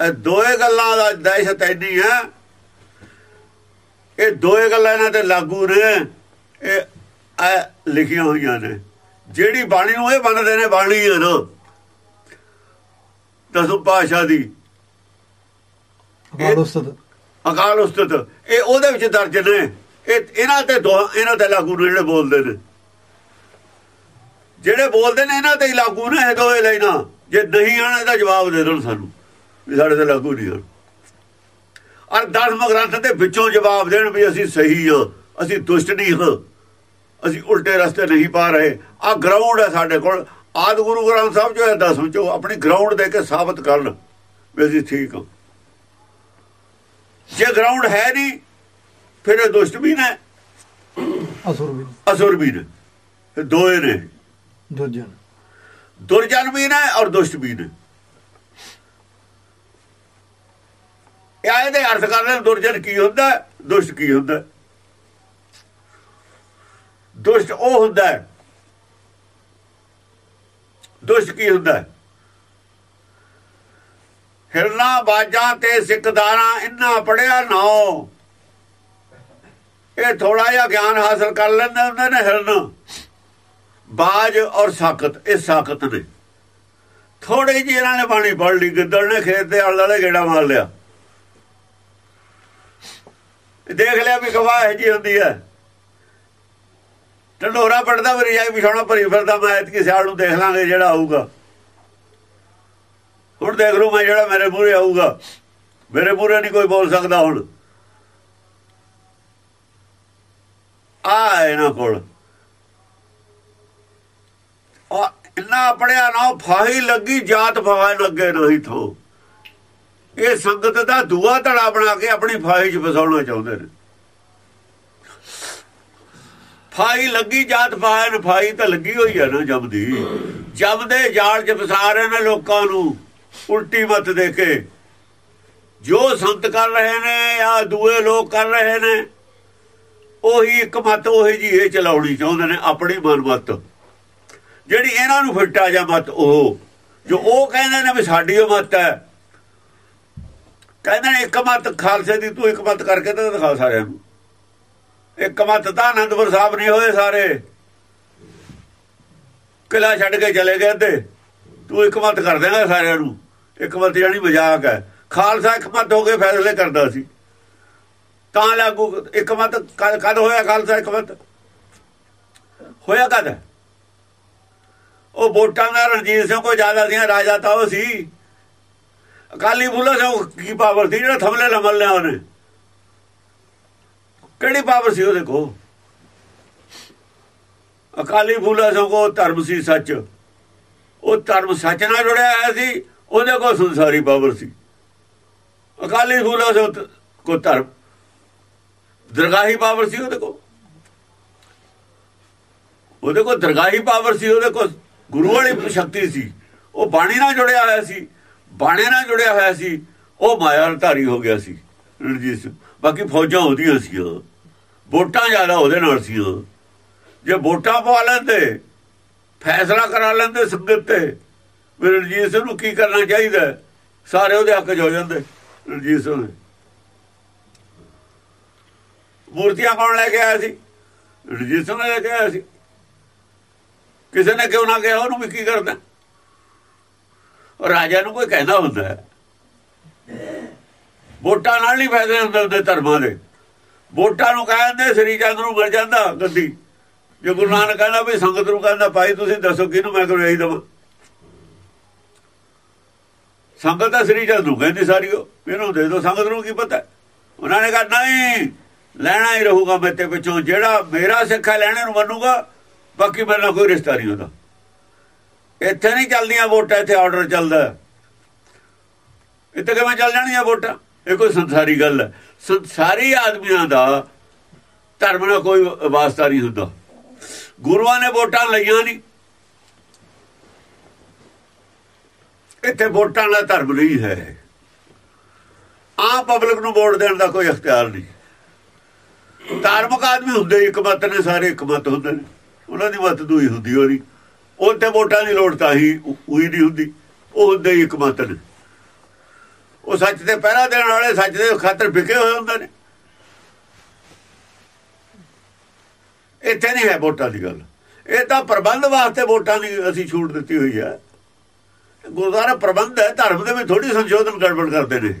ਇਹ ਦੋਏ ਗੱਲਾਂ ਦਾ ਦਹਿਸ਼ਤ ਐਨੀ ਹੈ ਇਹ ਦੋਏ ਗੱਲਾਂ ਇਹਨਾਂ ਤੇ ਲਾਗੂ ਨੇ। ਇਹ ਲਿਖੀਆਂ ਹੋਈਆਂ ਨੇ। ਜਿਹੜੀ ਬਾਣੀ ਨੂੰ ਇਹ ਮੰਨਦੇ ਨੇ ਬਾਣੀ ਹੈ ਨਾ। ਦਸੂ ਪਾਸ਼ਾ ਦੀ। ਅਕਾਲ ਉਸਤਤ। ਅਕਾਲ ਉਸਤਤ। ਇਹ ਉਹਦੇ ਵਿੱਚ ਦਰਜ ਨੇ। ਇਹ ਇਹਨਾਂ ਤੇ ਦੋ ਇਹਨਾਂ ਤੇ ਲਾਗੂ ਨੇ ਜਿਹੜੇ ਬੋਲਦੇ ਨੇ। ਜਿਹੜੇ ਬੋਲਦੇ ਨੇ ਇਹਨਾਂ ਤੇ ਹੀ ਲਾਗੂ ਨੇ ਇਹ ਦੋਏ ਲੈਣਾ ਜੇ ਨਹੀਂ ਆਣਾ ਇਹਦਾ ਜਵਾਬ ਦੇ ਦੇਣ ਸਾਨੂੰ। ਵੀ ਸਾਡੇ ਤੇ ਲਾਗੂ ਨਹੀਂ ਹਨ ਔਰ ਦਸਮ ਗ੍ਰੰਥ ਦੇ ਵਿੱਚੋਂ ਜਵਾਬ ਦੇਣ ਵੀ ਅਸੀਂ ਸਹੀ ਹਾਂ ਅਸੀਂ ਦੁਸ਼ਟ ਨਹੀਂ ਹਾਂ। ਅਸੀਂ ਉਲਟੇ ਰਸਤੇ ਨਹੀਂ ਪਾ ਰਹੇ। ਆ ਗਰਾਊਂਡ ਹੈ ਸਾਡੇ ਕੋਲ। ਆਦ ਗੁਰੂ ਗ੍ਰੰਥ ਸਾਹਿਬ ਜੋ ਹੈ ਦਸਮ ਚੋਂ ਆਪਣੀ ਗਰਾਊਂਡ ਦੇ ਕੇ ਸਾਬਤ ਕਰਨ ਵੀ ਅਸੀਂ ਠੀਕ ਹਾਂ। ਜੇ ਗਰਾਊਂਡ ਹੈ ਨਹੀਂ ਫਿਰ ਇਹ ਦੁਸ਼ਟ ਵੀ ਨੇ ਅਸੁਰ ਵੀ ਅਸੁਰ ਵੀ ਨੇ। ਦੋਏ ਨੇ। ਦੁਰਜਨ। ਦੁਰਜਨ ਵੀ ਨੇ ਔਰ ਦੁਸ਼ਟ ਵੀ ਨੇ। ਇਹ ਆਏ ਦੇ ਅਰਥ ਕਰਦੇ ਦੁਰਜਨ ਕੀ ਹੁੰਦਾ? ਦੁਸ਼ਟ ਕੀ ਹੁੰਦਾ? ਦੁਸ਼ਟ ਉਹ ਹੁੰਦਾ ਦੁਸ਼ਟ ਕੀ ਹੁੰਦਾ ਹਿਰਨਾ ਬਾਜਾਂ ਤੇ ਸਿੱਖਦਾਰਾਂ ਇੰਨਾ ਪੜਿਆ ਨਾ ਇਹ ਥੋੜਾ ਜਿਹਾ ਗਿਆਨ ਹਾਸਲ ਕਰ ਲੈਂਦੇ ਹੁੰਦੇ ਨੇ ਹਿਰਨ। ਬਾਜ ਔਰ ਸਾਖਤ, ਇਹ ਸਾਖਤ ਨੇ। ਥੋੜੀ ਜਿਹੀ ਇਹਨਾਂ ਨੇ ਬਾਣੀ ਪੜ ਲਈ, ਗਿੱਦੜ ਨੇ ਖੇਤ ਦੇ ਆਲੇ ਵਾਲੇ ਗੇੜਾ ਮਾਰ ਲਿਆ। ਦੇਖ ਲਿਆ ਵੀ ਗਵਾਹ ਜੀ ਹੁੰਦੀ ਹੈ। ਢੰਡੋਰਾ ਪੜਦਾ ਵਰੀ ਜਾਈ ਵਿਛਾਉਣਾ ਭਰੀ ਫਿਰਦਾ, ਮੈਂ ਇਤਕੀ ਸਿਆਲ ਨੂੰ ਦੇਖ ਲਾਂਗੇ ਜਿਹੜਾ ਆਊਗਾ। ਹੁਣ ਦੇਖ ਲਓ ਮੈਂ ਜਿਹੜਾ ਮੇਰੇ ਮੂਹਰੇ ਆਊਗਾ। ਮੇਰੇ ਮੂਹਰੇ ਨਹੀਂ ਕੋਈ ਬੋਲ ਸਕਦਾ ਹੁਣ। ਆ ਇਹਨਾਂ ਕੋਲ। ਆ ਇੰਨਾ ਆਪਣਿਆ ਨਾ ਫਾਹੀ ਲੱਗੀ, ਜਾਤ ਫਾਹੀ ਲੱਗੇ ਨਹੀਂ ਥੋ। ਇਹ ਸੰਗਤ ਦਾ ਦੂਆ ਧੜਾ ਬਣਾ ਕੇ ਆਪਣੀ ਫਾਹੀ 'ਚ ਫਸਾਉਣਾ ਚਾਹੁੰਦੇ ਨੇ। ਫਾਈ ਲੱਗੀ ਜਾਤ ਫਾਇਨ ਫਾਈ ਤਾਂ ਲੱਗੀ ਹੋਈ ਹੈ ਨਾ ਜਮਦੀ ਜਮਦੇ ਜਾਲ 'ਚ ਫਸਾ ਰਹੇ ਨੇ ਲੋਕਾਂ ਨੂੰ, ਉਲਟੀ ਮਤ ਦੇ ਕੇ। ਜੋ ਸੰਤ ਕਰ ਰਹੇ ਨੇ ਜਾਂ ਦੂਏ ਲੋਕ ਕਰ ਰਹੇ ਨੇ। ਉਹੀ ਇੱਕ ਮਤ, ਉਹੀ ਜੀ ਇਹ ਚਲਾਉਣੀ ਚਾਹੁੰਦੇ ਨੇ, ਆਪਣੀ ਮਨਮਤ ਜਿਹੜੀ ਇਹਨਾਂ ਨੂੰ ਫਿੱਟਾ ਜਾ ਮਤ ਉਹ, ਜੋ ਉਹ ਕਹਿੰਦੇ ਨੇ ਵੀ ਸਾਡੀ ਉਹ ਮਤ ਹੈ ਕਹਿੰਦੇ ਨੇ ਇੱਕ ਮਤ ਖਾਲਸੇ ਦੀ, ਤੂੰ ਇੱਕ ਮਤ ਕਰਕੇ ਤਾਂ ਦਿਖਾ ਸਾਰਿਆਂ ਨੂੰ। ਇੱਕ ਮਤ ਤਾਂ ਅਨੰਦਪੁਰ ਸਾਹਿਬ ਨਹੀਂ ਹੋਏ ਸਾਰੇ। ਕਿਲਾ ਛੱਡ ਕੇ ਚਲੇ ਗਏ ਤੇ ਤੂੰ ਇੱਕ ਮਤ ਕਰ ਦੇਣਾ ਸਾਰਿਆਂ ਨੂੰ। ਇੱਕ ਮਤ ਜਾਨੀ ਮਜ਼ਾਕ ਹੈ। ਖਾਲਸਾ ਇੱਕ ਮਤ ਹੋ ਕੇ ਫੈਸਲੇ ਕਰਦਾ ਸੀ। ਤਾਂ ਲਾਗੂ, ਇੱਕ ਮਤ ਕਦ ਹੋਇਆ ਖਾਲਸਾ ਇੱਕ ਮਤ? ਹੋਇਆ ਕਦ? ਉਹ ਵੋਟਾਂ ਦਾ ਰਣਜੀਤ ਸਿੰਘ ਕੋ ਜ਼ਿਆਦਾ ਸੀ ਰਾਜਾ ਤਾਂ ਉਹ ਸੀ। ਅਕਾਲੀ ਫੂਲਾ ਸਿੰਘ ਕੀ ਪਾਵਰ ਸੀ ਜਿਹੜਾ ਥਮਲੇ ਲਮਲ ਲਿਆ ਉਹਨੇ? ਕਿਹੜੀ ਪਾਵਰ ਸੀ ਉਹਦੇ ਕੋਲ ਅਕਾਲੀ ਫੂਲਾ ਸਿੰਘ ਕੋ ਧਰਮ ਸੀ ਸੱਚ। ਉਹ ਧਰਮ ਸੱਚ ਨਾਲ ਜੁੜਿਆ ਹੋਇਆ ਸੀ, ਉਹਦੇ ਕੋਲ ਸੰਸਾਰੀ ਪਾਵਰ ਸੀ। ਅਕਾਲੀ ਫੂਲਾ ਸਿੰਘ ਕੋ ਧਰਮ। ਦਰਗਾਹੀ ਪਾਵਰ ਸੀ ਉਹਦੇ ਕੋਲ। ਉਹਦੇ ਕੋਲ ਦਰਗਾਹੀ ਪਾਵਰ ਸੀ, ਉਹਦੇ ਕੋਲ ਗੁਰੂ ਵਾਲੀ ਸ਼ਕਤੀ ਸੀ। ਉਹ ਬਾਣੀ ਨਾਲ ਜੁੜਿਆ ਹੋਇਆ ਸੀ। ਬਾਣੇ ਨਾਲ ਜੁੜਿਆ ਹੋਇਆ ਸੀ, ਉਹ ਮਾਇਆ ਧਾਰੀ ਹੋ ਗਿਆ ਸੀ, ਰਣਜੀਤ ਸਿੰਘ। ਬਾਕੀ ਫੌਜਾਂ ਉਹਦੀਆਂ ਸੀ ਵੋਟਾਂ ਜ਼ਿਆਦਾ ਉਹਦੇ ਨਾਲ ਸੀ ਜੇ ਵੋਟਾਂ ਪਵਾ ਲੈਂਦੇ, ਫੈਸਲਾ ਕਰਾ ਲੈਂਦੇ ਸੰਗਤ ਤੇ, ਵੀ ਰਣਜੀਤ ਸਿੰਘ ਨੂੰ ਕੀ ਕਰਨਾ ਚਾਹੀਦਾ? ਸਾਰੇ ਉਹਦੇ ਹੱਕ 'ਚ ਹੋ ਜਾਂਦੇ, ਰਣਜੀਤ ਸਿੰਘ ਨੇ ਮੂਰਤੀਆਂ ਕੌਣ ਲੈ ਕੇ ਆਇਆ ਸੀ? ਰਣਜੀਤ ਸਿੰਘ ਨੇ ਲੈ ਕੇ ਆਇਆ ਸੀ। ਕਿਸੇ ਨੇ ਕਿਉਂ ਨਾ ਕਿਹਾ, ਉਹਨੂੰ ਵੀ ਕੀ ਕਰਦਾ ਰਾਜਾ ਨੂੰ ਕੋਈ ਕਹਿੰਦਾ ਹੁੰਦਾ ਹੈ। ਵੋਟਾਂ ਨਾਲ ਨਹੀਂ ਫਾਇਦੇ ਹੁੰਦੇ ਉਹਦੇ ਧਰਮਾਂ ਦੇ। ਵੋਟਾਂ ਨੂੰ ਕਹਿੰਦੇ ਸ੍ਰੀ ਚੰਦ ਨੂੰ ਮਿਲ ਜਾਂਦਾ ਗੱਦੀ। ਜੇ ਗੁਰੂ ਨਾਨਕ ਕਹਿੰਦਾ ਵੀ ਸੰਗਤ ਨੂੰ ਕਹਿੰਦਾ, ਭਾਈ ਤੁਸੀਂ ਦੱਸੋ ਕਿਹਨੂੰ ਮੈਂ ਕਰੋ ਇਹੀ ਦਵਾਂ? ਸੰਗਤ ਤਾਂ ਸ੍ਰੀ ਚੰਦ ਨੂੰ ਕਹਿੰਦੀ ਸਾਰੀ ਉਹ ਇਹਨੂੰ ਦੇ ਦਿਓ, ਸੰਗਤ ਨੂੰ ਕੀ ਪਤਾ? ਉਹਨਾਂ ਨੇ ਕਿਹਾ, ਨਹੀਂ, ਲੈਣਾ ਹੀ ਰਹੂਗਾ ਮੈਂ ਤੇ ਪਿੱਛੋਂ। ਜਿਹੜਾ ਮੇਰਾ ਸਿੱਖਾ ਲੈਣੇ ਨੂੰ ਮੰਨੂਗਾ, ਬਾਕੀ ਮੇਰੇ ਨਾਲ ਕੋਈ ਰਿਸ਼ਤਾ ਨਹੀਂ ਹੁੰਦਾ। ਇੱਥੇ ਨਹੀਂ ਚੱਲਦੀਆਂ ਵੋਟਾਂ, ਇੱਥੇ ਆਰਡਰ ਚੱਲਦਾ। ਇੱਥੇ ਕਿਵੇਂ ਚੱਲ ਜਾਣੀਆਂ ਵੋਟਾਂ? ਇਹ ਕੋਈ ਸੰਸਾਰੀ ਗੱਲ ਹੈ। ਸੰਸਾਰੀ ਆਦਮੀਆਂ ਦਾ ਧਰਮ ਨਾਲ ਕੋਈ ਵਾਸਤਾ ਨਹੀਂ ਹੁੰਦਾ। ਗੁਰੂਆਂ ਨੇ ਵੋਟਾਂ ਲਈਆਂ ਨਹੀਂ। ਇੱਥੇ ਵੋਟਾਂ ਦਾ ਧਰਮ ਨਹੀਂ ਹੈ। ਆ ਪਬਲਿਕ ਨੂੰ ਵੋਟ ਦੇਣ ਦਾ ਕੋਈ ਅਖਤਿਆਰ ਨਹੀਂ। ਧਾਰਮਿਕ ਆਦਮੀ ਹੁੰਦੇ, ਇੱਕ ਮਤ ਨੇ ਸਾਰੇ ਇੱਕ ਮਤ ਹੁੰਦੇ ਨੇ। ਉਹਨਾਂ ਦੀ ਮਤ ਦੂਈ ਹੁੰਦੀ ਹੋਰੀ ਉੱਥੇ ਵੋਟਾਂ ਦੀ ਲੋੜ ਤਾਂ ਹੀ ਉਹੀ ਨਹੀਂ ਹੁੰਦੀ, ਉਹ ਹੁੰਦੇ ਇੱਕ ਮਤ ਉਹ ਸੱਚ ਤੇ ਪਹਿਰਾ ਦੇਣ ਵਾਲੇ ਸੱਚ ਦੇ ਖਾਤਰ ਵਿਕੇ ਹੋਏ ਹੁੰਦੇ ਨੇ। ਇੱਥੇ ਨਹੀਂ ਹੈ ਵੋਟਾਂ ਦੀ ਗੱਲ। ਇਹ ਤਾਂ ਪ੍ਰਬੰਧ ਵਾਸਤੇ ਵੋਟਾਂ ਦੀ ਅਸੀਂ ਛੂਟ ਦਿੱਤੀ ਹੋਈ ਹੈ। ਗੁਰਦੁਆਰਾ ਪ੍ਰਬੰਧ ਹੈ, ਧਰਮ ਦੇ ਵਿੱਚ ਥੋੜੀ ਸੰਸ਼ੋਧਨ ਗੜਬੜ ਕਰਦੇ ਨੇ।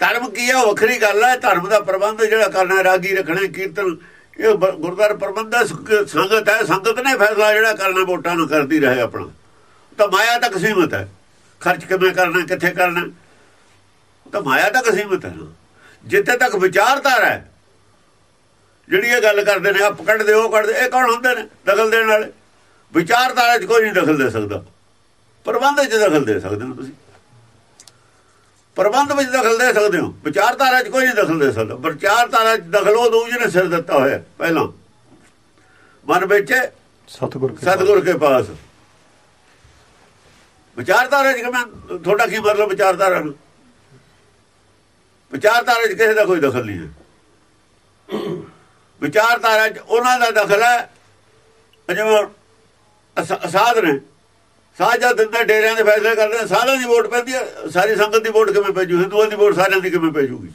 ਧਰਮ ਕੀ ਹੈ ਵੱਖਰੀ ਗੱਲ ਹੈ। ਧਰਮ ਦਾ ਪ੍ਰਬੰਧ ਜਿਹੜਾ ਕਰਨਾ ਰਾਗੀ ਰੱਖਣਾ ਕੀਰਤਨ ਇਹ ਗੁਰਦੁਆਰਾ ਪ੍ਰਬੰਧ ਸੰਗਤ ਹੈ, ਸੰਗਤ ਨੇ ਫੈਸਲਾ ਜਿਹੜਾ ਕਰਨਾ, ਵੋਟਾਂ ਨੂੰ ਕਰਦੀ ਰਹੇ ਆਪਣਾ। ਤਾਂ ਮਾਇਆ ਤੱਕ ਸੀਮਤ ਹੈ। ਖਰਚ ਕਿਵੇਂ ਕਰਨਾ, ਕਿੱਥੇ ਕਰਨਾ? ਤਾਂ ਮਾਇਆ ਤੱਕ ਸੀਮਤ ਹੈ ਜਿੱਥੇ ਤੱਕ ਵਿਚਾਰਧਾਰਾ ਹੈ, ਜਿਹੜੀ ਇਹ ਗੱਲ ਕਰਦੇ ਨੇ ਆ ਪਕੜਦੇ ਉਹ ਕੱਢਦੇ ਇਹ ਕੌਣ ਹੁੰਦੇ ਨੇ ਦਖਲ ਦੇਣ ਵਾਲੇ? ਵਿਚਾਰਧਾਰਾ 'ਚ ਕੋਈ ਨਹੀਂ ਦਖਲ ਦੇ ਸਕਦਾ। ਪ੍ਰਬੰਧ 'ਚ ਦਖਲ ਦੇ ਸਕਦੇ ਹੋ ਤੁਸੀਂ। ਪ੍ਰਬੰਧ ਵਿੱਚ ਦਖਲ ਦੇ ਸਕਦੇ ਹੋ। ਵਿਚਾਰਧਾਰਾ 'ਚ ਕੋਈ ਨਹੀਂ ਦਖਲ ਦੇ ਸਕਦਾ। ਵਿਚਾਰਧਾਰਾ 'ਚ ਦਖਲ ਉਹ ਦੂਜੇ ਨੇ ਸਿਰ ਦਿੱਤਾ ਹੋਇਆ ਪਹਿਲਾਂ। ਮਨ ਵਿੱਚ ਸਤਗੁਰ ਸਤਗੁਰ ਕੇ ਪਾਸ। ਵਿਚਾਰਧਾਰਾ 'ਚ ਕਿਵੇਂ ਤੁਹਾਡਾ ਕੀ ਮਤਲਬ ਵਿਚਾਰਧਾਰਾ ਨੂੰ? ਵਿਚਾਰਧਾਰਾ 'ਚ ਕਿਸੇ ਦਾ ਕੋਈ ਦਖਲ ਨਹੀਂ ਹੈ। ਵਿਚਾਰਧਾਰਾ 'ਚ ਉਹਨਾਂ ਦਾ ਦਖਲ ਹੈ ਜਿਵੇਂ ਅਸਾਧ ਨੇ। ਸਾਜਾ ਦਿੰਦੇ, ਡੇਰਿਆਂ ਦੇ ਫੈਸਲੇ ਕਰਦੇ ਸਾਰਿਆਂ ਦੀ ਵੋਟ ਪੈਂਦੀ ਹੈ। ਸਾਰੀ ਸੰਗਤ ਦੀ ਵੋਟ ਕਿਵੇਂ ਪੈਜੂ, ਹਿੰਦੂਆਂ ਦੀ ਵੋਟ ਸਾਰਿਆਂ ਦੀ ਕਿਵੇਂ ਪੈਜੂਗੀ?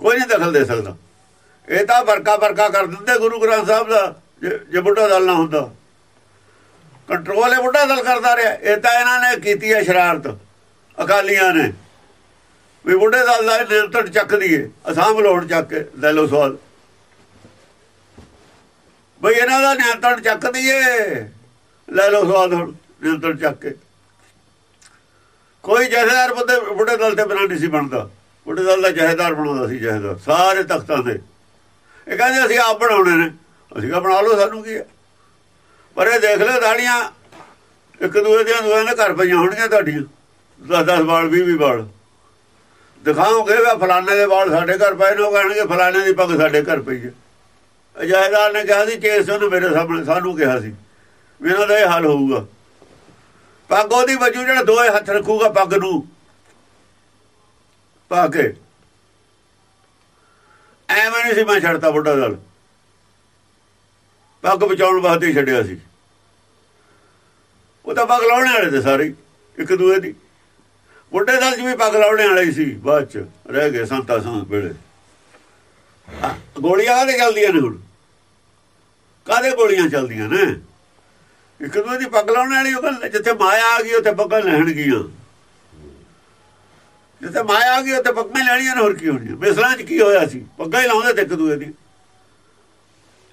ਕੋਈ ਨਹੀਂ ਦਖਲ ਦੇ ਸਕਦਾ। ਇਹ ਤਾਂ ਵਰਕਾ ਵਰਕਾ ਕਰ ਦਿੰਦੇ ਗੁਰੂ ਗ੍ਰੰਥ ਸਾਹਿਬ ਦਾ, ਜੇ ਬੁੱਢਾ ਦਲ ਨਾ ਹੁੰਦਾ। ਕੰਟਰੋਲ ਇਹ ਬੁੱਢਾ ਦਲ ਕਰਦਾ ਰਿਹਾ। ਇਹ ਤਾਂ ਇਹਨਾਂ ਨੇ ਕੀਤੀ ਹੈ ਸ਼ਰਾਰਤ। ਅਕਾਲੀਆਂ ਨੇ। ਵੀ ਬੁੱਢੇ ਦਲ ਦਾ ਨਿਯੰਤਰਣ ਚੱਕ ਦਈਏ ਅਸਾਮ ਲੋੜ ਚੱਕ ਕੇ, ਲੈ ਲਓ ਸਵਾਲ। ਬਈ ਇਹਨਾਂ ਦਾ ਨਿਯੰਤਰਣ ਚੱਕ ਦਈਏ। ਲੈ ਲਓ ਸਵਾਦ ਹੁਣ ਨਿਯੰਤਰਣ ਚੱਕ ਕੇ। ਕੋਈ ਜਹੇਦਾਰ ਬੰਦੇ, ਬੁੱਢੇ ਦਲ ਤੇ ਬਣਾ ਨਹੀਂ ਸੀ ਬਣਦਾ। ਬੁੱਢੇ ਦਲ ਦਾ ਜਹੇਦਾਰ ਬਣਾਉਂਦਾ ਸੀ ਜਹੇਦਾਰ, ਸਾਰੇ ਤਖਤਾਂ ਦੇ ਇਹ ਕਹਿੰਦੇ ਅਸੀਂ ਆਪ ਬਣਾਉਣੇ ਨੇ। ਅਸੀਂ ਕਹ, ਬਣਾ ਲਓ, ਸਾਨੂੰ ਕੀ ਹੈ ਪਰ ਇਹ ਦੇਖ ਲੈ, ਦਾੜੀਆਂ ਇੱਕ ਦੂਏ ਦੀਆਂ ਦੂਏ ਦੇ ਘਰ ਪਈਆਂ ਹੋਣਗੀਆਂ ਤੁਹਾਡੀਆਂ। 10 10 ਵਾਲ 20 20 ਵਾਲ। ਦਿਖਾਓਗੇ ਵਾ, ਫਲਾਣੇ ਦੇ ਵਾਲ ਸਾਡੇ ਘਰ ਪਏ ਨੇ, ਉਹ ਕਹਿਣਗੇ, ਫਲਾਣੇ ਦੀ ਪੱਗ ਸਾਡੇ ਘਰ ਪਈ ਹੈ। ਅਜਾਇਦਾਰ ਨੇ ਕਿਹਾ ਸੀ, ਕੇਸ ਉਹਨੂੰ ਮੇਰੇ ਸਾਹਮਣੇ, ਸਾਨੂੰ ਕਿਹਾ ਸੀ। ਵੀ ਮੇਰਾ ਦਾ ਇਹ ਹਾਲ ਹੋਊਗਾ। ਪੱਗ ਉਹਦੀ ਵਜੂ, ਜਿਹੜਾ ਦੋਏ ਹੱਥ ਰੱਖੂਗਾ ਪੱਗ ਨੂੰ। ਪਾ ਕੇ। ਐਵੇਂ ਨਹੀਂ ਸੀ ਮੈਂ ਛੱਡਤਾ ਬੁੱਢਾ ਦਲ। ਪੱਗ ਬਚਾਉਣ ਵਾਸਤੇ ਛੱਡਿਆ ਸੀ। ਉਹ ਤਾਂ ਪੱਗ ਲਾਉਣੇ ਵਾਲੇ ਤੇ ਸਾਰੇ, ਇੱਕ ਦੂਏ ਦੀ। ਬੁੱਢੇ ਦਲ ਜਿਵੇਂ ਪੱਗ ਲਾਉਣੇ ਵਾਲੇ ਸੀ, ਬਾਅਦ ਚ ਰਹਿ ਗਏ ਸੰਤਾ ਸੰਤ ਵੇਲੇ। ਗੋਲੀਆਂ ਕਾਹਦੇ ਚੱਲਦੀਆਂ ਨੇ ਹੁਣ? ਕਾਹਦੇ ਗੋਲੀਆਂ ਚੱਲਦੀਆਂ ਨੇ? ਇੱਕ ਦੂਜੇ ਦੀ ਪੱਗ ਲਾਉਣ ਵਾਲੀ ਉਹ ਜਿੱਥੇ ਮਾਇਆ ਆ ਗਈ, ਉੱਥੇ ਪੱਗਾਂ ਲੈਣਗੀਆਂ ਜਿੱਥੇ ਮਾਇਆ ਆ ਗਈ, ਉੱਥੇ ਪੱਗਾਂ ਲੈਣੀਆਂ ਹੋਰ ਕੀ ਹੋਣੀ ਬਿਸਲਾਂ 'ਚ ਕੀ ਹੋਇਆ ਸੀ? ਪੱਗਾਂ ਹੀ ਲਾਉਂਦੇ ਇੱਕ ਦੂਜੇ ਦੀ।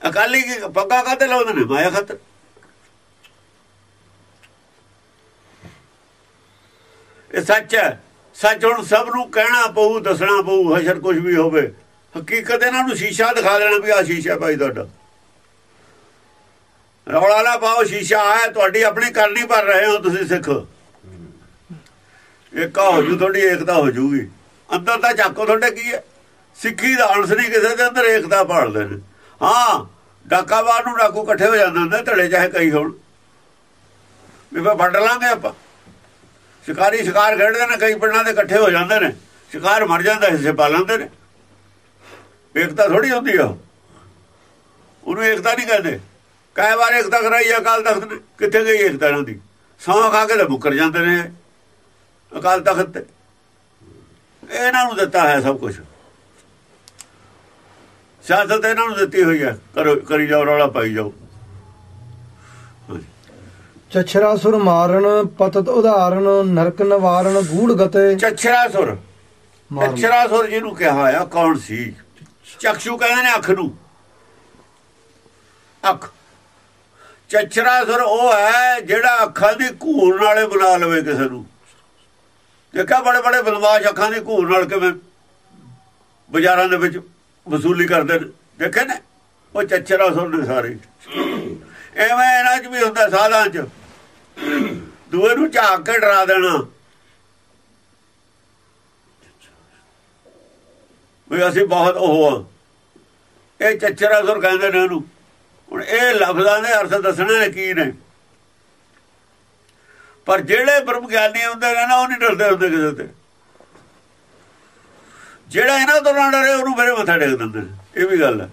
ਅਕਾਲੀ ਕੀ ਪੱਗਾਂ ਕਾਤੇ ਲਾਉਂਦੇ ਨੇ? ਮਾਇਆ ਖਾਤਰ। ਇਹ ਸੱਚ ਹੈ। ਸੱਚ ਹੁਣ ਸਭ ਨੂੰ ਕਹਿਣਾ ਪਊ, ਦੱਸਣਾ ਪਊ ਹਸ਼ਰ ਕੁਝ ਵੀ ਹੋਵੇ। ਹਕੀਕਤ ਇਹਨਾਂ ਨੂੰ ਸ਼ੀਸ਼ਾ ਦਿਖਾ ਦੇਣਾ ਵੀ ਆ ਸ਼ੀਸ਼ਾ ਭਾਈ ਤੁਹਾਡਾ। ਰੌਲਾ ਨਾ ਪਾਓ, ਸ਼ੀਸ਼ਾ ਹੈ ਤੁਹਾਡੀ ਆਪਣੀ ਕਰਨੀ ਭਰ ਰਹੇ ਹੋ ਤੁਸੀਂ ਸਿੱਖ। ਏਕਾ ਹੋ ਜੂ ਤੁਹਾਡੀ, ਏਕਤਾ ਹੋ ਜੂਗੀ। ਅੰਦਰ ਤਾਂ ਚੱਕੋ ਤੁਹਾਡੇ ਕੀ ਹੈ? ਸਿੱਖੀ ਦਾ ਅੰਸ਼ ਨਹੀਂ ਕਿਸੇ ਦੇ ਅੰਦਰ, ਏਕਤਾ ਭਾਲਦੇ ਨੇ ਹਾਂ ਡਾਕਾਵਾਰ ਨੂੰ ਡਾਕੂ ਇਕੱਠੇ ਹੋ ਜਾਂਦੇ ਨੇ ਧੜੇ ਚਾਹੇ ਕਈ ਹੋਣ। ਵੀ ਫੇ ਫੜ ਲਾਂਗੇ ਆਪਾਂ। ਸ਼ਿਕਾਰੀ ਸ਼ਿਕਾਰ ਖੇਡਦੇ ਨੇ, ਕਈ ਪਿੰਡਾਂ ਦੇ ਇਕੱਠੇ ਹੋ ਜਾਂਦੇ ਨੇ। ਸ਼ਿਕਾਰ ਮਰ ਜਾਂਦਾ, ਹਿੱਸੇ ਪਾ ਲੈਂਦੇ ਨੇ। ਏਕਤਾ ਥੋੜੀ ਹੁੰਦੀ ਆ। ਉਹਨੂੰ ਏਕਤਾ ਨਹੀਂ ਕਹਿੰਦੇ। ਕਈ ਵਾਰ ਏਕਤਾ ਕਰਾਈ ਅਕਾਲ ਤਖਤ ਕਿੱਥੇ ਗਈ ਏਕਤਾ ਇਹਨਾਂ ਦੀ? ਸੌਂ ਖਾ ਕੇ ਤਾਂ ਮੁੱਕਰ ਜਾਂਦੇ ਨੇ। ਅਕਾਲ ਤਖਤ ਤੇ। ਇਹਨਾਂ ਨੂੰ ਦਿੱਤਾ ਹੈ ਸਭ ਕੁਝ ਸਿਆਸਤ ਇਹਨਾਂ ਨੂੰ ਦਿੱਤੀ ਹੋਈ ਹੈ ਕਰੋ ਕਰੀ ਜਾਓ ਰੌਲਾ ਪਾਈ ਜਾਓ। ਚਛਰਾਸੁਰ ਮਾਰਨ ਪਤਤ ਉਦਾਹਰਨ ਨਰਕ ਨਿਵਾਰਨ ਗੂੜ ਗਤੇ। ਚਛਰਾ ਸੁਰ ਮਾਰਨ। ਚਛਰਾ ਸੁਰ ਜਿਹਨੂੰ ਕਿਹਾ ਆ ਕੌਣ ਸੀ? ਚਕਸ਼ੂ ਕਹਿੰਦੇ ਨੇ ਅੱਖ ਨੂੰ। ਅੱਖ। ਚਛਰਾ ਸੁਰ ਉਹ ਹੈ ਜਿਹੜਾ ਅੱਖਾਂ ਦੀ ਘੂਰ ਨਾਲੇ ਬਣਾ ਲਵੇ ਕਿਸੇ ਨੂੰ। ਦੇਖਿਆ ਬੜੇ ਬੜੇ ਬਦਮਾਸ਼ ਅੱਖਾਂ ਦੀ ਘੂਰ ਨਾਲ ਕਿਵੇਂ ਬਾਜ਼ਾਰਾਂ ਦੇ ਵਿੱਚ ਵਸੂਲੀ ਕਰਦੇ ਨੇ। ਦੇਖੇ ਨੇ? ਉਹ ਚਛਰਾ ਸੁਰ ਨੇ ਸਾਰੇ। ਐਵੇਂ ਇਹਨਾਂ 'ਚ ਵੀ ਹੁੰਦਾ ਸਾਧਾਂ 'ਚ। ਦੂਏ ਨੂੰ ਝਾਕ ਕੇ ਡਰਾ ਦੇਣਾ। ਵੀ ਅਸੀਂ ਬਹੁਤ ਉਹ ਆ। ਇਹ ਚੱਚਰਾ ਸੁਰ ਕਹਿੰਦੇ ਨੇ ਇਹਨੂੰ ਹੁਣ ਇਹ ਲਫ਼ਜ਼ਾਂ ਦੇ ਅਰਥ ਦੱਸਣੇ ਨੇ ਕੀ ਨੇ? ਪਰ ਜਿਹੜੇ ਬ੍ਰਹਮ ਗਿਆਨੀ ਹੁੰਦੇ ਨੇ ਨਾ, ਉਹ ਨਹੀਂ ਡਰਦੇ ਹੁੰਦੇ ਕਿਸੇ ਤੇ। ਜਿਹੜਾ ਇਹਨਾਂ ਤੋਂ ਨਾ ਡਰੇ, ਉਹਨੂੰ ਫਿਰ ਮੱਥਾ ਟੇਕ ਦਿੰਦੇ ਇਹ ਵੀ ਗੱਲ ਹੈ।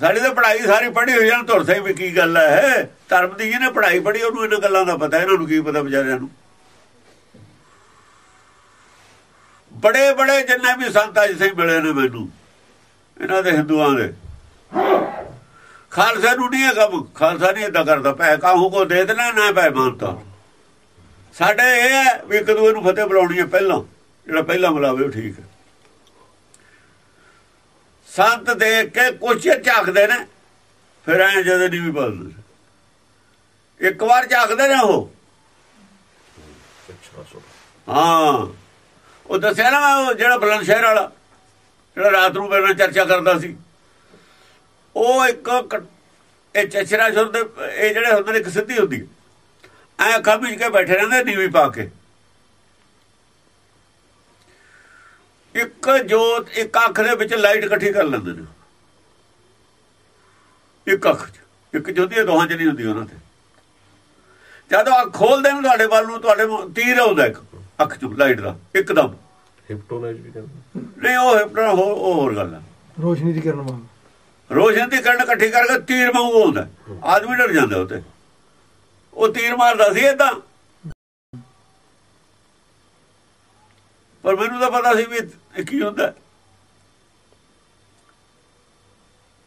ਸਾਡੀ ਤਾਂ ਪੜ੍ਹਾਈ ਸਾਰੀ ਪੜ੍ਹੀ ਹੋਈ ਹੈ ਤੁਰ ਸਹੀ ਵੀ ਕੀ ਗੱਲ ਹੈ? ਧਰਮ ਦੀ ਜਿਹਨੇ ਪੜ੍ਹਾਈ ਪੜ੍ਹੀ, ਉਹਨੂੰ ਇਹਨਾਂ ਗੱਲਾਂ ਦਾ ਪਤਾ, ਇਹਨਾਂ ਨੂੰ ਕੀ ਪਤਾ ਵਿਚਾਰਿਆਂ ਨੂੰ। ਬੜੇ ਬੜੇ ਜਿੰਨੇ ਵੀ ਸੰਤ ਅੱਜ ਸੇ ਮਿਲੇ ਨੇ ਮੈਨੂੰ। ਇਹਨਾਂ ਦੇ ਹਿੰਦੂਆਂ ਦੇ। ਖਾਲਸਾ ਨੂੰ ਨਹੀਂ ਇਹ ਕੰਮ ਖਾਲਸਾ ਨਹੀਂ ਇਦਾਂ ਕਰਦਾ। ਪੈ ਕਾਹੂ ਕੋ ਦੇ ਦੇਣਾ ਨਾ ਪੈ ਮੰਨਤਾ। ਸਾਡੇ ਇਹ ਹੈ ਵੀ ਇੱਕ ਦੂਏ ਨੂੰ ਫਤਿਹ ਬੁਲਾਉਣੀ ਹੈ ਪਹਿਲਾਂ ਜਿਹੜਾ ਪਹਿਲਾਂ ਬੁਲਾਵੇ ਉਹ ਠੀਕ ਹੈ। ਸੰਤ ਦੇਖ ਕੇ ਕੁਛ ਝਾਕਦੇ ਨੇ ਫਿਰ ਐ ਜਦੋਂ ਨਹੀਂ ਵੀ ਬੋਲਦੇ। ਇੱਕ ਵਾਰ ਝਾਕਦੇ ਨੇ ਉਹ। ਹਾਂ। ਉਹ ਦੱਸਿਆ ਨਾ ਜਿਹੜਾ ਬਲੰਦ ਸ਼ਹਿਰ ਵਾਲਾ। ਜਿਹੜਾ ਰਾਤ ਨੂੰ ਮੇਰੇ ਨਾਲ ਚਰਚਾ ਕਰਦਾ ਸੀ। ਉਹ ਇੱਕ ਇਹ ਚਚਰਾ ਸੁਰ ਇਹ ਜਿਹੜੇ ਹੁੰਦੇ ਨੇ ਇੱਕ ਸਿੱਧੀ ਹੁੰਦੀ ਐ ਅੱਖਾਂ ਵਿੱਚ ਕੇ ਬੈਠੇ ਰਹਿੰਦੇ ਨੀਵੀਂ ਪਾ ਕੇ। ਇੱਕ ਜੋਤ ਇੱਕ ਅੱਖ ਦੇ ਵਿੱਚ ਲਾਈਟ ਇਕੱਠੀ ਕਰ ਲੈਂਦੇ ਨੇ। ਇੱਕ ਅੱਖ 'ਚ। ਇੱਕ ਜੋਤੀ ਦੋਹਾਂ 'ਚ ਨਹੀਂ ਹੁੰਦੀ ਉਹਨਾਂ ਤੇ। ਜਦੋਂ ਅੱਖ ਖੋਲਦੇ ਨੇ ਤੁਹਾਡੇ ਵੱਲ ਨੂੰ, ਤੁਹਾਡੇ ਤੀਰ ਆਉਂਦਾ ਇੱਕ ਅੱਖ ਚੋਂ, ਲਾਈਟ ਦਾ। ਇੱਕਦਮ। ਹਿਪਟੋਨਾਈਜ਼ ਵੀ ਕਹਿੰਦੇ ਨਹੀਂ ਉਹ ਹਿਪਟਨ ਹੋਰ ਉਹ ਹੋਰ ਗੱਲ ਆ। ਰੋਸ਼ਨੀ ਦੀ ਕਿਰਨ ਵਾਂਗ। ਰੋਸ਼ਨ ਦੀ ਕਰਨ ਇਕੱਠੀ ਕਰਕੇ ਤੀਰ ਵਾਂਗੂ ਆਉਂਦਾ ਆਦਮੀ ਡਰ ਜਾਂਦਾ ਉਤੇ ਉਹ ਤੀਰ ਮਾਰਦਾ ਸੀ ਏਦਾਂ। ਪਰ ਮੈਨੂੰ ਤਾਂ ਪਤਾ ਸੀ ਵੀ ਇਹ ਕੀ ਹੁੰਦਾ।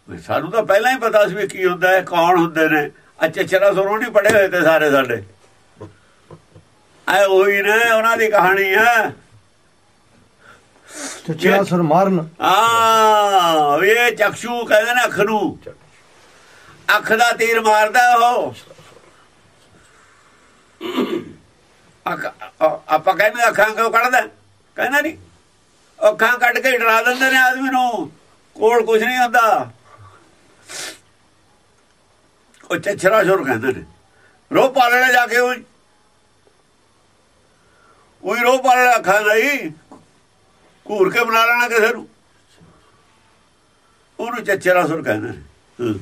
ਵੀ ਸਾਨੂੰ ਤਾਂ ਪਹਿਲਾਂ ਹੀ ਪਤਾ ਸੀ ਵੀ ਕੀ ਹੁੰਦਾ ਹੈ ਕੌਣ ਹੁੰਦੇ ਨੇ। ਅੱਛਾ ਚਰਾ ਸੋਰੋਂ ਨਹੀਂ ਪੜੇ ਹੋਏ ਤੇ ਸਾਰੇ ਸਾਡੇ। ਐ ਉਹੀ ਨੇ ਉਹਨਾਂ ਦੀ ਕਹਾਣੀ ਹੈ ਚਛਰਾਸੁਰ ਮਾਰਨ। ਆ ਇਹ ਚਕਸ਼ੂ ਕਹਿੰਦੇ ਨੇ ਅੱਖ ਨੂੰ। ਅੱਖ ਦਾ ਤੀਰ ਮਾਰਦਾ ਉਹ। ਆਪਾਂ ਕਹਿੰਦੇ ਅੱਖਾਂ ਕਿਉਂ ਕੱਢਦਾ? ਕਹਿੰਦਾ ਨਹੀਂ ਅੱਖਾਂ ਕੱਢ ਕੇ ਡਰਾ ਦਿੰਦੇ ਨੇ ਆਦਮੀ ਨੂੰ। ਕੋਲ ਕੁਝ ਨਹੀਂ ਹੁੰਦਾ। ਉਹ ਚਛਰਾ ਸ਼ੁਰ ਕਹਿੰਦੇ ਨੇ। ਰੋ ਪਾਲਣੇ ਜਾ ਕੇ ਉਹ। ਉਹੀ ਰੋ ਪਾਲਣਾ ਅੱਖਾਂ ਨਹੀਂ ਘੂਰ ਕੇ ਬਣਾ ਲੈਣਾ ਕਿਸੇ ਨੂੰ। ਉਹਨੂੰ ਚੱਚਰਾ ਸੁਰ ਕਹਿੰਦੇ ਨੇ। ਹਮ।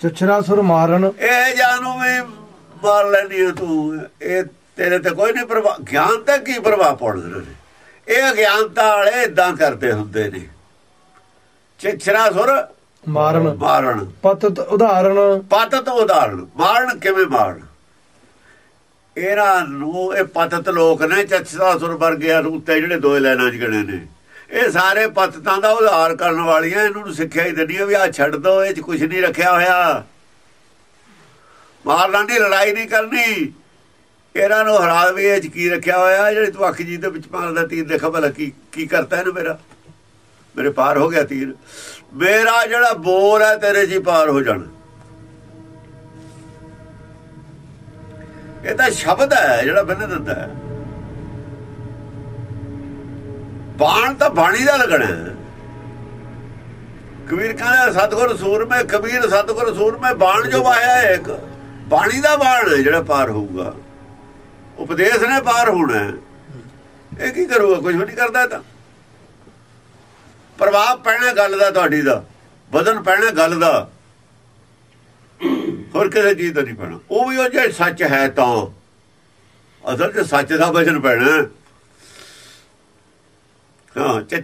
ਚਛਰਾਸੁਰ ਮਾਰਨ। ਇਹ ਜਾਨੂੰ ਵੀ ਮਾਰ ਲੈਣੀ ਤੂੰ। ਇਹ ਤੇਰੇ ਤੇ ਕੋਈ ਨਹੀਂ ਪ੍ਰਭਾਵ। ਗਿਆਨ ਤੇ ਕੀ ਪ੍ਰਭਾਵ ਪਾਉਂਦੇ ਨੇ ਇਹ ਗਿਆਨਤਾ ਵਾਲੇ ਇਦਾਂ ਕਰਦੇ ਹੁੰਦੇ ਨੇ। ਚੱਚਰਾ ਸੁਰ ਮਾਰਨ। ਮਾਰਨ ਪਤਤ ਉਦਾਹਰਨ। ਪਤਤ ਉਦਾਹਰਣ ਮਾਰਨ ਕਿਵੇਂ ਮਾਰਨ? ਇਹਨਾਂ ਨੂੰ ਇਹ ਪਤਤ ਲੋਕ ਨੇ। ਚੱਚਰਾ ਸੁਰ ਵਰਗੇ ਰੂਤੇ ਜਿਹੜੇ ਦੋਏ ਲੈਣਾ ਚ ਗਣੇ ਨੇ। ਇਹ ਸਾਰੇ ਪਤਤਾਂ ਦਾ ਉਧਾਰ ਕਰਨ ਵਾਲੀਆਂ ਇਹਨਾਂ ਨੂੰ ਸਿੱਖਿਆ ਹੀ ਦਿੰਦੀ ਵੀ ਆ ਛੱਡ ਦੋ, ਇਹ ਚ ਕੁਝ ਨਹੀਂ ਰੱਖਿਆ ਹੋਇਆ। ਮਾਰਨਾ ਨਹੀਂ, ਲੜਾਈ ਨਹੀਂ ਕਰਨੀ। ਇਹਨਾਂ ਨੂੰ ਹਰਾ ਵੀ ਇਹ ਚ ਕੀ ਰੱਖਿਆ ਹੋਇਆ, ਜਿਹੜੇ ਤੂੰ ਅੱਖ ਜੀ ਦੇ ਵਿੱਚ ਮਾਰਦਾ ਤੀਰ ਦੇਖਾ ਭਲਾ ਕੀ ਕੀ ਕਰਤਾ ਇਹਨੂੰ ਮੇਰਾ। ਮੇਰੇ ਪਾਰ ਹੋ ਗਿਆ ਤੀਰ। ਮੇਰਾ ਜਿਹੜਾ ਬੋਲ ਹੈ, ਤੇਰੇ ਜੀ ਪਾਰ ਹੋ ਜਾਣਾ। ਇਹ ਤਾਂ ਸ਼ਬਦ ਹੈ, ਜਿਹੜਾ ਬੰਨ ਦਿੰਦਾ ਹੈ। ਬਾਣ ਤਾਂ ਬਾਣੀ ਦਾ ਲੱਗਣਾ ਹੈ। ਕਬੀਰ ਕਹਿੰਦਾ, ਸਤਗੁਰ ਸੂਰਮੇ, ਕਬੀਰ ਸਤਗੁਰ ਸੂਰਮੇ, ਬਾਣ ਜੋ ਵਾਇਆ ਇੱਕ ਬਾਣੀ ਦਾ ਬਾਣ ਜਿਹੜਾ ਪਾਰ ਹੋਊਗਾ। ਉਪਦੇਸ਼ ਨੇ ਪਾਰ ਹੋਣਾ ਇਹ ਕੀ ਕਰੂਗਾ? ਕੁਝ ਵੀ ਨਹੀਂ ਕਰਦਾ ਇਹ ਤਾਂ। ਪ੍ਰਭਾਵ ਪੈਣਾ ਗੱਲ ਦਾ, ਤੁਹਾਡੀ ਦਾ। ਬਦਨ ਪੈਣਾ ਗੱਲ ਦਾ। ਹੋਰ ਕਿਸੇ ਚੀਜ਼ ਦਾ ਨਹੀਂ ਪੈਣਾ। ਉਹ ਵੀ ਉਹ ਜੇ ਸੱਚ ਹੈ ਤਾਂ। ਅਸਲ 'ਚ ਸੱਚ ਦਾ ਵਚਨ ਪੈਣਾ ਹੈ।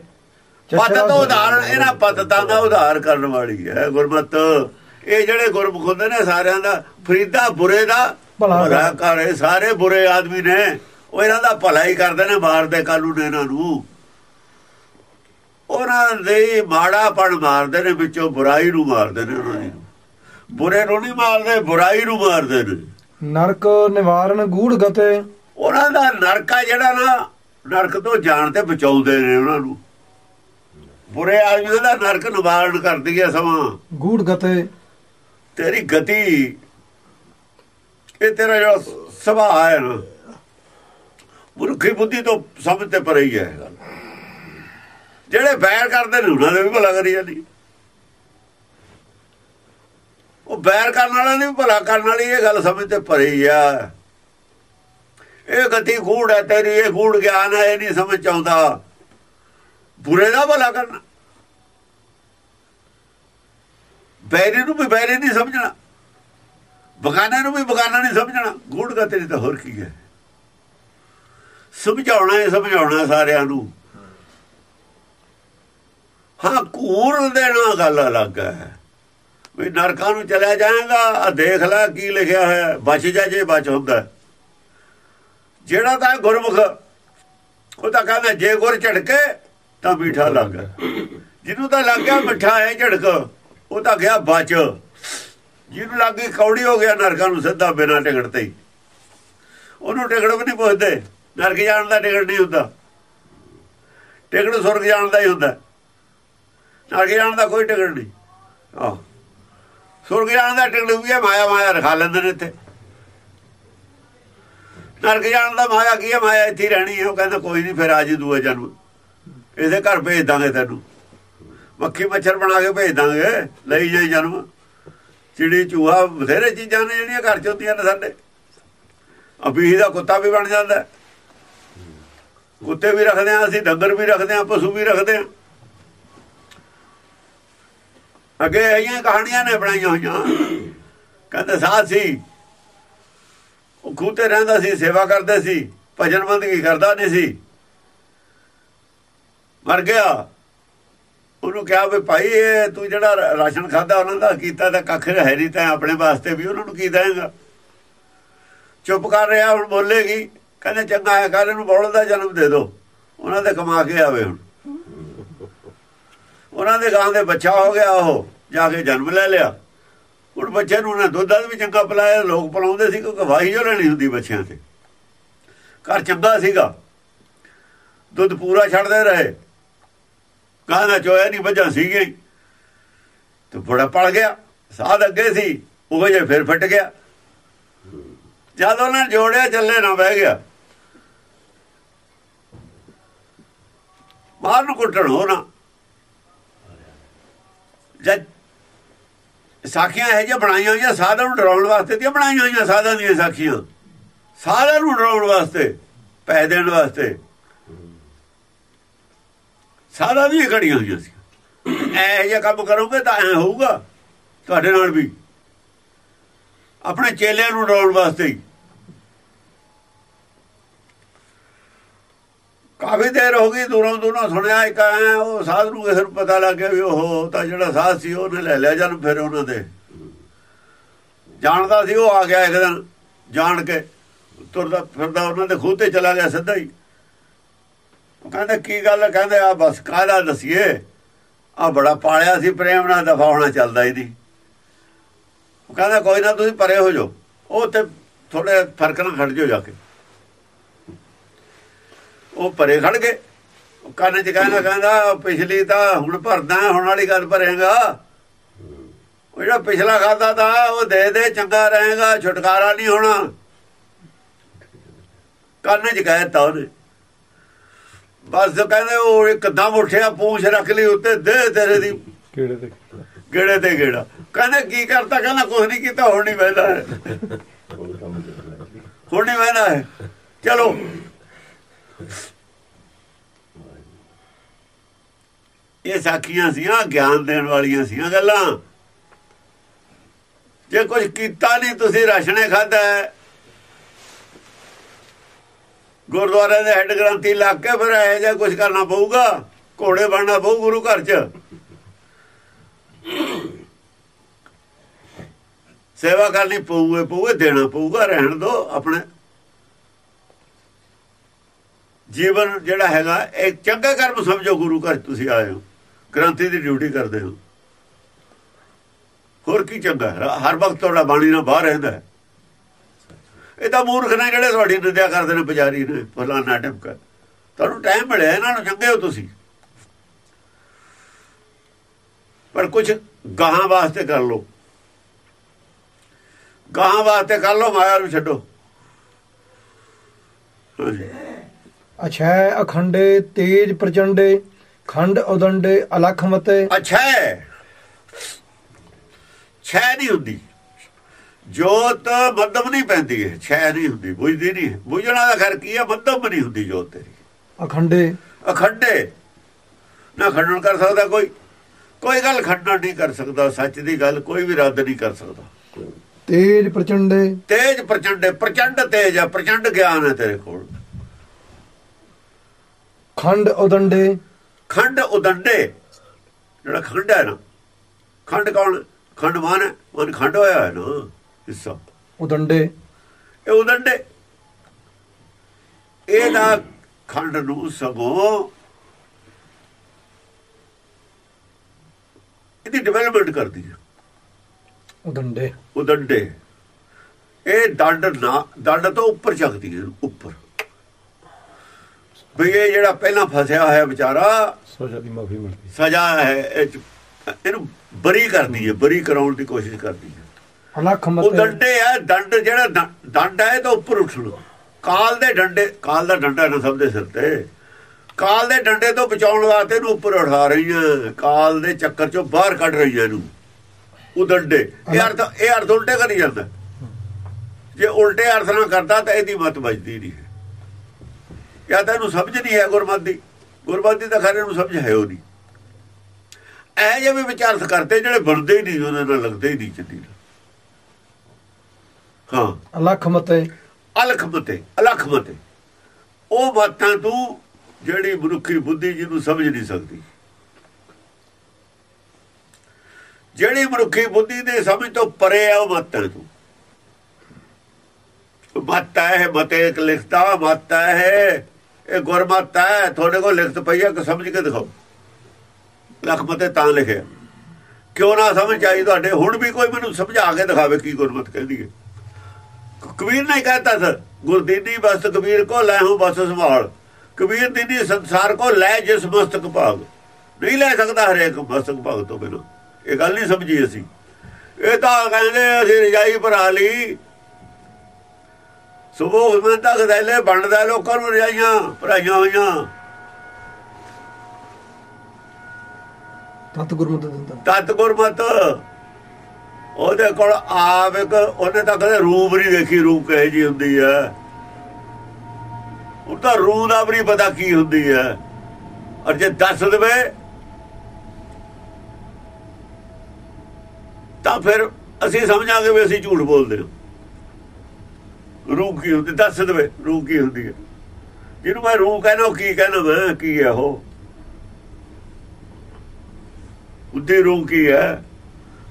ਪਤ ਤੋਂ ਉਦਾਹਰਣ ਇਹਨਾਂ ਪਤਤਾਂ ਦਾ ਉਧਾਰ ਕਰਨ ਵਾਲੀ ਹੈ ਗੁਰਮਤ। ਇਹ ਜਿਹੜੇ ਗੁਰਮੁਖ ਹੁੰਦੇ ਨੇ ਸਾਰਿਆਂ ਦਾ ਫਰੀਦਾ ਬੁਰੇ ਦਾ ਭਲਾ ਕਰੇ। ਸਾਰੇ ਬੁਰੇ ਆਦਮੀ ਨੇ। ਉਹ ਇਹਨਾਂ ਦਾ ਭਲਾ ਹੀ ਕਰਦੇ ਨੇ ਮਾਰਦੇ ਕਾਨੂੰਨ ਇਹਨਾਂ ਨੂੰ? ਉਹਨਾਂ ਦੇ ਮਾੜਾ ਪਣ ਮਾਰਦੇ ਨੇ ਵਿੱਚੋਂ ਬੁਰਾਈ ਨੂੰ ਮਾਰਦੇ ਨੇ ਉਹਨਾਂ ਦੀ। ਬੁਰੇ ਨੂੰ ਨਹੀਂ ਮਾਰਦੇ ਬੁਰਾਈ ਨੂੰ ਮਾਰਦੇ ਨੇ। ਨਰਕ ਨਿਵਾਰਨ ਗੂੜ ਗਤੇ। ਉਹਨਾਂ ਦਾ ਨਰਕਾ ਜਿਹੜਾ ਨਾ ਨਰਕ ਤੋਂ ਜਾਣ ਤੇ ਬਚਾਉਂਦੇ ਨੇ ਉਹਨਾਂ ਨੂੰ। ਬੁਰੇ ਆਦਮੀਆਂ ਦਾ ਨਰਕ ਨਿਵਾਰਨ ਕਰਦੀ ਹੈ ਸਮਾਂ। ਗੂੜ ਗਤੇ। ਤੇਰੀ ਗਤੀ ਇਹ ਤੇਰਾ ਜਿਹੜਾ ਸੁਭਾਅ ਹੈ ਨਾ ਮੁਰਖੀ ਬੁੱਧੀ ਤੋਂ ਸਮਝ ਤੇ ਪਰੇ ਹੀ ਹੈ ਗੱਲ। ਜਿਹੜੇ ਬੈਰ ਕਰਦੇ ਨੇ ਉਹਨਾਂ ਦੇ ਵੀ ਭਲਾ ਕਰੀ ਜਾਂਦੀ। ਉਹ ਬੈਰ ਕਰਨ ਵਾਲਿਆਂ ਨੇ ਵੀ ਭਲਾ ਕਰਨ ਵਾਲੀ ਇਹ ਗੱਲ ਸਮਝ ਤੇ ਪਰੇ ਹੀ ਆ। ਇਹ ਗਤੀ ਗੂੜ ਹੈ ਤੇਰੀ, ਇਹ ਗੂੜ ਗਿਆਨ ਹੈ, ਇਹ ਨਹੀਂ ਸਮਝ ਆਉਂਦਾ ਬੁਰੇ ਦਾ ਭਲਾ ਕਰਨਾ। ਬੈਰੀ ਨੂੰ ਵੀ ਬੈਰੀ ਨਹੀਂ ਸਮਝਣਾ। ਬਗਾਨੇ ਨੂੰ ਵੀ ਬਗਾਨਾ ਨਹੀਂ ਸਮਝਣਾ। ਗੂੜ ਗਤੀ ਤਾਂ ਹੋਰ ਕੀ ਹੈ। ਸਮਝਾਉਣਾ ਹੈ, ਸਮਝਾਉਣਾ ਸਾਰਿਆਂ ਨੂੰ। ਹਾਂ ਕੂਰ ਦੇਣਾ ਗੱਲ ਅਲੱਗ ਹੈ। ਵੀ ਨਰਕਾਂ ਨੂੰ ਚਲਿਆ ਜਾਏਗਾ ਆ ਦੇਖ ਲੈ ਕੀ ਲਿਖਿਆ ਹੈ। ਬਚ ਜਾ ਜੇ ਬਚ ਹੁੰਦਾ ਜਿਹੜਾ ਤਾਂ ਗੁਰਮੁਖ, ਉਹ ਤਾਂ ਕਹਿੰਦਾ ਜੇ ਗੁਰ ਝੜਕੇ, ਤਾਂ ਮਿੱਠਾ ਲੱਗ। ਜਿਹਨੂੰ ਤਾਂ ਲੱਗ ਗਿਆ ਮਿੱਠਾ ਹੈ ਝੜਕ, ਉਹ ਤਾਂ ਗਿਆ ਬਚ। ਜਿਹਨੂੰ ਲੱਗ ਗਈ ਕੌੜੀ ਹੋ ਗਿਆ ਨਰਕਾਂ ਨੂੰ ਸਿੱਧਾ ਬਿਨਾਂ ਟਿਕਟ ਤੇ ਉਹਨੂੰ ਟਿਕਟ ਵੀ ਨਹੀਂ ਪੁੱਛਦੇ। ਨਰਕ ਜਾਣ ਦਾ ਟਿਕਟ ਨਹੀਂ ਹੁੰਦਾ। ਟਿਕਟ ਸੁਰਗ ਜਾਣ ਦਾ ਹੀ ਹੁੰਦਾ। ਨਰਕ ਜਾਣ ਦਾ ਕੋਈ ਟਿਕਟ ਨਹੀਂ। ਆਹ। ਸੁਰਗ ਜਾਣ ਦਾ ਟਿਕਟ ਵੀ ਹੈ ਮਾਇਆ ਮਾਇਆ ਰਖਾ ਲੈਂਦੇ ਨੇ ਇੱਥੇ। ਨਰਕ ਜਾਣ ਦਾ ਮਾਇਆ ਕੀ ਹੈ ਮਾਇਆ ਇੱਥੇ ਰਹਿਣੀ ਹੈ ਉਹ ਕਹਿੰਦਾ, ਕੋਈ ਨਹੀਂ, ਫਿਰ ਆ ਦੂਏ ਜਨਮ। ਇਹਦੇ ਘਰ ਭੇਜ ਦਾਂਗੇ ਤੈਨੂੰ। ਮੱਖੀ ਮੱਛਰ ਬਣਾ ਕੇ ਭੇਜ ਦਾਂਗੇ। ਲਈ ਜਾਈ ਜਨਮ। ਚਿੜੀ, ਚੂਹਾ, ਬਥੇਰੇ ਚੀਜ਼ਾਂ ਨੇ ਜਿਹੜੀਆਂ ਘਰ ਚ ਹੁੰਦੀਆਂ ਨੇ ਸਾਡੇ। ਅਬੀਹ ਦਾ ਕੁੱਤਾ ਵੀ ਬਣ ਜਾਂਦਾ। ਕੁੱਤੇ ਵੀ ਰੱਖਦੇ ਆ, ਅਸੀਂ ਡੰਗਰ ਵੀ ਰੱਖਦੇ ਆ, ਪਸ਼ੂ ਵੀ ਰੱਖਦੇ ਆ। ਅੱਗੇ ਆਈਆਂ ਕਹਾਣੀਆਂ ਨੇ ਬਣਾਈਆਂ ਹੋਈਆਂ। ਕਹਿੰਦੇ, ਸਾਧ ਸੀ ਉਹ ਖੂਤੇ ਰਹਿੰਦਾ ਸੀ, ਸੇਵਾ ਕਰਦੇ ਸੀ, ਭਜਨ ਬੰਦਗੀ ਕਰਦਾ ਨਹੀਂ ਸੀ। ਮਰ ਗਿਆ। ਉਹਨੂੰ ਕਿਹਾ ਵੀ ਭਾਈ, ਇਹ ਤੂੰ ਜਿਹੜਾ ਰਾਸ਼ਨ ਖਾਦਾ ਉਹਨਾਂ ਦਾ ਕੀਤਾ ਤਾਂ ਕੱਖ ਹੈ ਨਹੀਂ, ਤਾਂ ਆਪਣੇ ਵਾਸਤੇ ਵੀ ਉਹਨਾਂ ਨੂੰ ਕੀ ਦੇਂਗਾ ਚੁੱਪ ਕਰ ਰਿਹਾ, ਹੁਣ ਬੋਲੇਗੀ। ਕਹਿੰਦੇ, ਚੰਗਾ ਹੈ ਕੱਲ ਨੂੰ ਬੋਲਣ ਦਾ ਜਨਮ ਦੇ ਦਿਓ। ਉਹਨਾਂ ਦੇ ਕਮਾ ਕੇ ਆਵੇ ਹੁਣ। ਉਹਨਾਂ ਦੇ ਗਾਂ ਦੇ ਬੱਚਾ ਹੋ ਗਿਆ ਉਹ, ਜਾ ਕੇ ਜਨਮ ਲੈ ਲਿਆ। ਹੁਣ ਬੱਚੇ ਨੂੰ ਉਹਨਾਂ ਦੁੱਧ ਦਾ ਵੀ ਚੰਗਾ ਪਿਲਾਇਆ, ਲੋਕ ਪਿਲਾਉਂਦੇ ਸੀ ਕਿਉਂਕਿ ਵਾਹੀ ਜੋ ਲੈਣੀ ਹੁੰਦੀ ਬੱਚਿਆਂ ਤੇ। ਘਰ ਚੰਗਾ ਸੀਗਾ। ਦੁੱਧ ਪੂਰਾ ਛੱਡਦੇ ਰਹੇ। ਕਾਹਦਾ ਚੋਇਆ ਨਹੀਂ ਵੱਜਾਂ ਸੀਗੇ ਤੇ ਬੜਾ ਪੜ ਗਿਆ, ਸਾਧ ਅੱਗੇ ਸੀ, ਉਹ ਜੇ ਫਿਰ ਫਟ ਗਿਆ। ਜਦ ਉਹਨਾਂ ਨੇ ਜੋੜਿਆ, ਚੱਲੇ ਨਾ ਬਹਿ ਗਿਆ। ਬਾਹਰ ਨੂੰ ਕੁੱਟਣ ਹੋਣਾ ਜਦ ਸਾਖੀਆਂ ਇਹ ਜਿਹੀਆਂ ਬਣਾਈਆਂ ਹੋਈਆਂ ਸਾਧਾਂ ਨੂੰ ਡਰਾਉਣ ਵਾਸਤੇ ਦੀਆਂ ਬਣਾਈਆਂ ਹੋਈਆਂ ਸਾਧਾਂ ਦੀਆਂ ਸਾਖੀਆਂ। ਸਾਧਾਂ ਨੂੰ ਡਰਾਉਣ ਵਾਸਤੇ ਪੈ ਦੇਣ ਵਾਸਤੇ। ਸਾਧਾਂ ਦੀਆਂ ਘੜੀਆਂ ਹੋਈਆਂ ਸੀ। ਇਹ ਜਿਹਾ ਕੰਮ ਕਰੋਗੇ ਤਾਂ ਐ ਹੋਊਗਾ, ਤੁਹਾਡੇ ਨਾਲ ਵੀ। ਆਪਣੇ ਚੇਲਿਆਂ ਨੂੰ ਡਰਾਉਣ ਵਾਸਤੇ ਹੀ। ਕਾਫੀ ਦੇਰ ਹੋ ਗਈ, ਦੂਰੋਂ ਦੂਰੋਂ ਸੁਣਿਆ, ਇੱਕ ਆਇਆ ਉਹ ਸਾਧ ਨੂੰ ਕਿਸੇ ਨੂੰ ਪਤਾ ਲੱਗ ਗਿਆ ਵੀ ਉਹ ਤਾਂ ਜਿਹੜਾ ਸਾਧ ਸੀ, ਉਹਨੇ ਲੈ ਲਿਆ ਜਨ ਫਿਰ ਉਹਨਾਂ ਦੇ। ਜਾਣਦਾ ਸੀ, ਉਹ ਆ ਗਿਆ ਇੱਕ ਦਿਨ ਜਾਣ ਕੇ, ਤੁਰਦਾ ਫਿਰਦਾ ਉਹਨਾਂ ਦੇ ਖੂਹ ਤੇ ਚਲਾ ਗਿਆ ਸਿੱਧਾ ਹੀ। ਉਹ ਕਹਿੰਦੇ, ਕੀ ਗੱਲ ਕਹਿੰਦੇ ਆ ਬਸ ਕਾਹਦਾ ਦਸੀਏ? ਆ ਬੜਾ ਪਾਲਿਆ ਸੀ ਪ੍ਰੇਮ ਨਾਲ, ਦਫਾ ਹੋਣਾ ਚੱਲਦਾ ਇਹਦੀ। ਉਹ ਕਹਿੰਦਾ, ਕੋਈ ਨਾ, ਤੁਸੀਂ ਪਰੇ ਹੋ ਜਾਓ। ਉਹ ਤੇ ਥੋੜੇ ਫ਼ਰਕ ਨਾਲ ਖੜ ਜਾਓ ਜਾ ਕੇ। ਉਹ ਪਰੇ ਖੜ ਗਏ। ਕੰਨ ਚ ਕਹਿੰਦਾ ਕਹਿੰਦਾ ਪਿਛਲੀ ਤਾਂ ਹੁਣ ਭਰਦਾ ਹੁਣ ਵਾਲੀ ਗੱਲ ਭਰੇਗਾ। ਉਹ ਜਿਹੜਾ ਪਿਛਲਾ ਖਾਦਾ ਤਾਂ ਉਹ ਦੇ ਦੇ ਚੰਗਾ ਰਹੇਗਾ ਛੁਟਕਾਰਾ ਨਹੀਂ ਹੋਣਾ। ਕੰਨ 'ਚ ਕਹਿਤਾ ਉਹਨੇ। ਬਸ ਕਹਿੰਦੇ ਉਹ ਇੱਕਦਮ ਉੱਠਿਆ ਪੂੰਛ ਰੱਖ ਲਈ ਉੱਤੇ ਦੇ ਤੇਰੇ ਦੀ। ਕਿਹੜੇ ਤੇ ਗੇੜੇ ਤੇ ਗੇੜਾ। ਕਹਿੰਦੇ ਕੀ ਕਰਤਾ? ਕਹਿੰਦਾ ਕੁਝ ਨਹੀਂ ਕੀਤਾ ਹੁਣ ਨਹੀਂ ਬਹਿਦਾ ਹੁਣ ਨਹੀਂ ਬਹਿਦਾ ਹੈ ਚਲੋ ਇਹ ਸਾਖੀਆਂ ਸੀਆਂ, ਗਿਆਨ ਦੇਣ ਵਾਲੀਆਂ ਸੀਆਂ ਗੱਲਾਂ। ਜੇ ਕੁਝ ਕੀਤਾ ਨਹੀਂ, ਤੁਸੀਂ ਰਾਸ਼ਨੇ ਖਾਦਾ ਗੁਰਦੁਆਰੇ ਦੇ ਹੈੱਡ ਗ੍ਰੰਥੀ ਲੱਗ ਕੇ ਫਿਰ ਇਹ ਜਿਹਾ ਕੁਝ ਕਰਨਾ ਪਊਗਾ। ਘੋੜੇ ਬਣਨਾ ਪਊ ਗੁਰੂ ਘਰ 'ਚ। ਸੇਵਾ ਕਰਨੀ ਪਊਗੇ ਪਊਗੇ ਦੇਣਾ ਪਊਗਾ, ਰਹਿਣ ਦੋ ਆਪਣੇ ਜੀਵਨ ਜਿਹੜਾ ਹੈਗਾ, ਇਹ ਚੰਗੇ ਕਰਮ ਸਮਝੋ ਗੁਰੂ ਘਰ ਤੁਸੀਂ ਆਏ ਹੋ। ਗ੍ਰੰਥੀ ਦੀ ਡਿਊਟੀ ਕਰਦੇ ਹੋ। ਹੋਰ ਕੀ ਚੰਗਾ ਹਰ ਵਕਤ ਤੁਹਾਡਾ ਬਾਣੀ ਨਾਲ ਬਾਹਰ ਰਹਿੰਦਾ ਹੈ। ਇਹ ਤਾਂ ਮੂਰਖ ਨੇ ਜਿਹੜੇ ਤੁਹਾਡੀ ਨਿੰਦਿਆ ਕਰਦੇ ਨੇ, ਪੁਜਾਰੀ ਨੇ ਫਲਾਣਾ ਟਿਪਕਾ ਤੁਹਾਨੂੰ ਟਾਈਮ ਮਿਲਿਆ, ਇਹਨਾਂ ਨੂੰ ਚੰਗੇ ਹੋ ਤੁਸੀਂ। ਪਰ ਕੁਝ ਗਾਹਾਂ ਵਾਸਤੇ ਕਰ ਲਓ। ਗਾਹਾਂ ਵਾਸਤੇ ਕਰ ਲਓ, ਮਾਇਆ ਨੂੰ ਛੱਡੋ। ਹਾਂਜੀ। ਅਛੈ ਅਖੰਡੇ ਤੇਜ ਪ੍ਰਚੰਡੇ ਖੰਡ ਉਦੰਡੇ ਅਲਖ ਮਤੇ। ਅੱਛਾ। ਛੈ ਨਹੀਂ ਹੁੰਦੀ। ਜੋਤ ਮੱਧਮ ਨਹੀਂ ਪੈਂਦੀ ਹੈ ਛੈ ਨਹੀਂ ਹੁੰਦੀ ਬੁਝਦੀ ਨਹੀਂ। ਬੁਝਣਾ ਦਾ ਖਰ ਕੀ ਹੈ ਮੱਧਮ ਨਹੀਂ ਹੁੰਦੀ ਜੋਤ ਤੇਰੀ। ਅਖੰਡੇ। ਅਖੰਡੇ। ਨਾ ਖੰਡਨ ਕਰ ਸਕਦਾ ਕੋਈ। ਕੋਈ ਗੱਲ ਖੰਡਨ ਨਹੀਂ ਕਰ ਸਕਦਾ ਸੱਚ ਦੀ ਗੱਲ ਕੋਈ ਵੀ ਰੱਦ ਨਹੀਂ ਕਰ ਸਕਦਾ। ਤੇਜ ਪ੍ਰਚੰਡੇ। ਤੇਜ ਪ੍ਰਚੰਡ ਪ੍ਰਚੰਡ ਤੇਜ ਹੈ ਪ੍ਰਚੰਡ ਗਿਆਨ ਹੈ ਤੇਰੇ ਕੋਲ। ਖੰਡ ਉਦੰਡੇ। ਖੰਡ ਉਦੰਡੇ। ਜਿਹੜਾ ਖੰਡ ਹੈ ਨਾ ਖੰਡ ਕੌਣ? ਖੰਡ ਮਾਨ ਮਨ ਖੰਡ ਹੋਇਆ ਹੈ ਨਾ ਹਿੱਸਾ ਉਦੰਡੇ। ਇਹ ਉਦੰਡੇ। ਇਹਦਾ ਖੰਡ ਨੂੰ ਸਗੋਂ ਇਹਦੀ ਡਿਵੈਲਪਮੈਂਟ ਕਰਦੀ ਹੈ। ਉਦੰਡੇ। ਉਦੰਡੇ। ਇਹ ਦੰਡ ਨਾ ਦੰਡ ਤੋਂ ਉੱਪਰ ਚੱਕਦੀ ਹੈ ਉੱਪਰ। ਵੀ ਇਹ ਜਿਹੜਾ ਪਹਿਲਾਂ ਫਸਿਆ ਹੋਇਆ ਵਿਚਾਰਾ ਸੋਸ਼ਾ ਦੀ ਮਾਫੀ ਮਿਲਦੀ ਸਜ਼ਾ ਹੈ ਇਹ 'ਚ ਇਹਨੂੰ ਬਰੀ ਕਰਦੀ ਹੈ ਬਰੀ ਕਰਾਉਣ ਦੀ ਕੋਸ਼ਿਸ਼ ਕਰਦੀ ਹੈ। ਅਲਖ ਉਹ ਮਤੇ ਡੰਡੇ ਆ ਦੰਡ ਜਿਹੜਾ ਦੰਡ ਹੈ ਇਹ ਤਾਂ ਉੱਪਰ ਉੱਠਣ ਕਾਲ ਦੇ ਡੰਡੇ ਕਾਲ ਦਾ ਡੰਡਾ ਨਾ ਸਭ ਦੇ ਸਿਰ ਤੇ। ਕਾਲ ਦੇ ਡੰਡੇ ਤੋਂ ਬਚਾਉਣ ਵਾਸਤੇ ਇਹਨੂੰ ਉੱਪਰ ਉਠਾ ਰਹੀਆਂ ਕਾਲ ਦੇ ਚੱਕਰ ਚੋਂ ਬਾਹਰ ਕੱਢ ਰਹੀਆਂ ਇਹਨੂੰ। ਉਹ ਡੰਡੇ। ਇਹ ਅਰਥ ਇਹ ਅਰਥ ਉਲਟੇ ਕਰੀ ਜਾਂਦਾ। ਜੇ ਉਲਟੇ ਅਰਥ ਨਾਲ ਕਰਦਾ ਤਾਂ ਇਹਦੀ ਮਤ ਵੱਜਦੀ ਨਹੀਂ ਹੈ। ਜਾਂ ਤਾਂ ਇਹਨੂੰ ਸਮਝ ਨਹੀਂ ਹੈ ਗੁਰਮਤਿ ਗੁਰਮਤਿ ਦੀ ਤਾਂ ਖਰੇ ਨੂੰ ਸਮਝ ਹੈ ਉਹ ਨਹੀਂ। ਜਿਹੇ ਵੀ ਵਿਚਾਰਤ ਕਰਦੇ ਜਿਹੜੇ ਬਣਦੇ ਹੀ ਨਹੀਂ ਉਹਨਾਂ ਨਾਲ ਲੱਗਦੇ ਹੀ ਨਹੀਂ ਚੱਲੀ ਹਾਂ। ਅਲਖ ਮਤੇ। ਅਲਖ ਮਤੇ ਅਲਖ ਮਤੇ। ਉਹ ਬਾਤਾਂ ਤੂੰ ਜਿਹੜੀ ਮਨੁੱਖੀ ਬੁੱਧੀ ਜਿਹਨੂੰ ਸਮਝ ਨਹੀਂ ਸਕਦੀ। ਜਿਹੜੀ ਮਨੁੱਖੀ ਬੁੱਧੀ ਦੇ ਸਮਝ ਤੋਂ ਪਰੇ ਆ ਉਹ ਮਤ ਹੈ ਤੂੰ। ਮਤ ਹੈ ਮਤੇ ਇੱਕ ਲਿਖਤਾ ਮਤ ਹੈ। ਇਹ ਗੁਰਮਤ ਹੈ, ਤੁਹਾਡੇ ਕੋਲ ਲਿਖਤ ਪਈ ਹੈ ਕਿ ਸਮਝ ਕੇ ਦਿਖਾਓ। ਲਖ ਤਾਂ ਲਿਖਿਆ ਕਿਉਂ ਨਾ ਸਮਝ ਆਈ ਤੁਹਾਡੇ? ਹੁਣ ਵੀ ਕੋਈ ਮੈਨੂੰ ਸਮਝਾ ਕੇ ਦਿਖਾਵੇ ਕੀ ਗੁਰਮਤ ਕਹਿੰਦੀ ਹੈ। ਕਬੀਰ ਨੇ ਕਹਤਾ ਸਰ ਗੁਰਦੀਨੀ ਬਸ ਕਬੀਰ ਕੋ ਲੈ ਹੂੰ ਬਸ ਸੰਭਾਲ। ਕਬੀਰ ਦੀਨੀ ਸੰਸਾਰ ਕੋ ਲੈ ਜਿਸ ਮਸਤਕ ਭਾਗ। ਨਹੀਂ ਲੈ ਸਕਦਾ ਹਰੇਕ ਮਸਤਕ ਭਾਗ ਤੋਂ ਬਿਨਾਂ। ਇਹ ਗੱਲ ਨਹੀਂ ਸਮਝੀ ਅਸੀਂ। ਇਹ ਤਾਂ ਕਹਿੰਦੇ ਅਸੀਂ ਰਜਾਈ ਭਰਾ ਲਈ। ਸੁਬੋਹ ਮੈਂ ਤੱਕ ਦੈਲੇ ਬਣਦਾ ਲੋਕਾਂ ਨੂੰ ਰਜਾਈਆਂ ਭਰਾਈਆਂ ਹੋਈਆਂ। ਤਤ ਗੁਰਮਤਿ ਦਿੰਦਾ ਤਤ ਗੁਰਮਤ। ਉਹਦੇ ਕੋਲ ਆਪ ਇੱਕ ਉਹਨੇ ਤਾਂ ਕਦੇ ਰੂਪ ਨਹੀਂ ਦੇਖੀ ਰੂਪ ਕਹੇ ਜੀ ਹੁੰਦੀ ਹੈ। ਉਹ ਤਾਂ ਰੂਹ ਦਾ ਵੀ ਪਤਾ ਕੀ ਹੁੰਦੀ ਹੈ। ਔਰ ਜੇ ਦੱਸ ਦੇਵੇ ਤਾਂ ਫਿਰ ਅਸੀਂ ਸਮਝਾਂਗੇ ਵੀ ਅਸੀਂ ਝੂਠ ਬੋਲਦੇ ਹਾਂ। ਰੂਹ ਕੀ ਹੁੰਦੀ? ਦੱਸ ਦੇਵੇ, ਰੂਹ ਕੀ ਹੁੰਦੀ ਹੈ? ਜਿਹਨੂੰ ਮੈਂ ਰੂਹ ਕਹਿੰਦਾ, ਉਹ ਕੀ ਕਹਿੰਦਾ? ਮੈਂ ਕੀ ਹੈ ਉਹ? ਬੁੱਧੀ ਰੂਹ ਕੀ ਹੈ?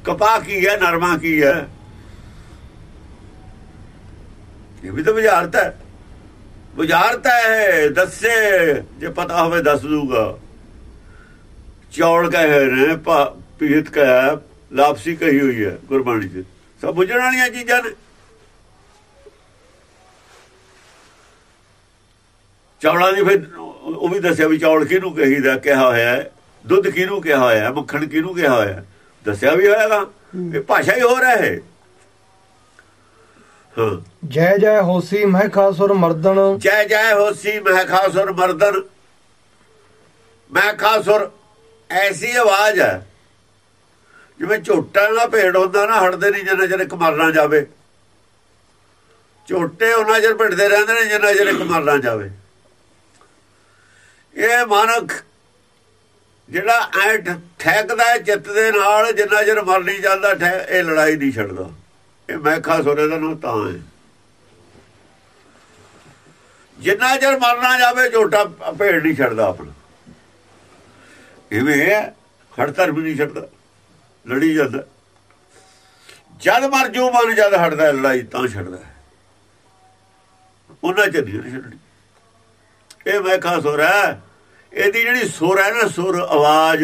ਕਪਾਹ ਕੀ ਹੈ? ਨਰਮਾ ਕੀ ਹੈ? ਇਹ ਵੀ ਤਾਂ ਬੁਝਾਰਤ ਹੈ। ਬੁਝਾਰਤ ਹੈ, ਦੱਸੇ, ਜੇ ਪਤਾ ਹੋਵੇ ਦੱਸ ਦੂਗਾ ਚੌਲ ਕਹੇ ਨੇ, ਭਾ- ਪੀਤ ਕਹੇ, ਲਾਪਸੀ ਕਹੀ ਹੋਈ ਹੈ ਗੁਰਬਾਣੀ 'ਚ। ਸਭ ਬੁਝਣ ਵਾਲੀਆਂ ਚੀਜ਼ਾਂ ਨੇ। ਚੌਲਾਂ ਦੀ ਫਿਰ ਉਹ ਵੀ ਦੱਸਿਆ ਵੀ ਚੌਲ ਕਿਹਨੂੰ ਕਹੀਦਾ ਕਿਹਾ ਹੋਇਆ ਹੈ? ਦੁੱਧ ਕਿਹਨੂੰ ਕਿਹਾ ਹੋਇਆ ਹੈ? ਮੱਖਣ ਕਿਹਨੂੰ ਕਿਹਾ ਹੋਇਆ ਹੈ? ਦੱਸਿਆ ਵੀ ਹੋਇਆਗਾ ਇਹ ਭਾਸ਼ਾ ਹੀ ਹੋ ਰਿਹਾ ਹੈ। ਜੈ ਜੈ ਹੋਸੀ ਮਹਿ ਖਾਸੁਰ ਮਰਦਨ। ਜੈ ਜੈ ਹੋਸੀ ਮੈਂ ਖਾਸੁਰ ਮਰਦਨ। ਮੈਂ ਖਾਸੁਰ ਐਸੀ ਆਵਾਜ਼ ਹੈ। ਜਿਵੇਂ ਝੋਟਾ ਦਾ ਭੇੜ ਹੁੰਦਾ ਨਾ ਹਟਦੇ ਨਹੀਂ ਜਿੰਨਾ ਚਿਰ ਇੱਕ ਮਰਨਾ ਜਾਵੇ। ਝੋਟੇ ਉਹਨਾਂ ਚਿਰ ਭਿੜਦੇ ਰਹਿੰਦੇ ਨੇ ਜਿੰਨਾ ਚਿਰ ਇੱਕ ਮਰਨਾ ਜਾਵੇ। ਇਹ ਮਾਨਕ ਜਿਹੜਾ ਐ ਠੈਕਦਾ ਹੈ ਚਿੱਤ ਦੇ ਨਾਲ, ਜਿੰਨਾ ਚਿਰ ਮਰ ਨਹੀਂ ਜਾਂਦਾ, ਠਹਿ- ਇਹ ਲੜਾਈ ਨਹੀਂ ਛੱਡਦਾ। ਇਹ ਮੈਂ ਖਾਸੁਰ ਦਾ ਨਾਮ ਤਾਂ ਹੈ। ਜਿੰਨਾ ਚਿਰ ਮਰਨਾ ਜਾਵੇ, ਝੋਟਾ ਭੇੜ ਨਹੀਂ ਛੱਡਦਾ ਆਪਣਾ। ਇਵੇਂ ਹੈ ਹੜ ਧਰਮ ਨਹੀਂ ਛੱਡਦਾ, ਲੜੀ ਜਾਂਦਾ। ਜਦ ਮਰ ਜੋ, ਮਨ ਜਦ ਹਟਦਾ, ਲੜਾਈ ਤਾਂ ਛੱਡਦਾ ਉਹਨਾਂ ਚ ਨਹੀਂ ਛੱਡਣੀ। ਇਹ ਮੈਂ ਖਾਸ ਹੋ ਹੈ। ਇਹਦੀ ਜਿਹੜੀ ਸੁਰ ਹੈ ਨਾ ਸੁਰ ਆਵਾਜ਼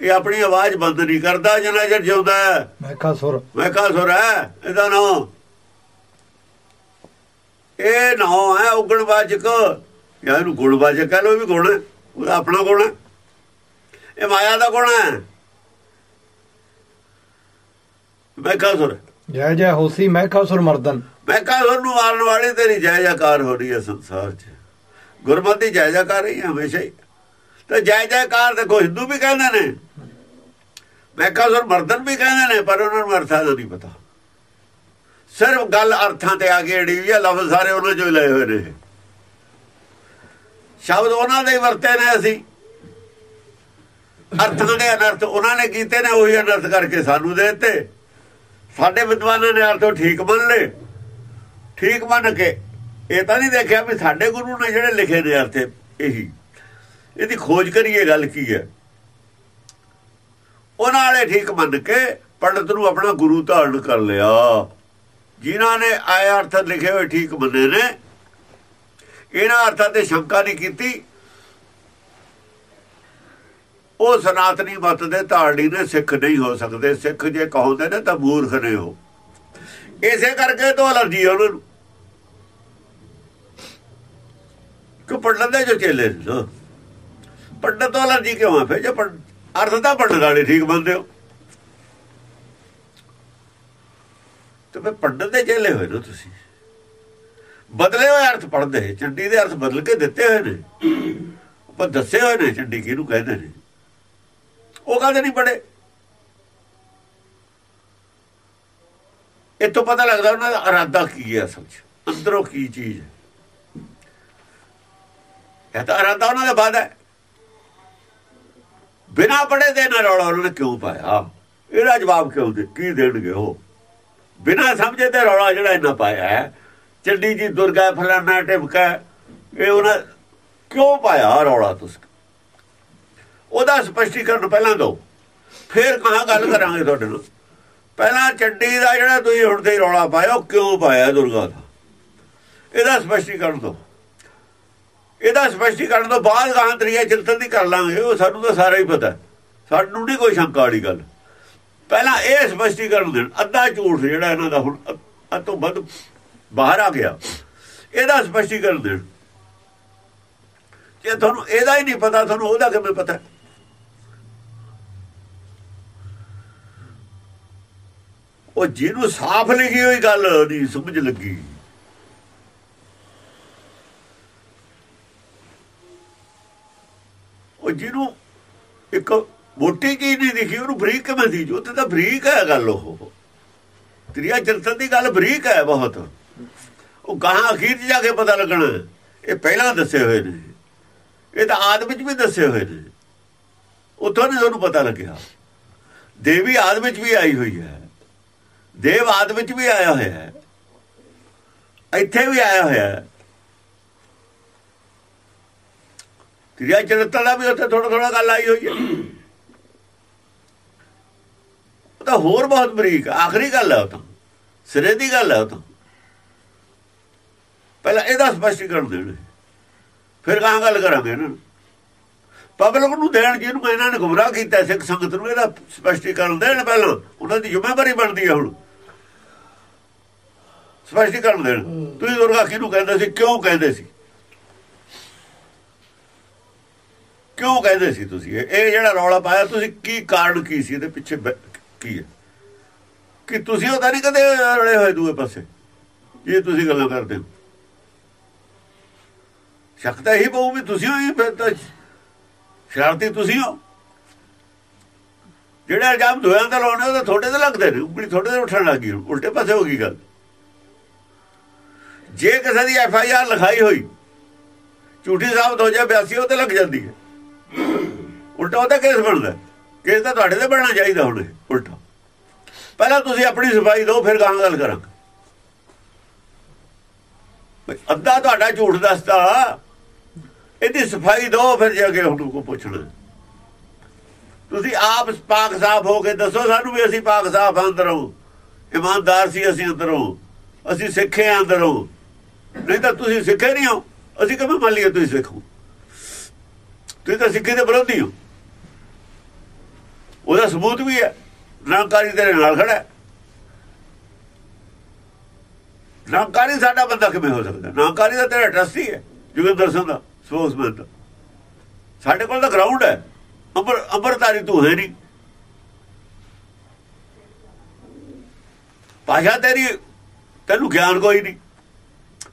ਇਹ ਆਪਣੀ ਆਵਾਜ਼ ਬੰਦ ਨਹੀਂ ਕਰਦਾ ਜਿੰਨਾ ਚਿਰ ਜਿਉਂਦਾ ਹੈ। ਮਹਿ ਖਾਸੁਰ ਮੈਂ ਕਹਾ ਸੁਰ ਹੈ ਇਹਦਾ ਨਾਮ ਇਹ ਨਾਮ ਹੈ ਉਗਣ ਵਾਚਕ ਜਾਂ ਇਹਨੂੰ ਗੁਣ ਵਾਚਕ ਕਹ ਲੋ ਵੀ ਗੁਣ ਉਹਦਾ ਆਪਣਾ ਗੁਣ ਹੈ। ਇਹ ਮਾਇਆ ਦਾ ਗੁਣ ਹੈ। ਮੈਂ ਕਹਾ ਸੁਰ। ਜੈ ਜੈ ਹੋਸੀ ਮਹਿ ਖਾਸੁਰ ਮਰਦਨ। ਮੈਂ ਕਹਾ ਸੁਰ ਨੂੰ ਮਾਰਨ ਵਾਲੀ ਤੇਰੀ ਜੈ ਜੈਕਾਰ ਹੋ ਰਹੀ ਹੈ ਸੰਸਾਰ 'ਚ। ਗੁਰਮਤਿ ਜੈ ਜੈਕਾਰ ਰਹੀ ਹੈ ਹਮੇਸ਼ਾ ਹੀ। ਤੇ ਜੈ ਜੈਕਾਰ ਦੇਖੋ ਹਿੰਦੂ ਵੀ ਕਹਿੰਦੇ ਨੇ। ਮੈਂ ਕਹਾ ਸੁਰ ਮਰਦਨ ਵੀ ਕਹਿੰਦੇ ਨੇ, ਪਰ ਉਹਨਾਂ ਨੂੰ ਅਰਥਾਂ ਦਾ ਨਹੀਂ ਪਤਾ। ਸਿਰਫ ਗੱਲ ਅਰਥਾਂ ਤੇ ਆ ਕੇ ਅੜੀ ਹੋਈ ਹੈ ਲਫ਼ਜ਼ ਸਾਰੇ ਉਹਨਾਂ ਚੋਂ ਲਏ ਹੋਏ ਨੇ ਸ਼ਬਦ ਉਹਨਾਂ ਦੇ ਹੀ ਵਰਤੇ ਨੇ ਅਸੀਂ। ਅਰਥਾਂ ਦੇ ਅਨਰਥ, ਉਹਨਾਂ ਨੇ ਕੀਤੇ ਨੇ, ਉਹੀ ਅਨਰਥ ਕਰਕੇ ਸਾਨੂੰ ਦੇ ਦਿੱਤੇ। ਸਾਡੇ ਵਿਦਵਾਨਾਂ ਨੇ ਅਰਥ ਠੀਕ ਮੰਨ ਲਏ। ਠੀਕ ਮੰਨ ਕੇ ਇਹ ਤਾਂ ਨਹੀਂ ਦੇਖਿਆ ਵੀ ਸਾਡੇ ਗੁਰੂ ਨੇ ਜਿਹੜੇ ਲਿਖੇ ਨੇ ਅਰਥੇ ਇਹੀ। ਇਹਦੀ ਖੋਜ ਕਰੀਏ, ਗੱਲ ਕੀ ਹੈ? ਉਹਨਾਂ ਵਾਲੇ ਠੀਕ ਮੰਨ ਕੇ ਪੰਡਤ ਨੂੰ ਆਪਣਾ ਗੁਰੂ ਧਾਰਨ ਕਰ ਲਿਆ। ਜਿਨ੍ਹਾਂ ਨੇ ਆਏ ਅਰਥ ਲਿਖੇ ਹੋਏ ਠੀਕ ਮੰਨੇ ਨੇ, ਇਹਨਾਂ ਅਰਥਾਂ ਤੇ ਸ਼ੰਕਾ ਨਹੀਂ ਕੀਤੀ। ਉਹ ਸਨਾਤਨੀ ਮਤ ਦੇ ਧਾਰਨੀ ਨੇ, ਸਿੱਖ ਨਹੀਂ ਹੋ ਸਕਦੇ। ਸਿੱਖ ਜੇ ਕਹੋਂਦੇ ਨੇ ਤਾਂ ਮੂਰਖ ਨੇ ਹੋ ਇਸੇ ਕਰਕੇ ਤੋਂ ਅਲਰਜੀ ਉਹਨਾਂ ਨੂੰ। ਕਿ ਪੜਨ ਦੇ ਜੋ ਚੇਲੇ ਨੇ? ਨਾ। ਪੜਨ ਤੋਂ ਅਲਰਜੀ ਕਿਉਂ ਆ ਫੇ ਜੇ ਪੜ੍ਹ- ਅਰਥ ਤਾਂ ਪੜਨ ਵਾਲੇ ਠੀਕ ਬੰਦੇ ਹੋ। ਤੇ ਫੇ ਪੜਨ ਦੇ ਚੇਲੇ ਹੋਏ ਨਾ ਤੁਸੀਂ। ਬਦਲੇ ਹੋਏ ਅਰਥ ਪੜਦੇ ਚੰਡੀ ਦੇ ਅਰਥ ਬਦਲ ਕੇ ਦਿੱਤੇ ਹੋਏ ਨੇ। ਪਰ ਦੱਸੇ ਹੋਏ ਨੇ ਚੰਡੀ ਕਿਹਨੂੰ ਕਹਿੰਦੇ ਨੇ। ਉਹ ਕਹਿੰਦੇ ਨਹੀਂ ਪੜੇ ਇਹ ਤੋਂ ਪਤਾ ਲੱਗਦਾ ਉਹਨਾਂ ਦਾ ਇਰਾਦਾ ਕੀ ਹੈ ਅਸਲ 'ਚ। ਅੰਦਰੋਂ ਕੀ ਚੀਜ਼ ਹੈ? ਇਹ ਤਾਂ ਇਰਾਦਾ ਉਹਨਾਂ ਦਾ ਬਾਦ ਹੈ। ਬਿਨਾ ਪੜੇ ਦੇ ਨਾਲ ਰੌਲਾ ਉਹਨਾਂ ਨੇ ਕਿਉਂ ਪਾਇਆ? ਇਹਦਾ ਜਵਾਬ ਕਿਉਂ ਦੇ, ਕੀ ਦੇਣਗੇ ਉਹ? ਬਿਨਾ ਸਮਝੇ ਤੇ ਰੌਲਾ ਜਿਹੜਾ ਇਹਨਾਂ ਪਾਇਆ ਹੈ, ਚੱਡੀ ਜੀ ਦੁਰਗਾ ਫਲਾਣਾ ਟਿਪਕਾ ਇਹ ਉਹਨਾਂ ਕਿਉਂ ਪਾਇਆ ਰੌਲਾ ਤੁਸੀਂ? ਉਹਦਾ ਸਪਸ਼ਟੀਕਰਨ ਪਹਿਲਾਂ ਦਿਓ। ਫੇਰ ਕਹਾਂ ਗੱਲ ਕਰਾਂਗੇ ਤੁਹਾਡੇ ਨਾਲ। ਪਹਿਲਾਂ ਚੱਡੀ ਦਾ ਜਿਹੜਾ ਤੁਸੀਂ ਹੁਣ ਤੇ ਰੌਲਾ ਪਾਇਆ, ਉਹ ਕਿਉਂ ਪਾਇਆ ਦੁਰਗਾ ਦਾ? ਇਹਦਾ ਸਪਸ਼ਟੀਕਰਨ ਦਿਓ। ਇਹਦਾ ਸਪਸ਼ਟੀਕਰਨ ਤੋਂ ਬਾਅਦ ਗਾਂ ਚਿੰਤਨ ਦੀ ਕਰ ਲਾਂਗੇ, ਉਹ ਸਾਨੂੰ ਤਾਂ ਸਾਰਾ ਹੀ ਪਤਾ ਸਾਨੂੰ ਨਹੀਂ ਕੋਈ ਸ਼ੰਕਾ ਵਾਲੀ ਗੱਲ। ਪਹਿਲਾਂ ਇਹ ਸਪਸ਼ਟੀਕਰਨ ਦੇਣ। ਅੱਧਾ ਝੂਠ ਜਿਹੜਾ ਇਹਨਾਂ ਦਾ ਹੁਣ ਅੱਧ ਤੋਂ ਵੱਧ ਬਾਹਰ ਆ ਗਿਆ। ਇਹਦਾ ਸਪਸ਼ਟੀਕਰਨ ਦੇਣ। ਜੇ ਤੁਹਾਨੂੰ ਇਹਦਾ ਹੀ ਨਹੀਂ ਪਤਾ, ਤੁਹਾਨੂੰ ਉਹਦਾ ਕਿਵੇਂ ਪਤਾ ਉਹ ਜਿਹਨੂੰ ਸਾਫ਼ ਲਿਖੀ ਹੋਈ ਗੱਲ ਨਹੀਂ ਸਮਝ ਲੱਗੀ। ਉਹ ਜਿਹਨੂੰ ਇੱਕ ਮੋਟੀ ਚੀਜ਼ ਨਹੀਂ ਦਿਖੀ, ਉਹਨੂੰ ਬਰੀਕ ਕਿਵੇਂ ਦੀ ਜੋ ਤੇ ਤਾਂ ਬਰੀਕ ਹੈ ਗੱਲ ਉਹ। ਤ੍ਰਿਆ ਚਰਤਨ ਦੀ ਗੱਲ ਬਰੀਕ ਹੈ ਬਹੁਤ। ਉਹ ਗਾਹਾਂ ਅਖੀਰ 'ਚ ਜਾ ਕੇ ਪਤਾ ਲੱਗਣਾ ਇਹ ਪਹਿਲਾਂ ਦੱਸੇ ਹੋਏ ਨੇ। ਇਹ ਤਾਂ ਆਦ ਵਿੱਚ ਵੀ ਦੱਸੇ ਹੋਏ ਨੇ। ਉਥੋਂ ਨਹੀਂ ਤੁਹਾਨੂੰ ਪਤਾ ਲੱਗਿਆ। ਦੇਵੀ ਆਦ ਵਿੱਚ ਵੀ ਆਈ ਹੋਈ ਹੈ। ਦੇਵ ਆਦ ਵਿੱਚ ਵੀ ਆਇਆ ਹੋਇਆ ਹੈ। ਇੱਥੇ ਵੀ ਆਇਆ ਹੋਇਆ ਹੈ। ਤ੍ਰਿਆ ਚਰਿੱਤਰ ਦਾ ਵੀ ਉੱਥੇ ਥੋੜਾ ਥੋੜਾ ਗੱਲ ਆਈ ਹੋਈ ਹੈ। ਉਹ ਤਾਂ ਹੋਰ ਬਹੁਤ ਬਰੀਕ ਆਖਰੀ ਗੱਲ ਹੈ ਉਹ ਤਾਂ। ਸਿਰੇ ਦੀ ਗੱਲ ਹੈ ਉਹ ਤਾਂ। ਪਹਿਲਾਂ ਇਹਦਾ ਸਪਸ਼ਟੀਕਰਨ ਦੇਣ ਫਿਰ ਕਾਂ ਗੱਲ ਕਰਾਂਗੇ ਇਹਨਾਂ ਨੂੰ। ਪਬਲਿਕ ਨੂੰ ਦੇਣ ਜਿਹਨੂੰ ਇਹਨਾਂ ਨੇ ਗੁੰਮਰਾਹ ਕੀਤਾ ਸਿੱਖ ਸੰਗਤ ਨੂੰ ਇਹਦਾ ਸਪਸ਼ਟੀਕਰਨ ਦੇਣ ਪਹਿਲਾਂ। ਉਹਨਾਂ ਦੀ ਜ਼ਿੰਮੇਵਾਰੀ ਬਣਦੀ ਹੈ ਹੁਣ। ਸਪਸ਼ਟੀਕਰਨ ਦੇਣ। ਤੁਸੀਂ ਦੁਰਗਾ ਕਿਹਨੂੰ ਕਹਿੰਦੇ ਸੀ? ਕਿਉਂ ਕਹਿੰਦੇ ਸੀ? ਕਿਉਂ ਕਹਿੰਦੇ ਸੀ ਤੁਸੀਂ? ਇਹ ਜਿਹੜਾ ਰੌਲਾ ਪਾਇਆ, ਤੁਸੀਂ ਕੀ ਕਾਰਨ ਕੀ ਸੀ? ਇਹਦੇ ਪਿੱਛੇ ਕੀ ਹੈ? ਕਿ ਤੁਸੀਂ ਉਹ ਤਾਂ ਨਹੀਂ ਕਦੇ ਰਲੇ ਹੋਏ ਦੂਏ ਪਾਸੇ? ਇਹ ਤੁਸੀਂ ਗੱਲਾਂ ਕਰਦੇ ਹੋ। ਸ਼ੱਕ ਤਾਂ ਇਹੀ ਪਊ ਵੀ ਤੁਸੀਂ ਹੋ ਹੀ ਫਿਰ ਤਾਂ ਸ਼ਰਾਰਤੀ ਤੁਸੀਂ ਹੋ। ਜਿਹੜੇ ਇਲਜ਼ਾਮ ਦੋਹਾਂ ਤੇ ਲਾਉਣੇ, ਉਹ ਤੁਹਾਡੇ ਤੇ ਲੱਗਦੇ ਨੇ। ਉਂਗਲੀ ਤੁਹਾਡੇ ਤੇ ਉੱਠਣ ਲੱਗੀ ਉਲਟੇ ਪਾਸੇ ਹੋ ਗਈ ਗੱਲ। ਜੇ ਕਿਸੇ ਦੀ ਐਫ ਆਈ ਆਰ ਲਿਖਾਈ ਹੋਈ ਝੂਠੀ ਸਾਬਤ ਹੋ ਜਾਏ 82 ਉਹ ਤੇ ਲੱਗ ਜਾਂਦੀ ਹੈ। ਉਲਟਾ ਉਹਦਾ ਕੇਸ ਬਣਦਾ। ਕੇਸ ਤਾਂ ਤੁਹਾਡੇ ਤੇ ਬਣਨਾ ਚਾਹੀਦਾ ਹੁਣ ਇਹ, ਉਲਟਾ। ਪਹਿਲਾਂ ਤੁਸੀਂ ਆਪਣੀ ਸਫ਼ਾਈ ਦਿਓ ਫਿਰ ਗਾਂ ਗੱਲ ਕਰਾਂਗੇ। ਬਈ ਅੱਧਾ ਤੁਹਾਡਾ ਝੂਠ ਦੱਸਦਾ। ਇਹਦੀ ਸਫ਼ਾਈ ਦਿਓ ਫਿਰ ਜਾ ਕੇ ਉਹਨੂੰ ਕੋ ਪੁੱਛਣਾ। ਤੁਸੀਂ ਆਪ ਪਾਕ ਸਾਫ਼ ਹੋ ਕੇ ਦੱਸੋ ਸਾਨੂੰ ਵੀ ਅਸੀਂ ਪਾਕ ਸਾਫ਼ ਅੰਦਰੋਂ। ਇਮਾਨਦਾਰ ਸੀ ਅਸੀਂ ਅੰਦਰੋਂ। ਅਸੀਂ ਸਿੱਖੇ ਆਂ ਅੰਦਰੋਂ। ਨਹੀਂ ਤਾਂ ਤੁਸੀਂ ਸਿੱਖੇ ਨਹੀਂ ਹੋ। ਅਸੀਂ ਕਿਵੇਂ ਮੰਨ ਲਈਏ ਤੁਸੀਂ ਸਿੱਖੋ? ਤੁਸੀਂ ਤਾਂ ਸਿੱਖੀ ਦੇ ਵਿਰੋਧੀ ਹੋ। ਉਹਦਾ ਸਬੂਤ ਵੀ ਹੈ। ਨਾਕਾਰੀ ਤੇਰੇ ਨਾਲ ਖੜਾ ਹੈ। ਨਾਕਾਰੀ ਸਾਡਾ ਬੰਦਾ ਕਿਵੇਂ ਹੋ ਸਕਦਾ? ਨਾਕਾਰੀ ਦਾ ਤੇਰਾ ਟਰਸਟੀ ਹੈ, ਜੁਗਿੰਦਰ ਸਿੰਘ ਦਾ ਸਪੋਕਸਮੈਨ ਦਾ। ਸਾਡੇ ਕੋਲ ਤਾਂ ਗਰਾਊਂਡ ਹੈ। ਅੰਬਰ ਅੰਬਰਤਾਰੀ ਤੂੰ ਹੈ ਨਹੀਂ। ਭਾਸ਼ਾ ਤੇਰੀ, ਤੈਨੂੰ ਗਿਆਨ ਕੋਈ ਨਹੀਂ।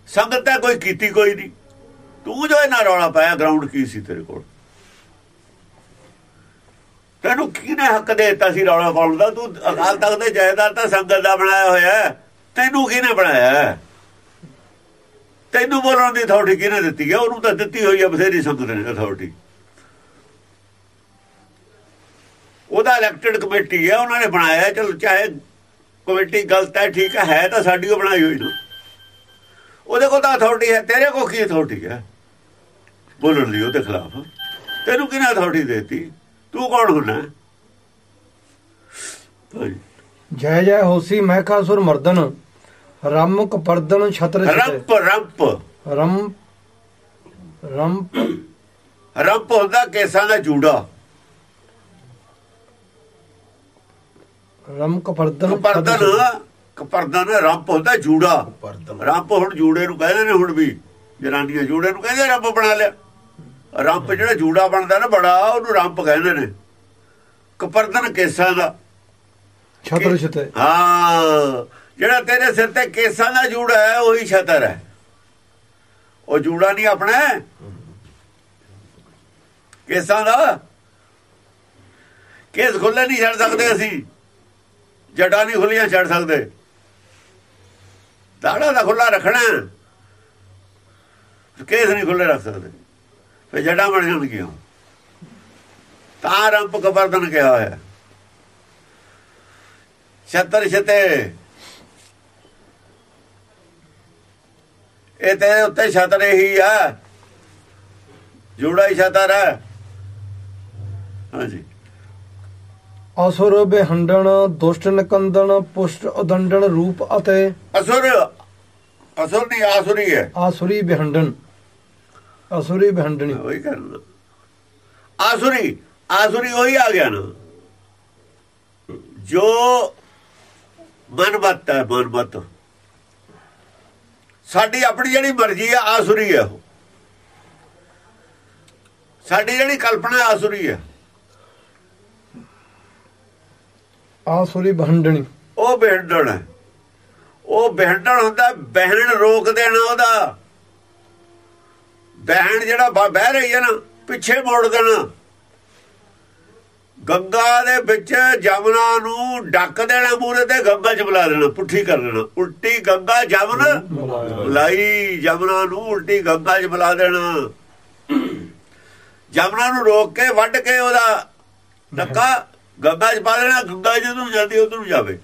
ਸੰਗਤ ਤਾਂ ਕੋਈ ਕੀਤੀ ਕੋਈ ਨਹੀਂ। ਤੂੰ ਜੋ ਇਹਨਾਂ ਰੌਲਾ ਪਾਇਆ ਗਰਾਊਂਡ ਕੀ ਸੀ ਤੇਰੇ ਕੋਲ? ਤੈਨੂੰ ਕਿਹਨੇ ਹੱਕ ਦੇ ਦਿੱਤਾ ਸੀ ਰੌਲਾ ਪਾਉਣ ਦਾ? ਤੂੰ ਅਕਾਲ ਤਖਤ ਦੇ ਜਾਇਦਾਦ ਤਾਂ ਸੰਗਤ ਦਾ ਬਣਾਇਆ ਹੋਇਆ ਤੈਨੂੰ ਕਿਹਨੇ ਬਣਾਇਆ ਤੈਨੂੰ ਬੋਲਣ ਦੀ ਅਥਾਰਟੀ ਕਿਹਨੇ ਦਿੱਤੀ ਹੈ? ਉਹਨੂੰ ਤਾਂ ਦਿੱਤੀ ਹੋਈ ਹੈ ਬਥੇਰੀ ਸੰਗਤ ਨੇ ਅਥਾਰਟੀ ਉਹਦਾ ਇਲੈਕਟਿਡ ਕਮੇਟੀ ਹੈ, ਉਹਨਾਂ ਨੇ ਬਣਾਇਆ ਚਲ, ਚਾਹੇ ਕਮੇਟੀ ਗਲਤ ਹੈ, ਠੀਕ ਹੈ ਤਾਂ ਸਾਡੀ ਉਹ ਬਣਾਈ ਹੋਈ ਨਾ। ਉਹਦੇ ਕੋਲ ਤਾਂ ਅਥਾਰਟੀ ਹੈ, ਤੇਰੇ ਕੋਲ ਕੀ ਅਥਾਰਟੀ ਹੈ? ਬੋਲਣ ਲਈ ਉਹਦੇ ਖਿਲਾਫ। ਤੈਨੂੰ ਕਿਹਨੇ ਅਥਾਰਟੀ ਦਿੱਤੀ? ਤੂੰ ਕੌਣ ਭਾਈ। ਜੈ ਜੈ ਹੋਸੀ ਮਹਿਕਾਸੁਰ ਮਰਦਨ ਰਮ ਕਪਰਦਨ ਛਤਰ ਰੰਪ ਰੰਪ। ਰਮ ਰੰਪ। ਰੰਪ ਹੁੰਦਾ ਕੇਸਾਂ ਦਾ ਜੂੜਾ। ਰਮ ਕਪਰਦਨ ਕਪਰਦਨ ਕਪਰਦਨ ਰੰਪ ਹੁੰਦਾ ਜੂੜਾ। ਰੰਪ ਹੁਣ ਜੂੜੇ ਨੂੰ ਕਹਿੰਦੇ ਨੇ ਹੁਣ ਵੀ। ਜਨਾਨੀਆਂ ਜੂੜੇ ਨੂੰ ਕਹਿੰਦੇ ਰੰਪ ਬਣਾ ਲਿਆ। ਰੰਪ ਜਿਹੜਾ ਜੂੜਾ ਬਣਦਾ ਨਾ ਬੜਾ ਉਹਨੂੰ ਰੰਪ ਕਹਿੰਦੇ ਨੇ। ਕਪਰਦਨ ਕੇਸਾਂ ਦਾ। ਛਤਰ ਛਤੇ ਹਾਂ ਜਿਹੜਾ ਤੇਰੇ ਸਿਰ ਤੇ ਕੇਸਾਂ ਦਾ ਜੂੜਾ ਹੈ ਉਹੀ ਛਤਰ ਹੈ। ਉਹ ਜੂੜਾ ਨਹੀਂ ਆਪਣਾ ਕੇਸਾਂ ਦਾ। ਕੇਸ ਖੁੱਲੇ ਨਹੀਂ ਛੱਡ ਸਕਦੇ ਅਸੀਂ। ਜਟਾਂ ਨਹੀਂ ਖੁੱਲੀਆਂ ਛੱਡ ਸਕਦੇ। ਦਾੜਾ ਦਾ ਖੁੱਲਾ ਰੱਖਣਾ ਕੇਸ ਨਹੀਂ ਖੁੱਲੇ ਰੱਖ ਸਕਦੇ। ਫੇ ਜਟਾਂ ਬਣ ਜਾਣਗੀਆਂ। ਤਾਂ ਰੰਪ ਕਬਰਦਨ ਕਿਹਾ ਹੋਇਆ। ਛਤਰ ਛਤੇ। ਇਹ ਤੇਰੇ ਉੱਤੇ ਛਤਰ ਹੀ ਆ। ਜੂੜਾ ਹੀ ਛਤਰ ਹੈ ਹਾਂਜੀ। ਅਸੁਰ ਬਿਹੰਡਣ ਦੁਸ਼ਟ ਨਿਕੰਦਨ ਪੁਸ਼ਟ ਉਦੰਡਣ ਰੂਪ ਅਤੇ ਅਸੁਰ। ਅਸੁਰ ਨਹੀਂ ਆਸੁਰੀ ਹੈ। ਆਸੁਰੀ ਬਿਹੰਡਣ। ਅਸੁਰੀ ਬਿਹੰਡਣੀ। ਉਹੀ ਕਰਨਾ ਆਸੁਰੀ ਆਸੁਰੀ ਉਹੀ ਆ ਗਿਆ ਨਾ। ਜੋ ਮਨਮਤ ਹੈ ਮਨਮਤ ਸਾਡੀ ਆਪਣੀ ਜਿਹੜੀ ਮਰਜ਼ੀ ਹੈ ਆਸੁਰੀ ਹੈ ਉਹ। ਸਾਡੀ ਜਿਹੜੀ ਕਲਪਨਾ ਆਸੁਰੀ ਹੈ। ਆਸੁਰੀ ਬਿਹੰਡਣੀ। ਉਹ ਬਿਹੰਡਣ ਹੈ। ਉਹ ਬਿਹੰਡਣ ਹੁੰਦਾ ਬਹਿਣ ਰੋਕ ਦੇਣਾ ਉਹਦਾ। ਬਹਿਣ ਜਿਹੜਾ ਬਹਿ ਰਹੀ ਹੈ ਨਾ, ਪਿੱਛੇ ਮੋੜ ਦੇਣਾ ਗੰਗਾ ਦੇ ਵਿੱਚ ਜਮਨਾ ਨੂੰ ਡੱਕ ਦੇਣਾ ਮੂਰੇ ਤੇ ਗੰਗਾ ਚ ਬੁਲਾ ਦੇਣਾ ਪੁੱਠੀ ਕਰ ਦੇਣਾ ਉਲਟੀ ਗੰਗਾ ਜਮਨ ਬੁਲਾਈ, ਜਮਨਾ ਨੂੰ ਉਲਟੀ ਗੰਗਾ ਚ ਬੁਲਾ ਦੇਣਾ। ਜਮਨਾ ਨੂੰ ਰੋਕ ਕੇ ਵੱਢ ਕੇ ਉਹਦਾ ਨੱਕਾ ਗੰਗਾ ਚ ਪਾ ਦੇਣਾ, ਗੰਗਾ ਜਦੋਂ ਜਾਂਦੀ ਉਧਰ ਨੂੰ ਜਾਵੇ।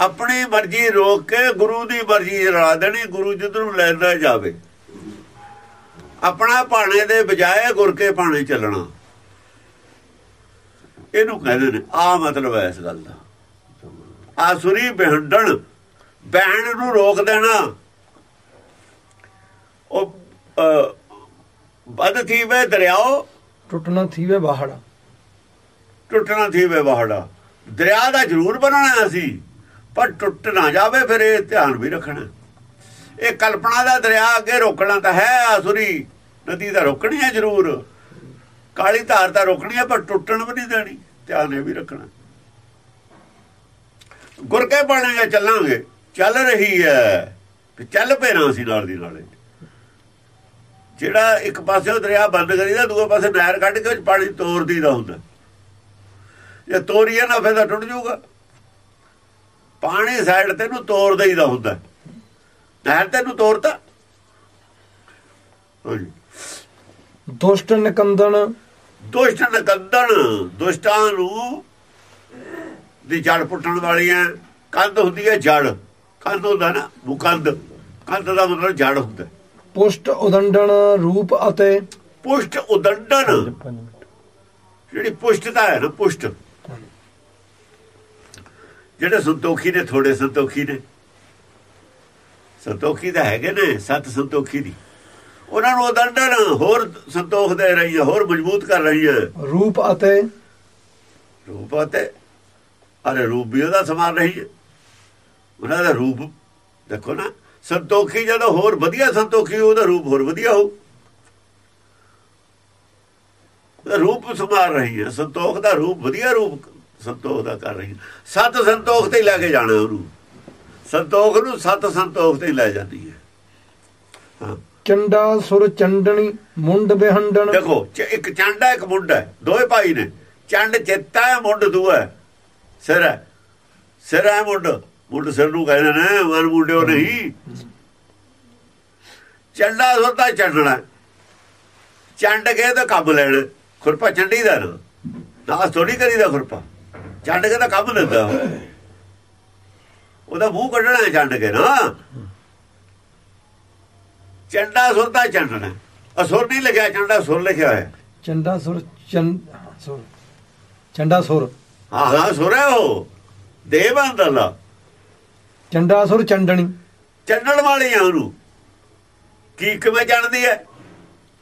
ਆਪਣੀ ਮਰਜ਼ੀ ਰੋਕ ਕੇ ਗੁਰੂ ਦੀ ਮਰਜ਼ੀ ਰਲਾ ਦੇਣੀ, ਗੁਰੂ ਜਿੱਧਰ ਨੂੰ ਲੈਂਦਾ ਜਾਵੇ। ਆਪਣਾ ਭਾਣੇ ਦੇ ਬਜਾਏ ਗੁਰ ਕੇ ਭਾਣੇ ਚੱਲਣਾ। ਇਹਨੂੰ ਕਹਿੰਦੇ ਨੇ ਆ ਮਤਲਬ ਹੈ ਇਸ ਗੱਲ ਦਾ। ਆਸੁਰੀ ਬਿਹੰਡਣ ਬਹਿਣ ਨੂੰ ਰੋਕ ਦੇਣਾ। ਉਹ ਬਦ ਥੀਵੇ ਦਰਿਆਓ ਟੁੱਟਣਾ ਥੀਵੇ ਬਾਹੜਾ ਟੁੱਟਣਾ ਥੀਵੇ ਬਾਹੜਾ ਦਰਿਆ ਦਾ ਜ਼ਰੂਰ ਬਣਾਉਣਾ ਸੀ ਪਰ ਟੁੱਟ ਨਾ ਜਾਵੇ ਫਿਰ ਇਹ ਧਿਆਨ ਵੀ ਰੱਖਣਾ। ਇਹ ਕਲਪਨਾ ਦਾ ਦਰਿਆ ਅੱਗੇ ਰੋਕਣਾ ਤਾਂ ਹੈ ਆਸੁਰੀ। ਨਦੀ ਦਾ ਰੋਕਣੀ ਹੈ ਜ਼ਰੂਰ। ਕਾਲੀ ਧਾਰ ਤਾਂ ਰੋਕਣੀ ਹੈ, ਪਰ ਟੁੱਟਣ ਵੀ ਨਹੀਂ ਦੇਣੀ, ਧਿਆਨ ਇਹ ਵੀ ਰੱਖਣਾ। ਗੁਰ ਕੇ ਬਣੇਗਾ, ਚੱਲਾਂਗੇ। ਚੱਲ ਰਹੀ ਹੈ। ਵੀ ਚੱਲ ਪੈਣਾ ਸੀ ਨਾਲ ਦੀ ਨਾਲੇ। ਜਿਹੜਾ ਇੱਕ ਪਾਸੇ ਉਹ ਦਰਿਆ ਬੰਦ ਕਰੀਦਾ ਦੂਏ ਪਾਸੇ ਨਹਿਰ ਕੱਢ ਕੇ ਉਹ ਪਾਣੀ ਤੋਰਦੀ ਦਾ ਹੁੰਦਾ। ਜੇ ਤੋਰੀਏ ਨਾ ਫਿਰ ਤਾਂ ਟੁੱਟ ਜਾਊਗਾ। ਪਾਣੀ ਸਾਈਡ ਤੇ ਨੂੰ ਤੋਰ ਦੇਈਦਾ ਹੁੰਦਾ। ਨਹਿਰ ਤੇ ਨੂੰ ਤੋਰਤਾ? ਹਾਂਜੀ। ਦੁਸ਼ਟ ਨਿਕੰਦਨ। ਦੁਸ਼ਟ ਨਕੰਦਨ ਦੁਸ਼ਟਾਂ ਨੂੰ ਦੀ ਜੜ ਪੁੱਟਣ ਵਾਲੀਆਂ ਕੰਧ ਹੁੰਦੀ ਹੈ ਜੜ। ਕੰਧ ਹੁੰਦਾ ਨਾ ਮੁਕੰਦ। ਕੰਧ ਦਾ ਮਤਲਬ ਜੜ ਹੁੰਦਾ। ਪੁਸ਼ਟ ਉਦੰਡਨ ਰੂਪ ਅਤੇ ਪੁਸ਼ਟ ਉਦੰਡਨ। ਮਿੰਟ ਜਿਹੜੀ ਪੁਸ਼ਟਤਾ ਹੈ ਨਾ ਪੁਸ਼ਟ। ਜਿਹੜੇ ਸੰਤੋਖੀ ਨੇ ਥੋੜੇ ਸੰਤੋਖੀ ਨੇ। ਸੰਤੋਖੀ ਤਾਂ ਹੈਗੇ ਨੇ ਸੱਤ ਸੰਤੋਖੀ ਦੀ। ਉਹਨਾਂ ਨੂੰ ਉਦੰਡਨ ਹੋਰ ਸੰਤੋਖ ਦੇ ਰਹੀ ਹੈ ਹੋਰ ਮਜ਼ਬੂਤ ਕਰ ਰਹੀ ਹੈ ਰੂਪ ਅਤੇ? ਰੂਪ ਅਤੇ? ਅਰੇ ਰੂਪ ਵੀ ਉਹਦਾ ਸਮਾਨ ਰਹੀ ਹੈ ਉਹਨਾਂ ਦਾ ਰੂਪ ਦੇਖੋ ਨਾ ਸੰਤੋਖੀ ਜਦੋਂ ਹੋਰ ਵਧੀਆ ਸੰਤੋਖੀ ਉਹਦਾ ਰੂਪ ਹੋਰ ਵਧੀਆ ਹੋ ਉਹਦਾ ਰੂਪ ਸਮਾਰ ਰਹੀ ਹੈ ਸੰਤੋਖ ਦਾ ਰੂਪ ਵਧੀਆ ਰੂਪ ਸੰਤੋਖ ਦਾ ਕਰ ਰਹੀ ਹੈ ਸੱਤ ਸੰਤੋਖ ਤੇ ਲੈ ਕੇ ਜਾਣਾ ਉਹਨੂੰ। ਸੰਤੋਖ ਨੂੰ ਸੱਤ ਸੰਤੋਖ ਤੇ ਲੈ ਜਾਂਦੀ ਹੈ। ਚੰਡਾ ਸੁਰ ਚੰਡਣੀ ਮੁੰਡ ਬਿਹੰਡਣ। ਦੇਖੋ ਇੱਕ ਚੰਡ ਇੱਕ ਮੁੰਡਾ ਹੈ। ਦੋਵੇਂ ਭਾਈ ਨੇ। ਚੰਡ ਚਿੱਤਾ ਹੈ ਮੁੰਡ ਦੂਆ ਸਿਰ ਹੈ। ਸਿਰ ਹੈ ਮੁੰਡ। ਮੁੰਡ ਸਿਰ ਨੂੰ ਕਹਿੰਦੇ ਨੇ ਮਨ ਮੁੰਡਿਓ ਨਹੀਂ। ਚੰਡਾ ਸੁਰਤਾ ਚੰਡਣਾ ਚੰਡ ਕੇ ਤਾਂ ਕੰਮ ਲੈਣ। ਖੁਰਪਾ ਚੰਡੀ ਦਾ ਨਾ ਥੋੜੀ ਕਰੀਦਾ ਖੁਰਪਾ। ਚੰਡ ਕੇ ਤਾਂ ਕੰਮ ਉਹ। ਉਹਦਾ ਮੂੰਹ ਕੱਢਣਾ ਚੰਡ ਕੇ ਨਾ। ਚੰਡਾ ਸੁਰਤਾ ਚੰਡਣਾ ਅਸੁਰ ਨਹੀਂ ਲਿਖਿਆ ਚੰਡਾ ਸੁਰ ਲਿਖਿਆ ਹੋਇਆ। ਚੰਡਾ ਸੁਰ ਚੰਡ ਸੁਰ। ਚੰਡਾ ਸੁਰ। ਹਾਂ ਹਾਂ ਸੁਰ ਹੈ ਉਹ। ਦੇਵ ਅੰਦਰਲਾ। ਚੰਡਾ ਸੁਰ ਚੰਡਣੀ। ਚੰਡਣ ਵਾਲੀ ਆ ਉਹਨੂੰ। ਕੀ ਕਿਵੇਂ ਜਾਣਦੀ ਹੈ?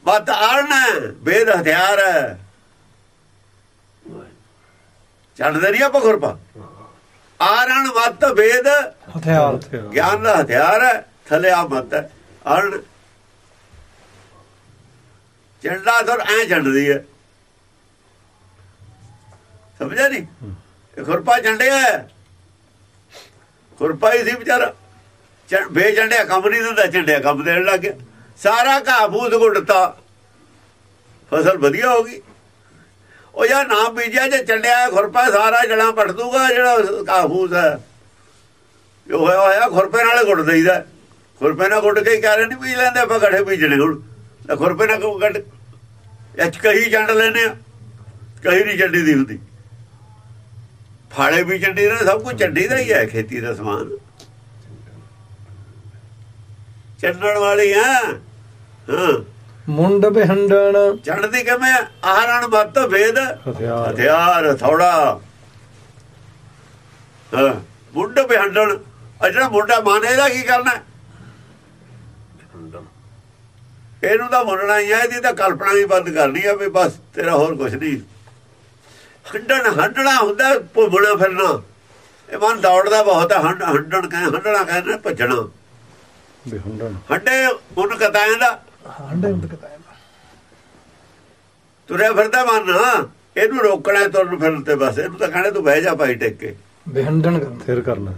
ਮਤ ਆਣ ਵੇਦ ਹਥਿਆਰ ਹੈ। ਚੰਡਦੇ ਨਹੀਂ ਆਪਾਂ ਖੁਰਪਾ। ਆਰਣ ਮਤ ਵੇਦ ਹਥਿਆਰ। ਗਿਆਨ ਦਾ ਹਥਿਆਰ ਹੈ ਥਲੇ ਆ ਮਤ ਹੈ ਅਰਣ। ਚੰਡਾ ਦਰ ਐ ਚੰਡਦੀ ਹੈ ਸਮਝਿਆ ਨਹੀਂ ਖੁਰਪਾ ਚੰਡਿਆ ਹੈ ਖੁਰਪਾ ਹੀ ਸੀ ਵਿਚਾਰਾ। ਚੰ- ਬੇਚੰਡਿਆ ਕੰਮ ਨਹੀਂ ਦਿੰਦਾ ਚੰਡਿਆ ਕੰਮ ਦੇਣ ਲੱਗ ਗਿਆ। ਸਾਰਾ ਘਾਹ ਫੂਸ ਗੁੱਟਤਾ ਫਸਲ ਵਧੀਆ ਹੋ ਗਈ। ਉਹ ਯਾਰ ਨਾ ਬੀਜਿਆ ਜੇ ਚੰਡਿਆ ਖੁਰਪਾ ਸਾਰਾ ਜੜਾਂ ਪਟ ਦੂਗਾ, ਜਿਹੜਾ ਘਾਹ ਹੈ। ਜੋ ਹੋਇਆ ਹੋਇਆ ਖੁਰਪੇ ਨਾਲੇ ਗੁੱਟ ਦੇਈਦਾ। ਖੁਰਪੇ ਨਾਲ ਗੁੱਟ ਕੇ ਹੀ ਨਹੀਂ ਬੀਜ ਲੈਂਦੇ ਆਪਾਂ ਗੱਠੇ ਬੀਜਣੇ ਹੁਣ। ਖੁਰਪੇ ਨਾਲ ਕਿਉਂ ਗੱਡ ਇੱਚ ਕਹੀ ਚੰਡ ਲੈਨੇ ਆ। ਕਹੀ ਨਹੀਂ ਚੰਡੀ ਦੀ ਹੁੰਦੀ। ਫਾਲੇ ਵੀ ਚੰਡੀ ਨੇ, ਸਭ ਕੁਝ ਚੰਡੀ ਦਾ ਹੀ ਹੈ ਖੇਤੀ ਦਾ ਸਮਾਨ। ਚੰਡਣ ਵਾਲੀ ਆ। ਹਾਂ। ਮੁੰਡ ਬਿਹੰਡਣ। ਚੰਡਦੀ ਕਿਵੇਂ ਆਹਰਣ ਮਤ ਵੇਦ ਹਥਿਆਰ। ਥੋੜਾ। ਮੁੰਡ ਬਿਹੰਡਣ। ਆ ਜਿਹੜਾ ਮੁੰਡਾ ਮਾਨੇ ਦਾ ਕੀ ਕਰਨਾ? ਇਹਨੂੰ ਤਾਂ ਮੰਨਣਾ ਹੀ ਹੈ ਇਹਦੀ ਤਾਂ ਕਲਪਨਾ ਹੀ ਬੰਦ ਕਰਨੀ ਆ ਵੀ ਬਸ ਤੇਰਾ ਹੋਰ ਕੁਝ ਨਹੀਂ। ਹੰਡਣ ਹੰਡਣਾ ਹੁੰਦਾ ਭੁੱਬਣਾ ਫਿਰਨਾ। ਇਹ ਮਨ ਦੌੜਦਾ ਬਹੁਤ ਹੈ ਹੰਡ ਹੰਡਣ ਕਹੇ ਹੰਡਣਾ ਕਹਿੰਦੇ ਭੱਜਣਾ। ਹੰਡੇ ਉਹਨ ਕਤਾਇਆਂ ਦਾ। ਹੰਡੇ ਹੁੰਦ ਕਤਾਇਆ ਤੁਰਿਆ ਫਿਰਦਾ ਮਨ ਇਹਨੂੰ ਰੋਕਣਾ ਹੈ ਤੁਰਨ ਫਿਰਨ ਤੇ ਬਸ। ਇਹਨੂੰ ਤਾਂ ਕਹਣੇ ਤੂੰ ਬਹਿ ਜਾ ਭਾਈ ਟਿਕ। ਕੇ ਬਿਹੰਡਣ ਥਿਰ ਕਰਨਾ।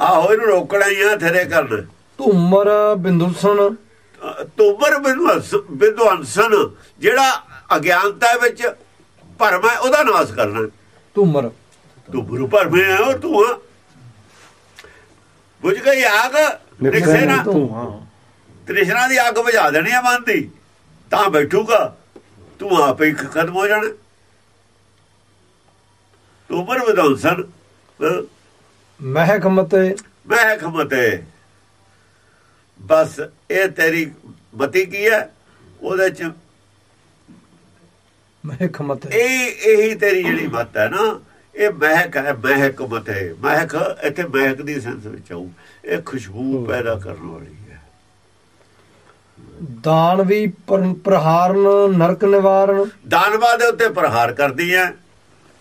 ਆਹੋ ਇਹਨੂੰ ਰੋਕਣਾ ਹੀ ਆ ਥਰੇ ਕਰਨ। ਧੂਮਰ ਬਿੰਦੁਸਣ ਤੋਬਰ ਵਿਦਵਾਨਸਨ ਜਿਹੜਾ ਅਗਿਆਨਤਾ ਵਿੱਚ ਭਰਮ ਹੈ ਉਹਦਾ ਨਾਸ਼ ਕਰਨਾ ਧੂਮਰ ਤੂੰ ਗੁਰੂ ਭਰਮੇ ਆ ਔਰ ਤੂੰ ਬੁਝ ਗਈ ਆਗ। ਨਿਕਸੇ ਨਾ। ਤੂੰ ਹਾਂ। ਤ੍ਰਿਸ਼ਨਾ ਦੀ ਅੱਗ ਬੁਝਾ ਦੇਣੀ ਆ ਮਨ ਦੀ। ਤਾਂ ਬੈਠੂਗਾ। ਤੂੰ ਆਪੇ ਹੀ ਖਤਮ ਹੋ ਜਾਣਾ। ਤੂੰ ਪਰ ਵਿਦਵਾਨਸਨ ਮਹਿਕ ਮਤੇ ਮੈਂ ਖਮਤੇ ਬਸ ਇਹ ਤੇਰੀ ਮਤੀ ਕੀ ਹੈ? ਉਹਦੇ ਚ ਮਹਿਕ ਮਤੇ ਇਹ ਇਹੀ ਤੇਰੀ ਜਿਹੜੀ ਮਤ ਹੈ ਨਾ ਇਹ ਮਹਿਕ ਹੈ ਮਹਿਕ ਮਤੇ ਮਹਿਕ ਇੱਥੇ ਮਹਿਕ ਦੀ ਸੈਂਸ ਵਿੱਚ ਆਉ ਇਹ ਖੁਸ਼ਬੂ ਪੈਦਾ ਕਰਨ ਵਾਲੀ। ਦਾਨਵੀ ਪਰ- ਪ੍ਰਹਾਰਨ ਨਰਕ ਨਿਵਾਰਨ। ਦਾਨਵਾ ਦੇ ਉੱਤੇ ਪ੍ਰਹਾਰ ਕਰਦੀ ਹੈ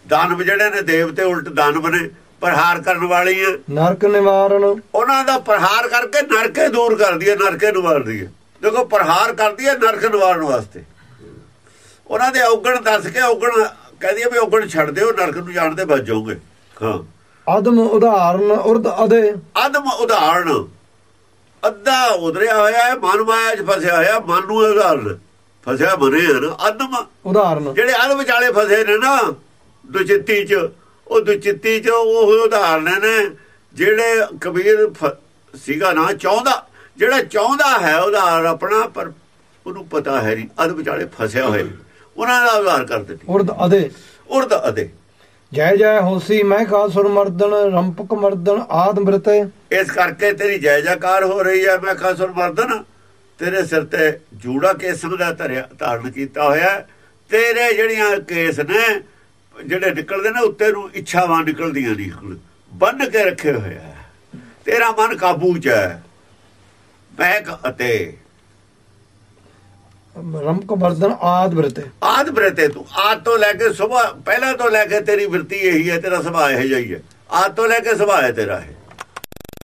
ਦਾਨਵ ਜਿਹੜੇ ਨੇ ਦੇਵਤੇ ਉਲਟ ਦਾਨਵ ਨੇ ਪ੍ਰਹਾਰ ਕਰਨ ਵਾਲੀ ਹੈ ਨਰਕ ਨਿਵਾਰਨ। ਉਹਨਾਂ ਦਾ ਪ੍ਰਹਾਰ ਕਰਕੇ ਨਰਕੇ ਦੂਰ ਕਰਦੀ ਹੈ ਨਰਕੇ ਨਿਵਾਰਦੀ ਹੈ ਦੇਖੋ ਪ੍ਰਹਾਰ ਕਰਦੀ ਹੈ ਨਰਕ ਨਿਵਾਰਨ ਵਾਸਤੇ। ਉਹਨਾਂ ਦੇ ਔਗਣ ਦੱਸ ਕੇ ਔਗਣ ਕਹਦੀ ਹੈ ਵੀ ਔਗਣ ਛੱਡ ਦਿਓ ਨਰਕ ਨੂੰ ਜਾਣ ਦੇ ਬਚ ਜਾਓਗੇ। ਹਾਂ। ਅਦਮ ਉਦਾਹਰਨ ਉਰਦ ਅਦੇ। ਆਦਮ ਉਦਾਹਰਣ ਅੱਧਾ ਉਧਰਿਆ ਹੋਇਆ ਹੈ ਮਨ ਮਾਇਆ 'ਚ ਫਸਿਆ ਹੋਇਆ ਮਨ ਨੂੰ ਉਦਾਹਰਨ ਫਸਿਆ ਮਨੇ ਹੈ ਨਾ। ਅਦਮ ਉਦਾਹਰਨ। ਜਿਹੜੇ ਅਧ ਵਿਚਾਲੇ ਫਸੇ ਨੇ ਨਾ ਦੁਚਿੱਤੀ 'ਚ ਉਹ ਦੁਚਿੱਤੀ 'ਚ ਉਹ ਉਦਾਹਰਨ ਨੇ ਜਿਹੜੇ ਕਬੀਰ ਸੀਗਾ ਨਾ ਚਾਹੁੰਦਾ ਜਿਹੜਾ ਚਾਹੁੰਦਾ ਹੈ ਉਦਾਹਰਨ ਆਪਣਾ ਪਰ ਉਹਨੂੰ ਪਤਾ ਹੈ ਨਹੀਂ ਅਧ ਵਿਚਾਲੇ ਫਸਿਆ ਹੋਇਆ। ਉਹਨਾਂ ਦਾ ਉਦਾਹਰ ਕਰ ਦਿੱਤੀ। ਉਰਦ ਅਦੇ। ਉਰਦ ਅਦੇ। ਜੈ ਜੈ ਹੋਸੀ ਮੈਂ ਕਾ ਮਰਦਨ ਰੰਪਕ ਮਰਦਨ ਆਦ ਮ੍ਰਿਤ। ਇਸ ਕਰਕੇ ਤੇਰੀ ਜੈ ਜੈਕਾਰ ਹੋ ਰਹੀ ਹੈ ਮੈਂ ਖਾਸੁਰ ਮਰਦਨ ਤੇਰੇ ਸਿਰ ਤੇ ਜੂੜਾ ਕੇਸਮ ਦਾ ਧਰਿਆ, ਧਾਰਨ ਕੀਤਾ ਹੋਇਆ ਤੇਰੇ ਜਿਹੜੀਆਂ ਕੇਸ ਨੇ, ਜਿਹੜੇ ਨਿਕਲਦੇ ਨੇ, ਉੱਤੇ ਨੂੰ ਇੱਛਾਵਾਂ ਨਿਕਲਦੀਆਂ ਨਹੀਂ ਬੰਨ ਕੇ ਰੱਖੇ ਹੋਇਆ ਤੇਰਾ ਮਨ ਕਾਬੂ ਚ ਹੈ। ਬਹਿਕ ਅਤੇ ਰੰਪਕ ਮਰਦਨ ਆਦ ਮ੍ਰਿਤ ਆਦ ਬਰਤੇ ਤੂੰ। ਆਦ ਤੋਂ ਲੈ ਕੇ ਸੁਭਾ ਪਹਿਲਾਂ ਤੋਂ ਲੈ ਕੇ ਤੇਰੀ ਵਰਤੀ ਇਹੀ ਹੈ, ਤੇਰਾ ਸੁਭਾਅ ਇਹ ਹੀ ਹੈ। ਆਦ ਤੋਂ ਲੈ ਕੇ ਸੁਭਾਅ ਹੈ ਤੇਰਾ ਇਹ।